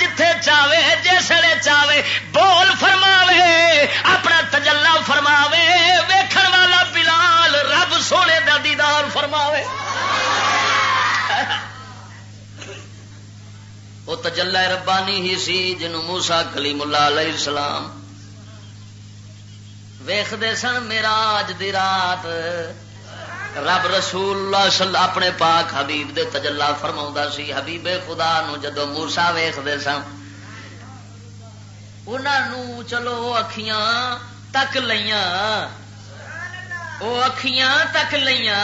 جتھے چاہے جسے چاہے بول فرماوے، اپنا تجلا فرماوے، ویکھن والا بلال رب سونے دا دیدار فرماوے۔ وہ تجلا ربانی ہی سی جنوں موسا کلیم اللہ علیہ السلام ویختے سن میرا اج دی رات رب رسول اللہ صلی اپنے پاک حبیب دے تجلا فرما سی، حبیب خدا نو جدو موسا ویختے سن انہوں چلو اکھیاں تک لیا وہ اکھیاں تک لیا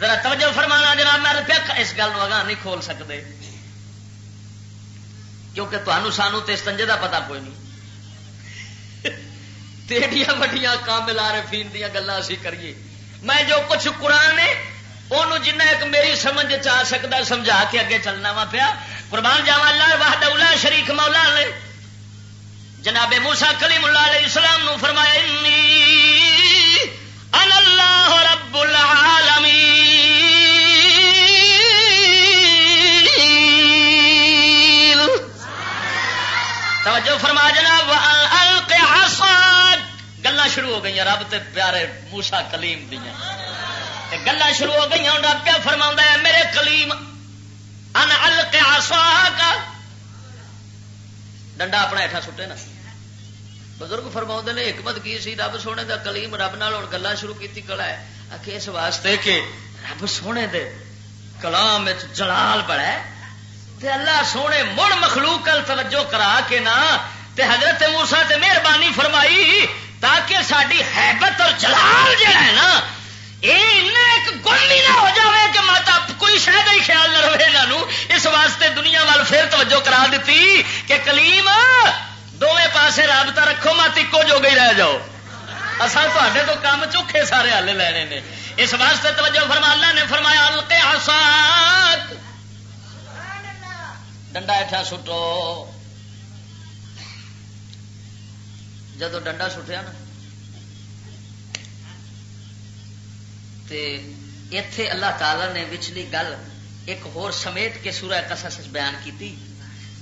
ذرا توجہ فرمانا جناب، میں پیا اس گل اگاں نہیں کھول سکتے کیونکہ تمہوں سانو تو استنجے کا پتا کوئی نہیں۔ تیڑیاں وڈیاں کام ملا رہے فیم دیا گلا اسی کریے۔ میں جو کچھ قرآن نے وہ جنہیں ایک میری سمجھ چاہ سکتا سمجھا کے اگے چلنا وا پیا۔ قربان جاوا اللہ واہد اولا شریک مولا نے۔ جناب موسا کلیم اللہ علیہ السلام نو فرمایا ان اللہ رب العالمین توجہ فرما جناب گلا شروع ہو گئی رب تے پیارے موسا کلیم دیا گلا شروع ہو گئی رب پیا فرما ہے، میرے کلیم ان کا ڈنڈا اپنا ہیٹھا سٹے نا۔ بزرگ فرما نے، حکمت کی سی، رب سونے دا کلیم رب نال ہوں گلا شروع کی کلا ہے۔ آخ اس واسطے کہ رب سونے دے کلام جلال بڑا ہے۔ تے اللہ سونے مڑ مخلوق کل توجہ کرا کے نا، تے حضرت موسا تے مہربانی فرمائی تاکہ ساری حیبت اور جلال جڑا ہے نا یہ ایک گم بھی نہ ہو جاوے کہ ماتا کوئی شاید ہی خیال نہ رہے یہاں اس واسطے دنیا وال پھر توجہ کرا دیتی کہ کلیم دونوں پاسے رابطہ رکھو مت ایکو جو گئی، رہ جاؤ۔ اصل تے تو کام چوکھے سارے ہل لینے نے۔ اس واسطے توجہ فرما، اللہ نے فرمایا ہلکے آسان ڈنڈا ہٹا سٹو جدو ڈنڈا سٹیا نا اتے اللہ تعالی نے وچلی گل ایک ہور سمیٹ کے سورہ قصص بیان کی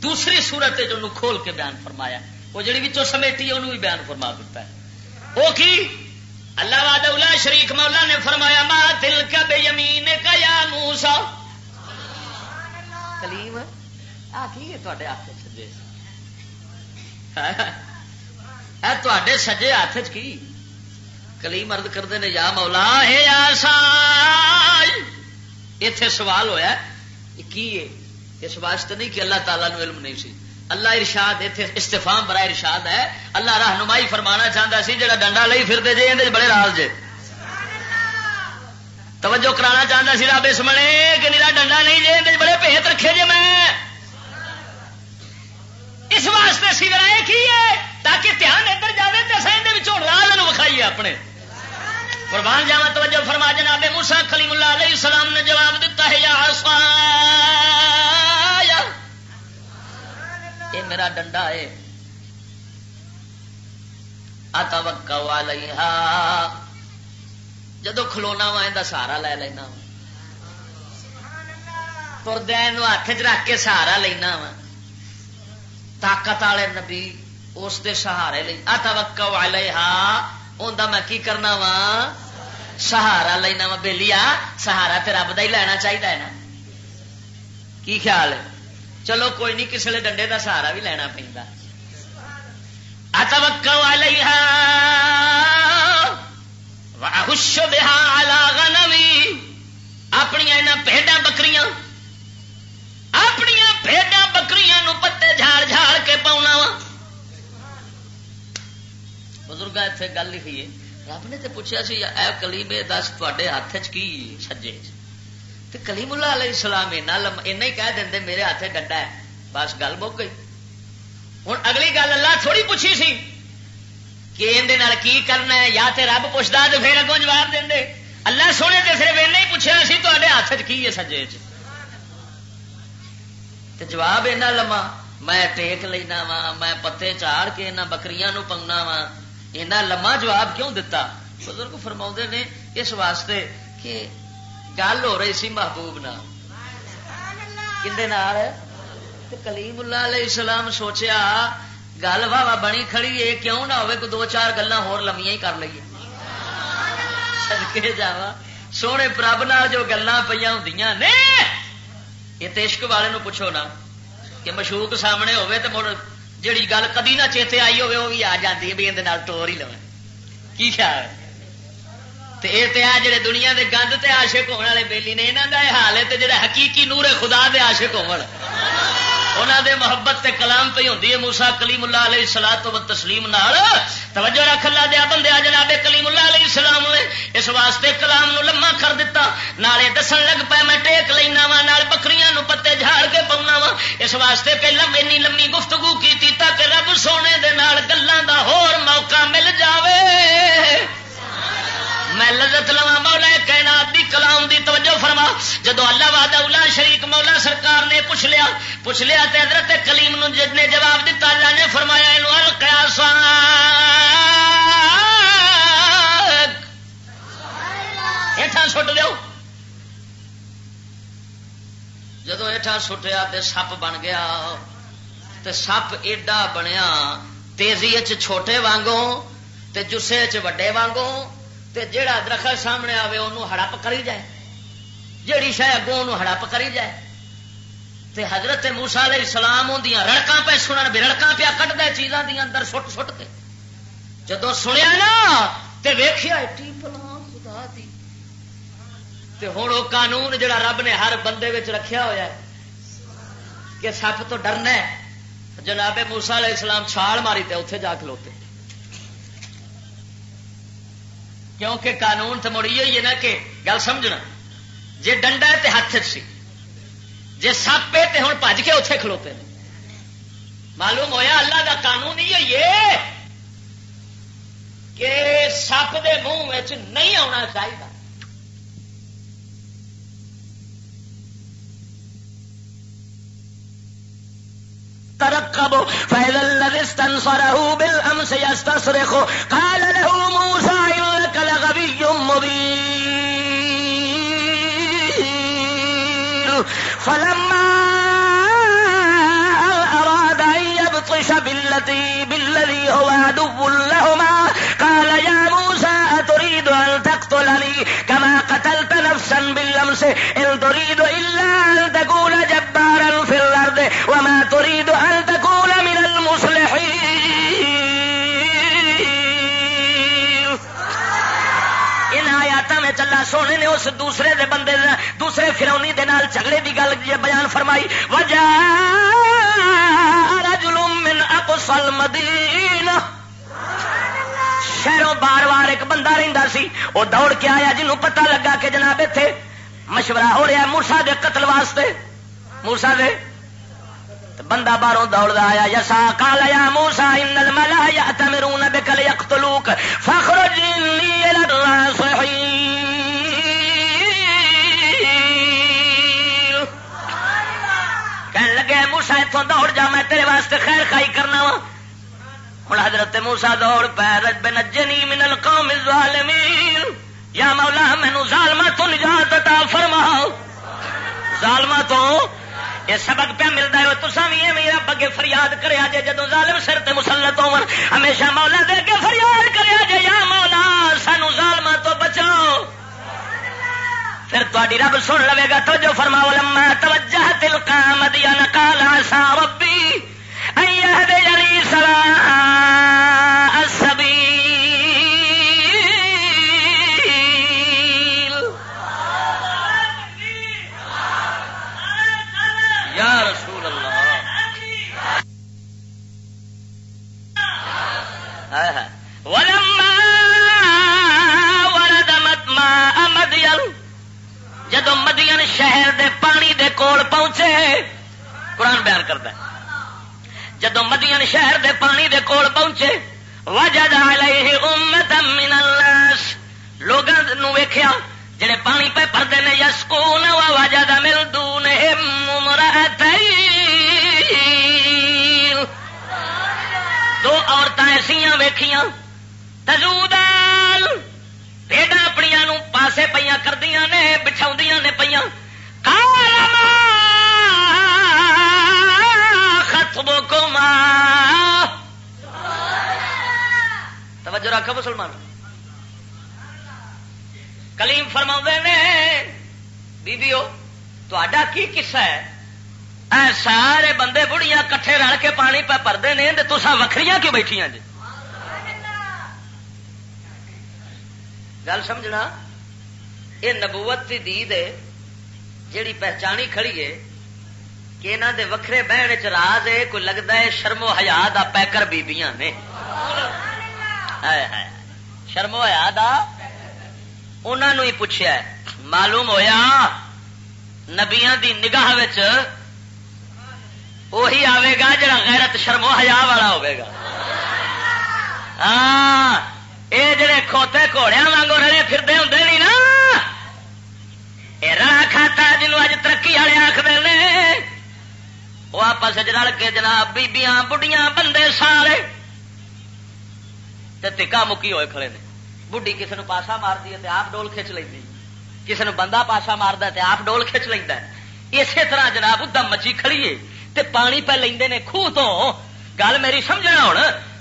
دوسری سورت جو کھول کے بیان فرمایا۔ وہ جڑی وچوں سمیٹی ہے انہوں بھی بیان فرما دیتا ہے۔ وہ کی؟ اللہ واد اولا شریک مولا نے فرمایا ما دل کا بے یمین کا یا موسا کلیم تے ہاتھ سجے تے سجے ہاتھ کی؟ کلی مرد کرتے ہیں یا مولا ہے اتے سوال ہوا کی اس واسطے نہیں کہ اللہ تعالیٰ نو علم نہیں سی۔ اللہ ارشاد اتنے استفام برا ارشاد ہے۔ اللہ رہنمائی فرمانا چاہتا سی جا ڈنڈا لے پھرتے جی یہ بڑے راز جے۔ توجہ کرانا چاہتا سی، رب اس منے کہ نیلا ڈنڈا نہیں جی بڑے پہت رکھے جی میں۔ اس واسطے سی سیگر کی ہے؟ تاکہ دھیان ادھر جائے تو اصل راز وکھائیے اپنے۔ قربان جاوا توجہ فرما جناب موسا کلیم اللہ علیہ السلام نے جواب دیتا ہے، یا یہ میرا ڈنڈا ہے۔ آتا وکا جدو کھلونا وا یہ سہارا لے لینا تردین ہاتھ چ رکھ کے سہارا لینا وا۔ طاقت والے نبی اس دے سہارے لی اتوکا علیہا اوندا میں کی کرنا وا سہارا لینا وا بیلیا سہارا تے رب دا ہی لینا چاہیے نا۔ کی خیال ہے؟ چلو کوئی نہیں کسی ڈنڈے دا سہارا بھی لینا پہنتا اتوکا علیہا واہش بہا علی غنمی اپنی پیڈا بکریاں۔ اپنی بھیڈا بکری پتے جھاڑ جھاڑ کے پاؤنا وا بزرگ اتنے گل لکھی ہے رب نے تو پوچھا سی اے کلیم دس تے ہاتھ کی سجے تو کلیم اللہ علیہ السلام ایسا ہی کہہ دیں میرے ہاتھ ڈنڈا ہے بس گل مک گئی ہوں اگلی گل اللہ تھوڑی پوچھی سی کہ اندر کی کرنا ہے یا تے رب پوچھتا تو پھر اگوں جواب دیں اللہ سونے تو صرف ایسا ہی پوچھا سی تے ہاتھ کی ہے سجے چ جواب اینا لما میں ٹیک لینا وا میں پتے چاڑ کے یہاں بکری پاؤنا وا اینا لما جواب کیوں دتا؟ بزرگ فرما نے اس واسطے کہ گل ہو رہی سی محبوب نہ کلیم اللہ علیہ السلام سوچیا، گل واہ بنی کھڑی ہے، کیوں نہ ہوئے دو چار گلا ہی کر لیے سدکے جا سونے پرب نال جو گلا پہ ہوں نے، یہ عشق والے نو پوچھو نا کہ مشوق سامنے ہوے تو مڑ جڑی گل کدی نہ چیتے آئی ہوے وہ بھی آ جاتی ہے بھی اندر ٹور ہی لو کی خیال ہے؟ تے آ جڑے دنیا دے گند تے عاشق ہونے والے بیلی نے یہاں کا یہ حال ہے تے جڑے حقیقی نور خدا دے عاشق ہو انہوں دے محبت تے کلام پہ ہوتی ہے موسا کلیم اللہ علیہ سلاح تو تسلیم نال۔ توجہ رکھ لا دیا بندے جناب کلیم اللہ علیہ السلام نے اس واسطے کلام نو لما کر دیتا نالے دسن لگ پہ میں ٹیک لینا وا، نال بکریاں نو پتے جھاڑ کے پاؤنا وا۔ اس واسطے پہلے اینی لمبی گفتگو کی تاکہ رب سونے دے نال گلان دا ہور موقع مل جاوے۔ میں لذت لوا مولا کائنات دی کلام دی توجہ فرما۔ جدو اللہ وعدہ اولا شریک مولا سرکار نے پوچھ لیا پوچھ لیا تے حضرت کلیم نو جد نے جواب دیتا اللہ نے فرمایا اینو القیا سٹ دیو۔ جدو ایٹھا سٹیا تے سپ بن گیا، تے سپ ایڈا بنیا، تیزی چھوٹے وانگوں، تے جسے چ وڈے وانگوں تے جیڑا درخت سامنے آوے انہوں ہڑپ کری جائے۔ جیڑی شہ اگوں انہوں ہڑپ کری جائے۔ تے حضرت موسا علیہ السلام ہوندیاں رڑکاں پہ سنن بھی رڑکاں پہ کٹ دے چیزاں دی اندر سٹ سٹ کے۔ جدو سنیا نا تے ویکھیا ایٹی پلا خدا دی۔ تے ہن او قانون جڑا رب نے ہر بندے وچ رکھیا ہویا ہے کہ سپ تو ڈرنا ہے۔ جناب موسا علیہ السلام چھال ماری تے اوتھے جا کھلوتے۔ کیونکہ قانون تو مڑی ہوئی ہے نا کہ گل سمجھنا۔ جی ڈنڈا ہے تو ہاتھ سی۔ جی سپ ہے تو ہوں بج کے اتے کھلوتے ہیں۔ معلوم ہویا اللہ دا قانون ہی ہوئی کہ سپ دے منہ نہیں آنا چاہیے ترقبوا فإذا الذي استنصره بالأمس يستصرخ، قال له موسى إنك لغبي مبين فلما أراد أن يبطش بالتي بالذي هو عدو لهما، قال يا موسى أتريد أن تقتلني كما قتلت نفسا بالأمس إن تريد إلا أن تكون جبارا. اس دوسرے دے بندے دے دوسرے فرونی دے نال جھگڑے دی گل بیان فرمائی، وجہ رجل من اقصى المدینہ. شہروں بار بار ایک بندہ رہتا سی وہ دوڑ کے آیا، جنہوں پتہ لگا کہ جناب اتنے مشورہ ہو رہا ہے موسا دے قتل واسطے۔ موسا دے بندہ باہروں دوڑتا آیا، یسا کالا یا موسا ان الملا یا تمرون بکل یقتلوک فخرج انی کہنے لگے موسا اتوں دوڑ جا، میں تیرے واسطے خیر خائی کرنا وا۔ ہوں حضرت موسا دوڑ پہ رج نجنی من القوم الظالمین۔ یا مولا، مینو ظالما تو نجات عطا فرما ظالما تو یہ سبق پہ ملتا ہے تسا بھی میرا بگے فریاد کریا جے جدو ظالم سر تے مسلط ہو ہمیشہ مولا دے کے فریاد کریا جے یا مولا، سانو ظالما تو بچاؤ۔ پھر تاری رب سن لے گا تو جو فرماؤ، لما توجہ تل کا مدیا نکالا سا ربی دے جدو مدین شہر دے پانی دے کول پہنچے، قرآن بیان کرتا ہے۔ جدو مدین شہر دے پانی دے کول پہنچے، وجد علیہ امت من الناس۔ لوگاں نو ویکھیا، جڑے پانی پہ پردے نے، یسکون و وجد مل دونہم امرأتین۔ دو عورتیں ایسیاں ویکھیاں، تزودان۔ بھیڈا اپنی نو پاسے پہ کردیا نے بچھاؤ نے پہ توجہ رکھو مسلمان۔ کلیم فرما نے بیبیو تا کی قصہ ہے؟ اے سارے بندے بڑھیا کٹھے رل کے پانی پہ پردے نے تو وکری کیوں بیٹھیا جی؟ گل سمجھنا؟ یہ نبوت کی دید ہے، جیڑی پہچانی کھڑی ہے کہ یہاں دے وکھرے بہن چ راز ہے، کوئی لگتا ہے شرم و حیا دا پیکر بیبیاں نے۔ شرم و حیا دا؟ انہوں ہی پوچھا معلوم ہویا، نبیاں دی نگاہ وہی آئے گا جڑا غیرت، شرم و حیا والا ہوے گا۔ ہاں یہ جڑے کھوتے گھوڑیا وگوں رلے پھرتے ہوں نہیں نا؟ راہ کھاتا جنوب اج ترقی والے آخر وہ آپس رل کے جناب بیبیاں بڑھیاں بندے سارے ٹکا مکی ہوئے کھڑے نے۔ بڈی کسی نے پاسا مار دی آپ ڈول کھچ لینی کسی نے بندہ پاسا مارتا مارد آپ ڈول کھچ لینا اسی طرح جناب ادم مچی کھڑیے تے پانی پہ لے نے خوہ تو۔ گل میری سمجھنا ہوں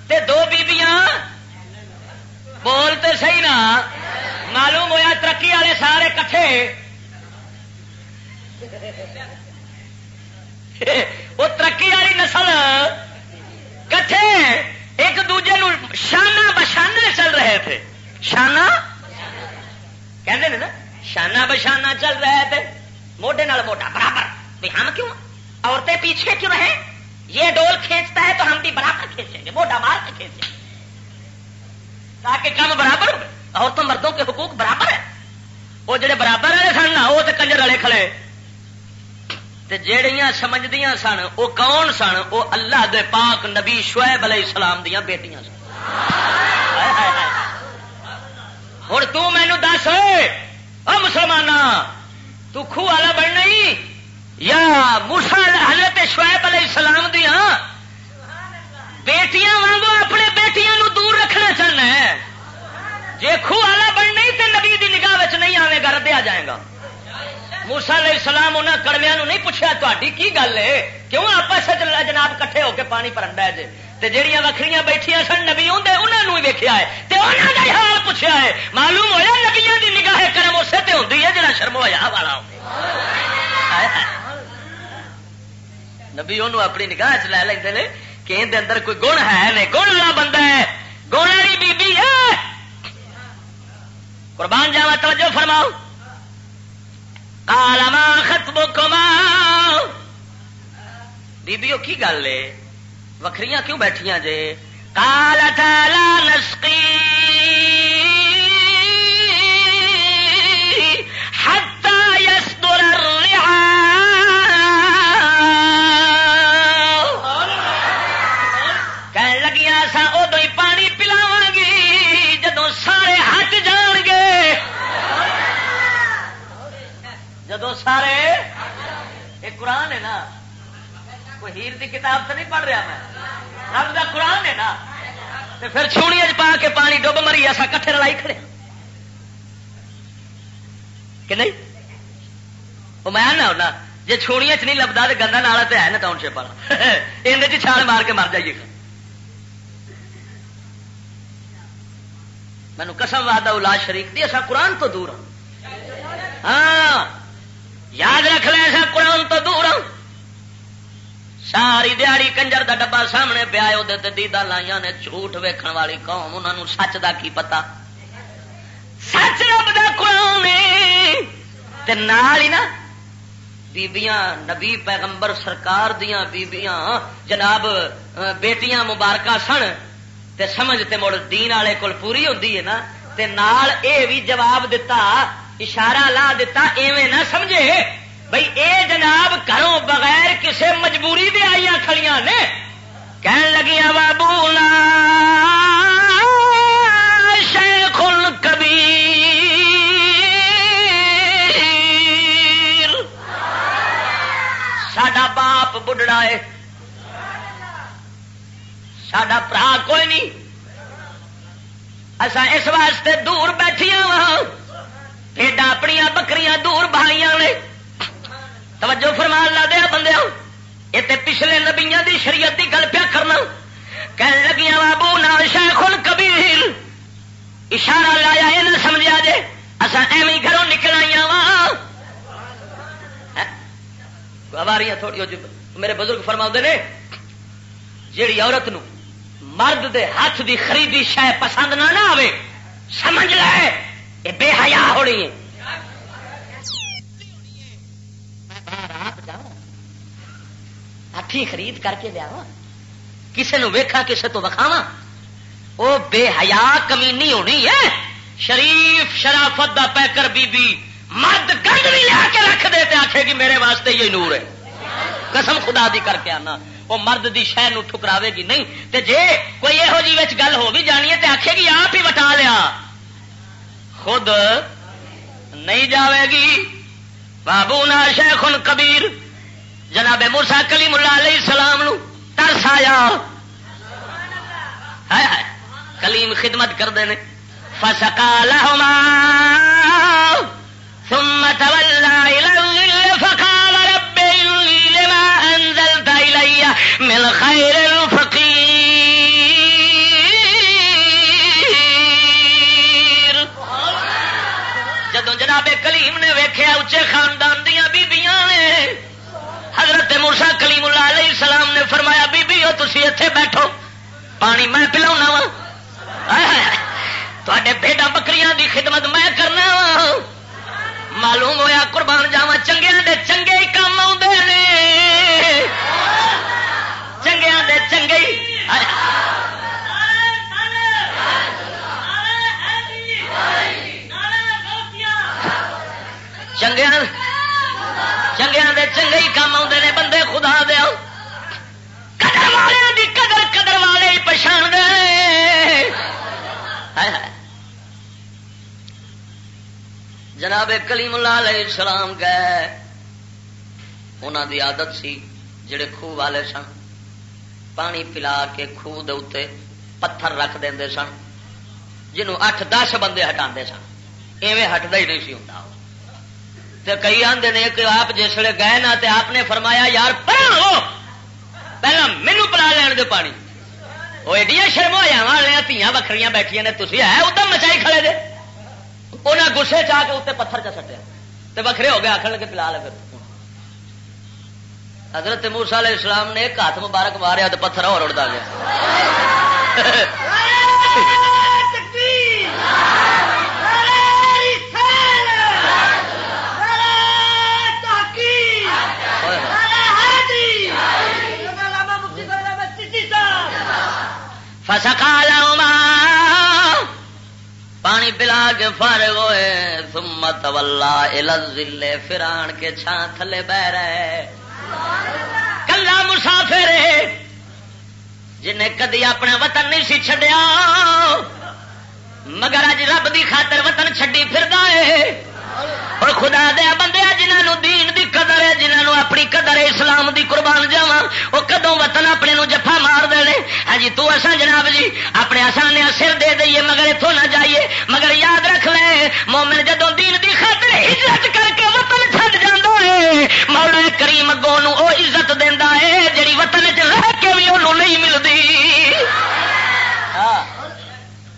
تے دو بیبیاں۔ بولتے صحیح نا؟ معلوم ہویا ترقی والے سارے کٹھے۔ وہ ترقی والی نسل کٹھے ایک دوجے نو شانہ بشانہ چل رہے تھے۔ شانہ؟ کہتے نا، شانہ بشانہ چل رہے تھے۔ موڈے نال موٹا، برابر۔ بھی ہم کیوں؟ عورتیں پیچھے کیوں رہے یہ ڈول کھینچتا ہے تو ہم بھی برابر کھینچیں گے موٹا مار کے کھینچیں گے۔ تاکہ کم برابر عورتوں مردوں کے حقوق برابر ہے وہ جڑے برابر والے سن وہ تو کنجر والے کھڑے جیڑیاں سمجھدیاں سن وہ کون سن؟ وہ اللہ دے پاک نبی شعیب علیہ السلام دیا بیٹیاں سن۔ ہوں تینو دس، او مسلمان تو والا بننا یا مرسا حضرت شعیب علیہ السلام دیا بیٹیاں وانگو اپنے بیٹیاں نو دور رکھنا چاہنا ہے؟ جی خوہ والا بننا تو نبی دی نگاہ نہیں آئے گا، ردیا جائے گا۔ موسا علیہ السلام انہوں کڑمیا نہیں پوچھا تاری کی گل ہے؟ کیوں آپس جناب کٹھے ہو کے پانی پرنڈا جی؟ جہیا وکری بیٹھیا سن نبی آدھے انہوں نے ویکیا ہے۔ انہوں کا حال پوچھا ہے۔ معلوم ہوا نبیا کی نگاہ کرم اسے تے ہوتی ہے جہاں شرم ہوا والا نبی انہوں اپنی نگاہ چ لے لیں کہ اندر اندر کوئی گن ہے نہیں گن والا بندہ ہے۔ گن والی بی ہے۔ قربان جاوا توجہ فرماؤ۔ ختم کما بیبیو کی گل ہے؟ وکری کیوں بیٹھیا جے؟ کالا تالا نسکی جدو سارے؟ یہ قرآن ہے نا۔ کوئی ہیر دی کتاب تو نہیں پڑھ رہا میں؟ رب کا قرآن ہے نا۔ تو پھر چھوڑی پا کے پانی ڈب مری، ایسا کٹھے لڑائی کھڑے۔ کہ نہیں؟ وہ میں نہ ہونا جی چھوڑیاں چ نہیں لبدا تو گندا نالا تو ہے نا ٹاؤن شپ والا۔ اندر چھال مار کے مر جائیے۔ گا مینو قسم واد اولاد شریف دی اصا قرآن تو دور ہوں ہاں۔, ہاں۔ یاد رکھ لے ایسا قرآن تو دور۔ ساری دیہڑی کنجر دا ڈبا سامنے پیا دیدا لائیا نے جھوٹ ویکھن والی قوم انہوں سچ دا کی پتا سچ رب دا قرآن تے نال ہی نا، بیبیاں، نبی پیغمبر سرکار دیاں بیبیاں، جناب بیٹیاں مبارکہ سن۔ تے سمجھ تے مڑ دین والے کول پوری ہوتی ہے نا۔ تے نال اے بھی جواب دتا اشارہ لا دیتا، ایویں نہ سمجھے۔ بھائی اے جناب، گھروں بغیر کسے مجبوری دے آئی کھڑیاں نے۔ کہن لگیا بابو شیخ ساڈا باپ بڑھڑا ہے۔ ساڈا برا کوئی نہیں۔ اصا اس واسطے دور بیٹھیا وا پیڈا اپنی بکریاں دور بہائیاں نے. توجہ فرمان لا دیا بندے یہ پچھلے نبیا دی شریعت کی گل پیا کرنا. کہنے لگیا بابو نہ شیخ کبھی اشارہ لایا یہ نہ سمجھا جے. اصا ایویں گھروں نکل آئی وا ہماری تھوڑی جی. میرے بزرگ فرما نے، جیڑی عورت نو مرد دے ہاتھ دی خریدی شہ پسند نہ نہ آئے سمجھ لے. یہ بے حیا ہونی ہے۔ ہاتھی خرید کر کے لیا کسی نو ویکھا، کسے تو وکھاوا وہ بے حیا کمی ہونی ہے۔ شریف شرافت دا پیکر بی بی مرد گند بھی لیا کے رکھ دے تے آخے گی میرے واسطے یہ نور ہے۔ قسم خدا دی کر کے آنا۔ وہ مرد دی شہ ٹھکراوے گی۔ نہیں، تے جے کوئی یہو جی گل ہو بھی جانی ہے تے آخے گی آپ ہی وٹا لیا۔ خود نہیں جاوے گی۔ بابو نا شیخ کبیر جناب مرسا کلی ملا علیہ السلام نو ترس آیا۔ کلیم خدمت کرتے ہیں فسکا لہما ثم تولى إلى الظل فقال رب لما أنزلت إلي من خير الفقير جناب کلیم نے ویخیا اچے خاندان دیا بیبیاں نے حضرت مرسا کلیم اللہ علیہ السلام نے فرمایا بیبی ہو تھی اتے بیٹھو پانی میں پلا وا تے بیٹا بکریاں دی خدمت میں کرنا وا معلوم ہوا قربان جاوا چنگیا دے چنگے ہی کام آنے چنگیا دے چنگے ہی چنگیا چنگیا دے چنگے ہی کام آتے ہیں بندے خدا دیا قدر والے دی قدر قدر والے ہی پچھاڑ دے۔ جناب کلیم اللہ علیہ السلام گئے انہوں دی عادت سی جڑے خوہ والے سن، پانی پلا کے خوہ دے پتھر رکھ دے سن جنہوں اٹھ دس بندے ہٹا سن۔ ایویں ہٹتا ہی نہیں سی ہوں تو کئی آدھے نے کہ آپ جس ویلے گئے نا تے آپ نے فرمایا یار پڑھو پہلے مینو پلا لین دے پانی وہ ایڈیا شرم ہوا والے تیاں وکری بیٹھیا نے تھی ہے ادھر مچائی کھڑے دے انہیں گسے چاہ کے اتنے پتھر چ سٹیا تو وکھرے ہو گیا آخر لگے پلا لے پھر حضرت موسا علیہ السلام نے ایک ہاتھ مبارک ماریا تو پتھر اور اڑتا گیا فسکا لما پانی پلا کے فارغ ہوئے سمت ولہ فران کے چھان تھلے بہ رہے۔ کلا مسافر جنہیں کدی اپنا وطن نہیں سی چڈیا مگر اج رب دی خاطر وطن چڈی پھر اور خدا دیا بندے جنہوں دین دی قدر ہے جنہوں اپنی قدر ہے، اسلام دی قربان جاوا وہ کدو وطن اپنے نو جفا مار دے ہاں جی تو اصا جناب جی اپنے آسان سر دے دئیے، مگر اتوں نہ جائیے۔ مگر یاد رکھ لے، مومن جدو دین دی خاطر عزت کر کے وطن چھڈ جانا ہے مولا کریم اگوں وہ عزت دینا ہے جی وطن چ رہ کے بھی انہوں نہیں ملتی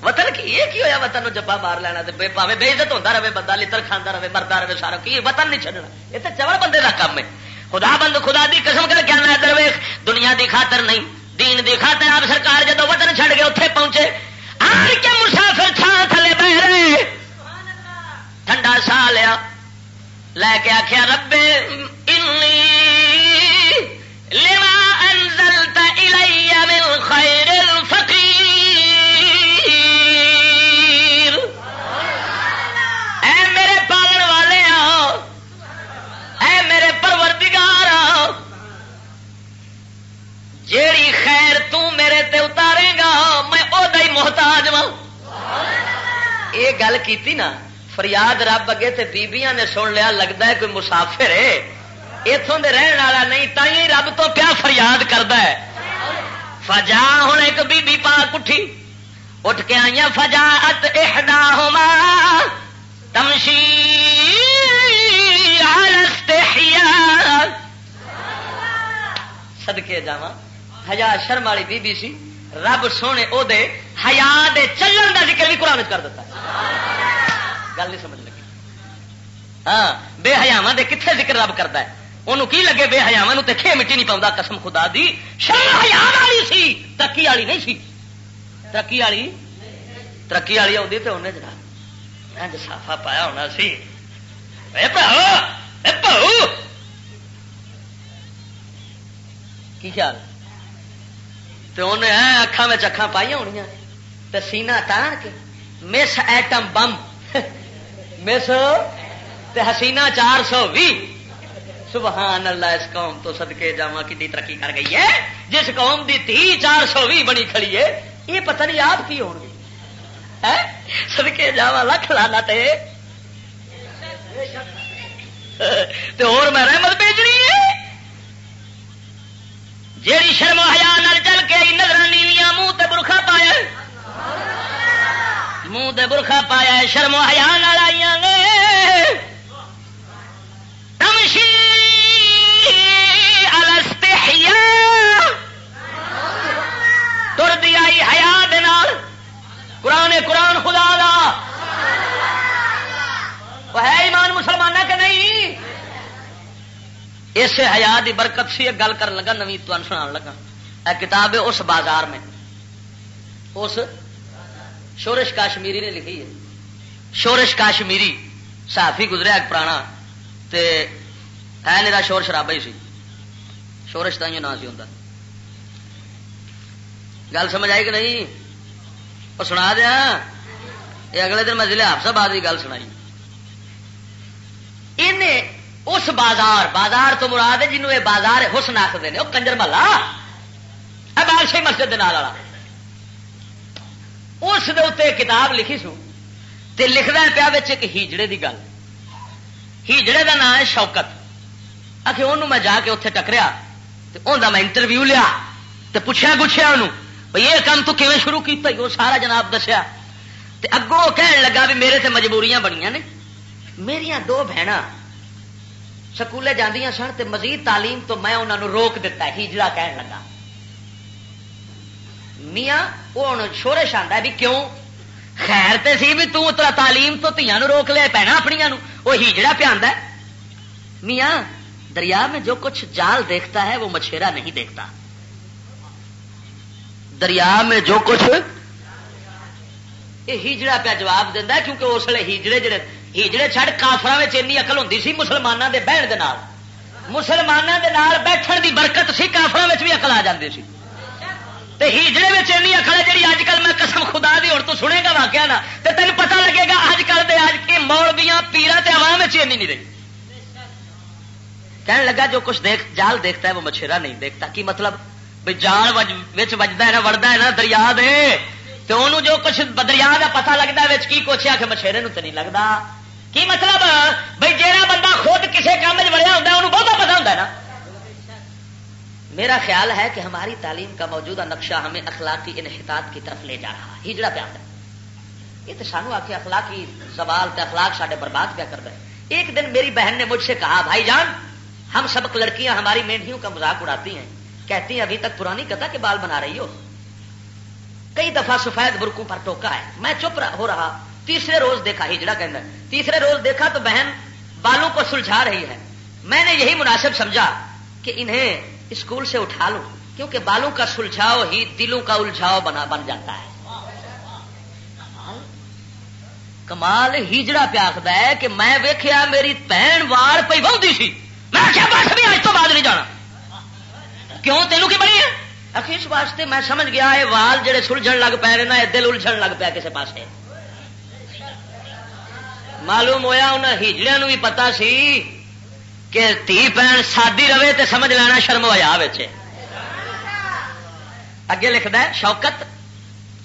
وطن کی یہ کی ہوا وطن جبا مار لینا پاوے بے عزت ہوتا رہے، بندہ لڑ کھانا رہے مرتا رہے، سارا کی وطن نہیں چڈنا یہ تو چور بندے کا کام ہے۔ خدا بند خدا دی قسم کر کیا میں درویش دنیا دی خاطر نہیں، دین دی خاطر آپ سرکار جدو وطن چھڑ گئے اتنے پہنچے آر کے مسافر چھان تھلے بہ رہے۔ ٹھنڈا سا لیا۔ لے کے آخیا ربے لما انزلت الی من خیر الفقیر۔ جیڑی خیر تو میرے تے اتارے گا، میں او دائی محتاج وا یہ گل کی نا، فریاد رب اگے تے بیبیاں نے سن لیا لگتا ہے کوئی مسافر ہے۔ اتوں دے رہن والا نہیں تھی رب تو پیا فریاد کرتا ہے۔ فجا ہوں ایک بی بی پاک اٹھی۔ اٹھ کے آئی فجا ات احدا ہوما تمشی سدکے جاواں۔ ہزار شرم والی بی بی سی، رب سونے او دے ہیا دے چلن دا ذکر بھی قرآن کر دیتا گل نہیں سمجھ لگی۔ ہاں بے حیاوا دے کتنے ذکر رب کرتا ہے؟ انہوں کی لگے بے حیاوا تے کھے مٹی نہیں پاؤں قسم خدا دی، شرم حیا والی سی۔ ترقی والی نہیں سی۔ ترقی والی؟ ترقی والی آتی تو انہیں جناب۔ سافا پایا ہونا سی۔ کی خیال؟ تو انہیں اکھان میں اکھان پائی ہونی تو سینا تان کے مس ایٹم بم مس حسینہ چار سو بھی سبحان اللہ اس قوم تو سدکے جا کی ترقی کر گئی ہے جس قوم دی تھی چار سو بھی بنی کھڑی ہے یہ پتہ نہیں آپ کی ہو سدکے جا لکھ لانا تے اور میں رحمت بھیجنی ہے جیڑی شرم حیا چل کے نظرانی منہ تے برخا پایا منہ تے برخا پایا شرم حیا آئی نے تر دی آئی ہیا قرآن قرآن خدا دا۔ وہ ہے ایمان مسلمان کہ نہیں؟ اس حیا دی برکت سی ایک گل کر لگا، نوی تن سنا لگا۔ اے کتاب ہے اس بازار میں۔ اس شورش کاشمیری نے لکھی ہے۔ شورش کاشمیری صحافی گزرا ایک پرانا تے ہے میرا شور شرابا ہی سی۔ شورش تھی نہ سی ہوں گل سمجھ آئی کہ نہیں؟ وہ سنا دیا۔ یہ اگلے دن میں ضلع حافظ آباد کی گل سنائی۔ اس بازار بازار تو مراد ہے جنوب یہ بازار حسن آخر ہیں وہ کنجر محلہ۔ بادشاہی مسجد کے نال اس کتاب لکھی سو، تے لکھدا پیا ایک ہیجڑے دی گل۔ ہیجڑے دا نام ہے شوکت۔ آخر انہوں میں جا کے اتنے ٹکریا انہوں میں انٹرویو لیا تو پوچھا پوچھا انہوں بھائی یہ کام تو کیون شروع کیا وہ سارا جناب دسیا۔ اگوں کہن لگا بھی میرے سے مجبوریاں بنیا نے۔ میری دو بہن سکولے جاندیاں سن تے مزید تعلیم تو میں انہوں نے روک دیتا ہیجڑا کہن لگا۔ میاں وہ ہوں شورش آتا ہے بھی کیوں؟ خیر تے سی بھی تو تعلیم تو تیاں روک لیا پینا اپنی وہ ہیجڑا پیا میاں دریا میں جو کچھ جال دیکھتا ہے وہ مچھیرا نہیں دیکھتا۔ دریا میں جو کچھ یہ ہیجڑا پہ جواب دینا کیونکہ اس لیے ہیجڑے جڑے ہیجڑے چڑھ کافر این اقل ہوں سی مسلمانوں کے بہن کے مسلمانوں کے بیٹھن دی برکت سی کافر بھی اقل آ جاتی سی. ہیجڑے میں این اقل ہے جی اج کل میں قسم خدا دی اور تو سنے گا واقعہ نا تو تین پتہ لگے گا اج کل دے اج کے مولویاں پیرا تے عوام این نہیں رہی. کہنے لگا جو کچھ دیکھ، جال دیکھتا ہے، وہ مچھیرا نہیں دیکھتا. کی مطلب؟ بھائی جال وجدا ہے نا وڑتا ہے نا، دریا دے. تو انہوں جو کچھ دریا کا پتا لگتا ہے کی کچھ آ کے مچھیرے تو نہیں لگتا کی مطلب بھائی جہاں بندہ خود کسی کام میں ہوتا ہے انہوں بہت پتا ہوتا ہے نا؟ میرا خیال ہے کہ ہماری تعلیم کا موجودہ نقشہ ہمیں اخلاقی انحطاط کی طرف لے جا رہا ہجڑا پہ آتا ہے۔ یہ تو سانو آ کے اخلاقی سوال اخلاق سارے برباد پیا کرتا ہے ایک دن میری بہن نے مجھ سے کہا، بھائی جان، ہم سب لڑکیاں ہماری مینڈیوں کا مذاق اڑاتی ہیں۔ کہتی ہیں، ابھی تک پرانی کتا کے بال بنا رہی ہو۔ کئی دفعہ سفید برکوں پر ٹوکا ہے۔ میں چپ ہو رہا تیسرے روز دیکھا، ہجڑا کہ تیسرے روز دیکھا تو بہن بالوں کو سلجھا رہی ہے۔ میں نے یہی مناسب سمجھا کہ انہیں اسکول سے اٹھا لوں، کیونکہ بالوں کا سلجھاؤ ہی دلوں کا الجھاؤ بنا بن جاتا ہے۔ کمال؟ ہیجڑا پیاکد ہے کہ میں ویخیا میری بہن وار پی بہتی سی۔ میں کیا بس بھی آج تو بعد نہیں جانا۔ کیوں؟ تینوں کی بڑی ہے؟ اس واسطے میں سمجھ گیا، یہ وال جڑے سلجھن لگ پے نا، یہ دل الجھن لگ پیا کسی پاس معلوم ہوا انہیں ہیجڑیا بھی پتا سی کہ تھی پین سادی رہے تو سمجھ لینا شرم ہوا بچے اگے لکھتا ہے، شوکت،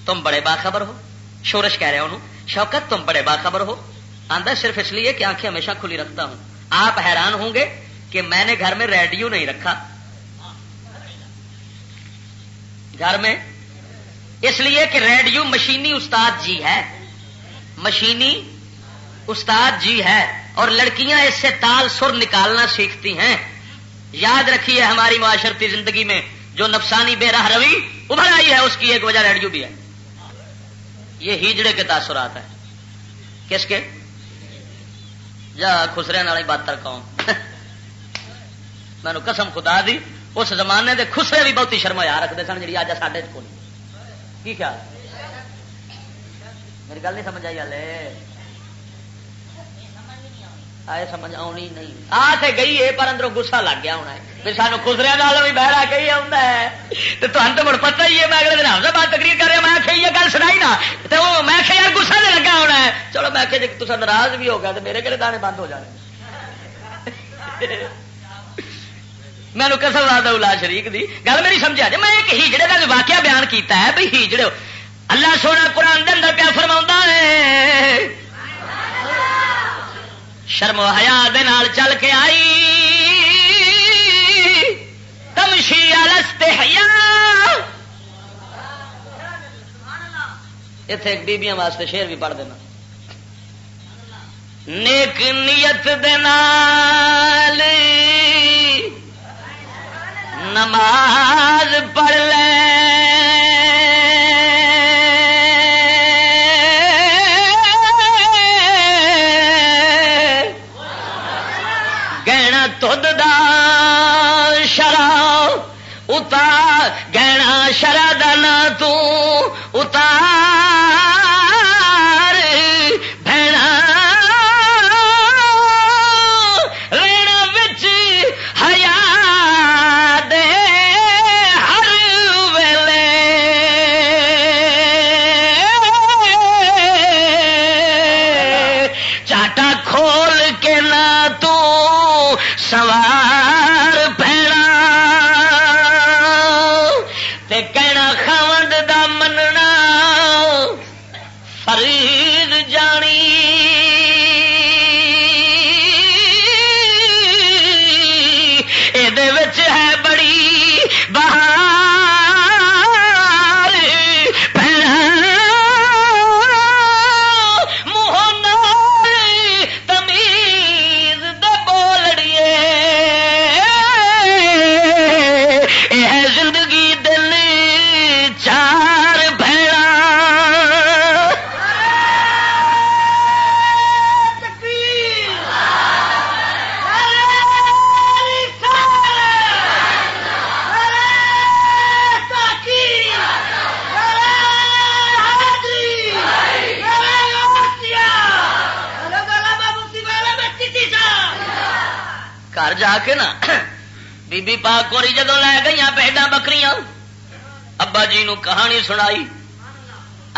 تم بڑے باخبر ہو۔ شورش کہہ رہے انہوں۔ شوکت، تم بڑے باخبر ہو۔ آدھا صرف اس لیے کہ آنکھیں ہمیشہ کھلی رکھتا ہوں۔ آپ حیران ہوں گے کہ میں نے گھر میں ریڈیو نہیں رکھا۔ گھر میں۔ اس لیے کہ ریڈیو مشینی استاد جی ہے۔ مشینی استاد جی ہے اور لڑکیاں اس سے تال سر نکالنا سیکھتی ہیں۔ یاد رکھیے ہماری معاشرتی زندگی میں جو نفسانی بے راہ روی ابھر آئی ہے، اس کی ایک وجہ ریڈیو بھی ہے۔ یہ ہیجڑے کے تاثرات ہیں۔ کس کے؟ جا خسرے والی بات تر مینو قسم خدا دی، اس زمانے دے خسرے بھی بہت شرم ہوا رکھتے سن جی آج ساڈے کو کی خیال؟ میری گل نہیں سمجھ آئی ہلے آئے سمجھ آنی نہیں۔ آ تے گئی ہے، پر اندروں گسا لگ گیا ہونا ہے۔ پھر سانو خسرے بھی بہرا کہی آتا ہے۔ تو تمہیں تو مڑ پتہ ہی ہے، میں اگلے دن ہفتہ بعد تقریر کر رہا میں آخیا یہ گل سنائی نا تو وہ میں آخیا یار گسا نہیں لگا ہونا ہے۔ چلو میں آخیا جی تصا ناراض بھی ہو گیا تو میرے کہڑے دانے بند ہو جانے۔ میں کسم لا الا شریک دی۔ گل میری سمجھا جی میں ایک ہیجڑے کا واقعہ بیان کیتا ہے بھائی ہیجڑے اللہ سونا قرآن دے اندر پیا فرما ہے شرم حیا چل کے آئی۔ تمشی الستے حیا۔ اتے بیبیاں واسطے شیر بھی پڑھ دینا۔ نیک نیت دال نماز پڑھ لے۔ اتا گہنا شرا دانا کے نا، بی بی پاک کوری جدو لے گئی پیڈا بکریاں، ابا جی نو کہانی سنائی۔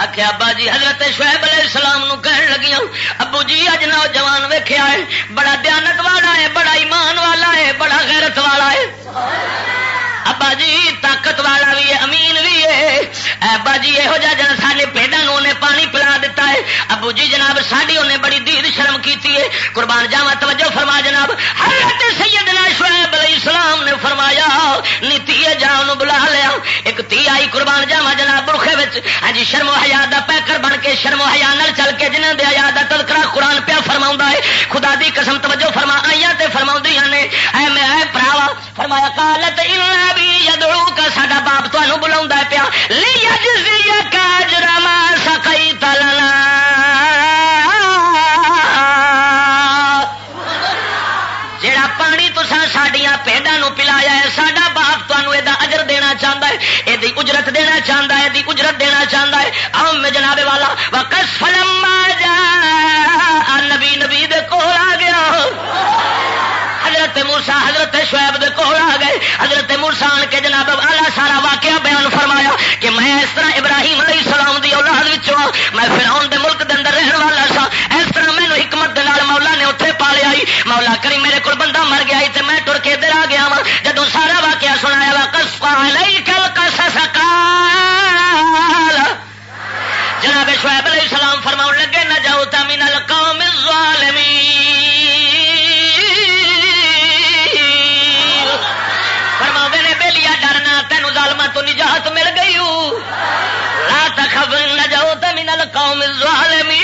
آخیا ابا جی حضرت شعیب علیہ السلام نو کہن لگیا ابو جی اج نوجوان ویخیا ہے، بڑا دیانت والا ہے، بڑا ایمان والا ہے، بڑا غیرت والا ہے۔ ابا جی طاقت والا بھی ہے امین بھی ہے ابا جی یہو جہ جن سارے پیڈوں نے پانی پلا دیتا ہے ابو جی جناب ساری انہیں بڑی دید شرم کی ہے قربان جاوا توجہ فرما جناب حضرت سیدنا شعیب علیہ السلام نے فرمایا نیتی جا بلا لیا ایک تی آئی قربان جاوا جناب برخے ہاں جی شرم و حیات کا پیکر بن کے شرم حیا نل چل کے جنہیں دیا یاد تذکرہ قرآن پیا فرما ہے خدا دی قسم توجہ فرما آئی تے فرما نے اے پراوا فرمایا کالت بھی یدڑوں کا ساڈا باپ تمہوں بلا پیا لی کا جرما سکئی تلنا جڑا پانی تسا سڈیا پیڈا پلایا ہے، ساڈا باپ تمہوں یہ اجر دینا چاہتا ہے یہ اجرت دینا چاہتا ہے یہ اجرت دینا چاہتا ہے۔ آؤ میں جناب والا وقت فلم جا نبی نبی دے کول آ گیا حضرت مرسا حضرت شعیب دے کول آ گئے۔ حضرت مرسا آن کے جناب آلہ سارا واقعہ بیان فرمایا کہ میں اس طرح ابراہیم علیہ السلام دی اولاد وچوں ہاں۔ میں فرعون دے ملک دے اندر رہن والا سا اس طرح مینوں حکمت دے نال مولا نے اوتھے پالیا آئی۔ مولا کری میرے کول بندہ مر گیا تے میں ٹر کے ادھر آ گیا وا جدوں سارا واقعہ سنایا وا قصا علیکل قصص قال۔ جناب شعیب علیہ السلام فرماؤں لگے، نہ جاؤ من القوم نجات مل گئی لا تخف نجوت من القوم الظالمین۔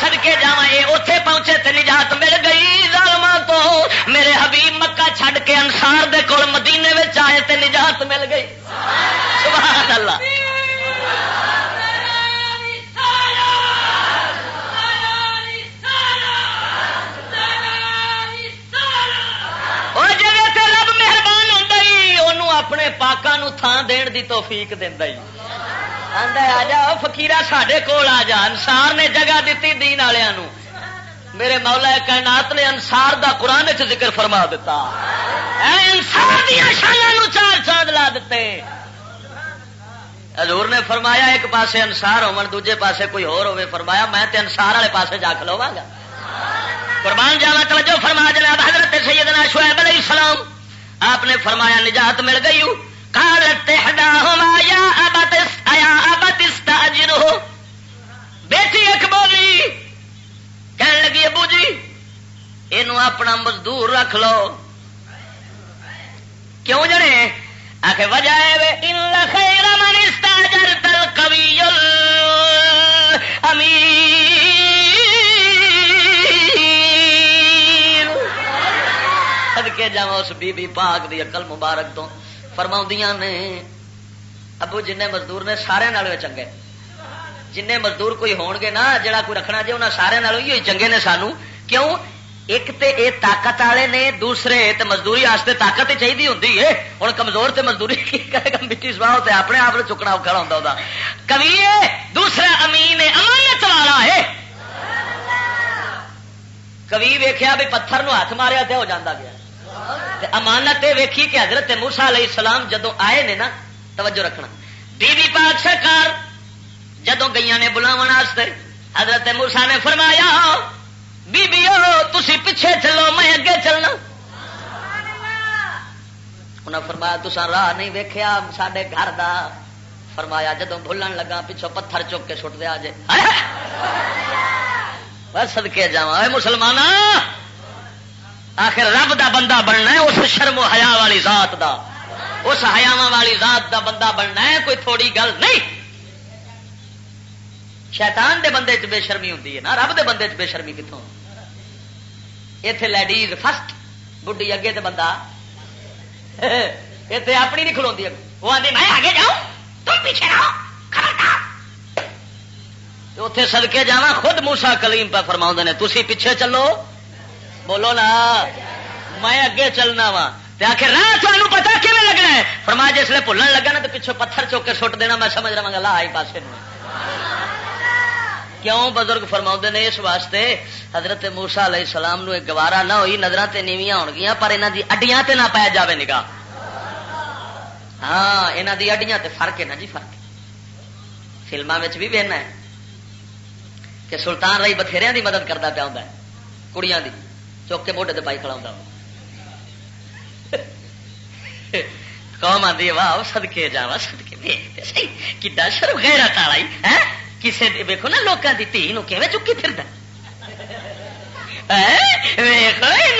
سڑکے جا یہ پہنچے تے نجات مل گئی۔ ظالما تو میرے حبیب مکہ چھڈ کے انسار دے کول مدینے میں آئے تے نجات مل گئی۔ تھان دین دی توفیق دینا ہی۔ آ جا فکیرا سڈے کول آ جا انسار نے جگہ دیتی دین والوں میرے مولا کائنات نے انسار دا قرآن چ ذکر فرما دیتا انسار دیا شانوں چار چاند لا دیتے حضور نے فرمایا، ایک پاسے انسار ہو دوجے پاسے کوئی ہور ہوے فرمایا، میں تے انسار والے پاسے جا کھلوا گا قربان جاوا، توجہ فرما جناب حضرت سیدنا شعیب علیہ السلام۔ آپ نے فرمایا، نجات مل گئی قالت احداهما يا ابت يا ابت استاجره بیٹی ایک بولی۔ کہنے لگی ابو جی یہ اپنا مزدور رکھ لو۔ کیوں جڑے آخ وجہ خیر من استاجر تل کبھی سدکے جا اس بی بی پاک دی اکل مبارک تو۔ فرما نے۔ ابو جن مزدور نے سارے چنگے۔ جن مزدور کوئی ہون گے نا، جڑا کوئی رکھنا جی انہیں سارے ہی چنگے نے سانو۔ کیوں؟ ایک تے اے طاقت والے نے، دوسرے تے مزدوری واسطے طاقت چاہیے ہوتی ہے۔ ہوں کمزور تے مزدوری کرے گا، مٹی سواہ تے اپنے آپ چکنا اوکھا ہوتا کبھی دوسرا امین امانت والا ہے کبھی ویخیا بھی پتھر نو ہاتھ ماریا تے ہو جاتا گیا۔ امانت یہ ویکھی کہ حضرت موسا علیہ السلام جدو آئے نے نا، توجہ رکھنا۔ بی بی پاک سرکار جدو گئی نے بلاو واسطے، حضرت موسا نے فرمایا بی بی تھی پیچھے چلو، میں اگے چلنا۔ انہیں فرمایا تسا راہ نہیں ویکیا سڈے گھر دا۔ فرمایا جدو بھولن لگا پچھو پتھر چک کے سٹ دیا جے۔ سدکے جا مسلمان آخر رب دا بندہ بننا ہے، اس شرم و حیا والی ذات دا۔ اس حیاوا والی ذات دا بندہ بننا ہے، کوئی تھوڑی گل نہیں۔ شیطان دے بندے چ بے شرمی ہوتی ہے نا۔ رب دے بندے چ بے شرمی کتوں اتے لیڈیز فسٹ بڈی اگے تے بندہ۔ اتنے اپنی نہیں کھلوی وہ آدھی میں آگے جاؤں، تم پیچھے رہو اتے سدکے جا خود موسا کلیم پہ فرما نے تھی پیچھے چلو۔ بولو نا، میں اگے چلنا وا۔ آخر راہ تمہیں پتا کھے لگنا ہے؟ فرما جس لیے بھولن لگا نا تو پچھو پتھر چوک کے سٹ دینا، میں سمجھ رہا گا، لا آئی پاسے کیوں بزرگ فرما نے اس واسطے؟ حضرت موسا علیہ السلام نو گوارا نہ ہوئی نظر تے نیویاں ہو گیا پر یہاں دی اڈیاں تے نہ پایا جاوے نگاہ۔ ہاں یہاں دی اڈیاں تے فرق ہے نا جی فرق۔ فلموں میں بھی بہنا ہے کہ سلطان رائی بتھیریا دی مدد کرتا پیا ہوں کڑیاں دی۔ چوک کے موڈے پائی کھڑا ہوں قوم آدھی واہ سدکے جا سدکے دیکھتے سی کڈا شرم، غیرت والا ہے کسی ویکو نا لوگوں کی دھی چکی پھر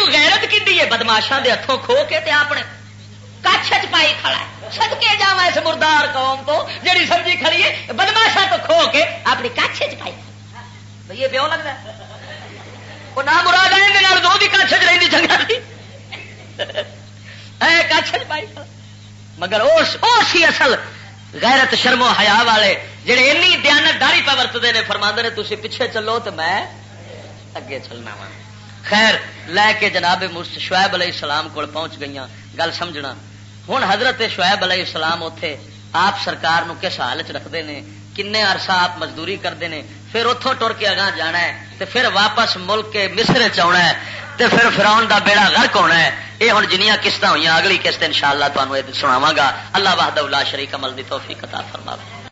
غیرت کی بدماشا کے ہاتھوں کھو کے تے اپنے کچھ پائی کھڑا سد کے جا اس مردار قوم تو جڑی سبزی کھڑی ہے بدماشا تو کھو کے اپنی کچھ پائی۔ بھائی یہ پیو لگتا ہے۔ وہ نہ مراد آئے دو کچھ رہی چنگا کچھ پائی مگر اس اصل غیرت، شرم و حیا والے جہے اینی دیانت داری پہ ورتتے ہیں فرما نے تھی پیچھے چلو تو میں اگے چلنا وا۔ خیر، لے کے جناب شعیب علیہ السلام کو پہنچ گئی گل سمجھنا۔ ہوں حضرت شعیب علیہ السلام اتے آپ سرکار نو کس حال چ رکھتے ہیں کن عرصہ آپ مزدوری کرتے ہیں، پھر اتوں ٹر کے اگاں جانا ہے، تے پھر واپس ملک کے مصر چنا ہے، تے پھر فراؤن دا بیڑا غرق ہونا ہے۔ یہ ہوں جنیاں قسط ہوئی اگلی قسط ان شاء اللہ تمہیں سناواں گا۔ اللہ بہاد اللہ شریک عمل دی توفیق عطا فرما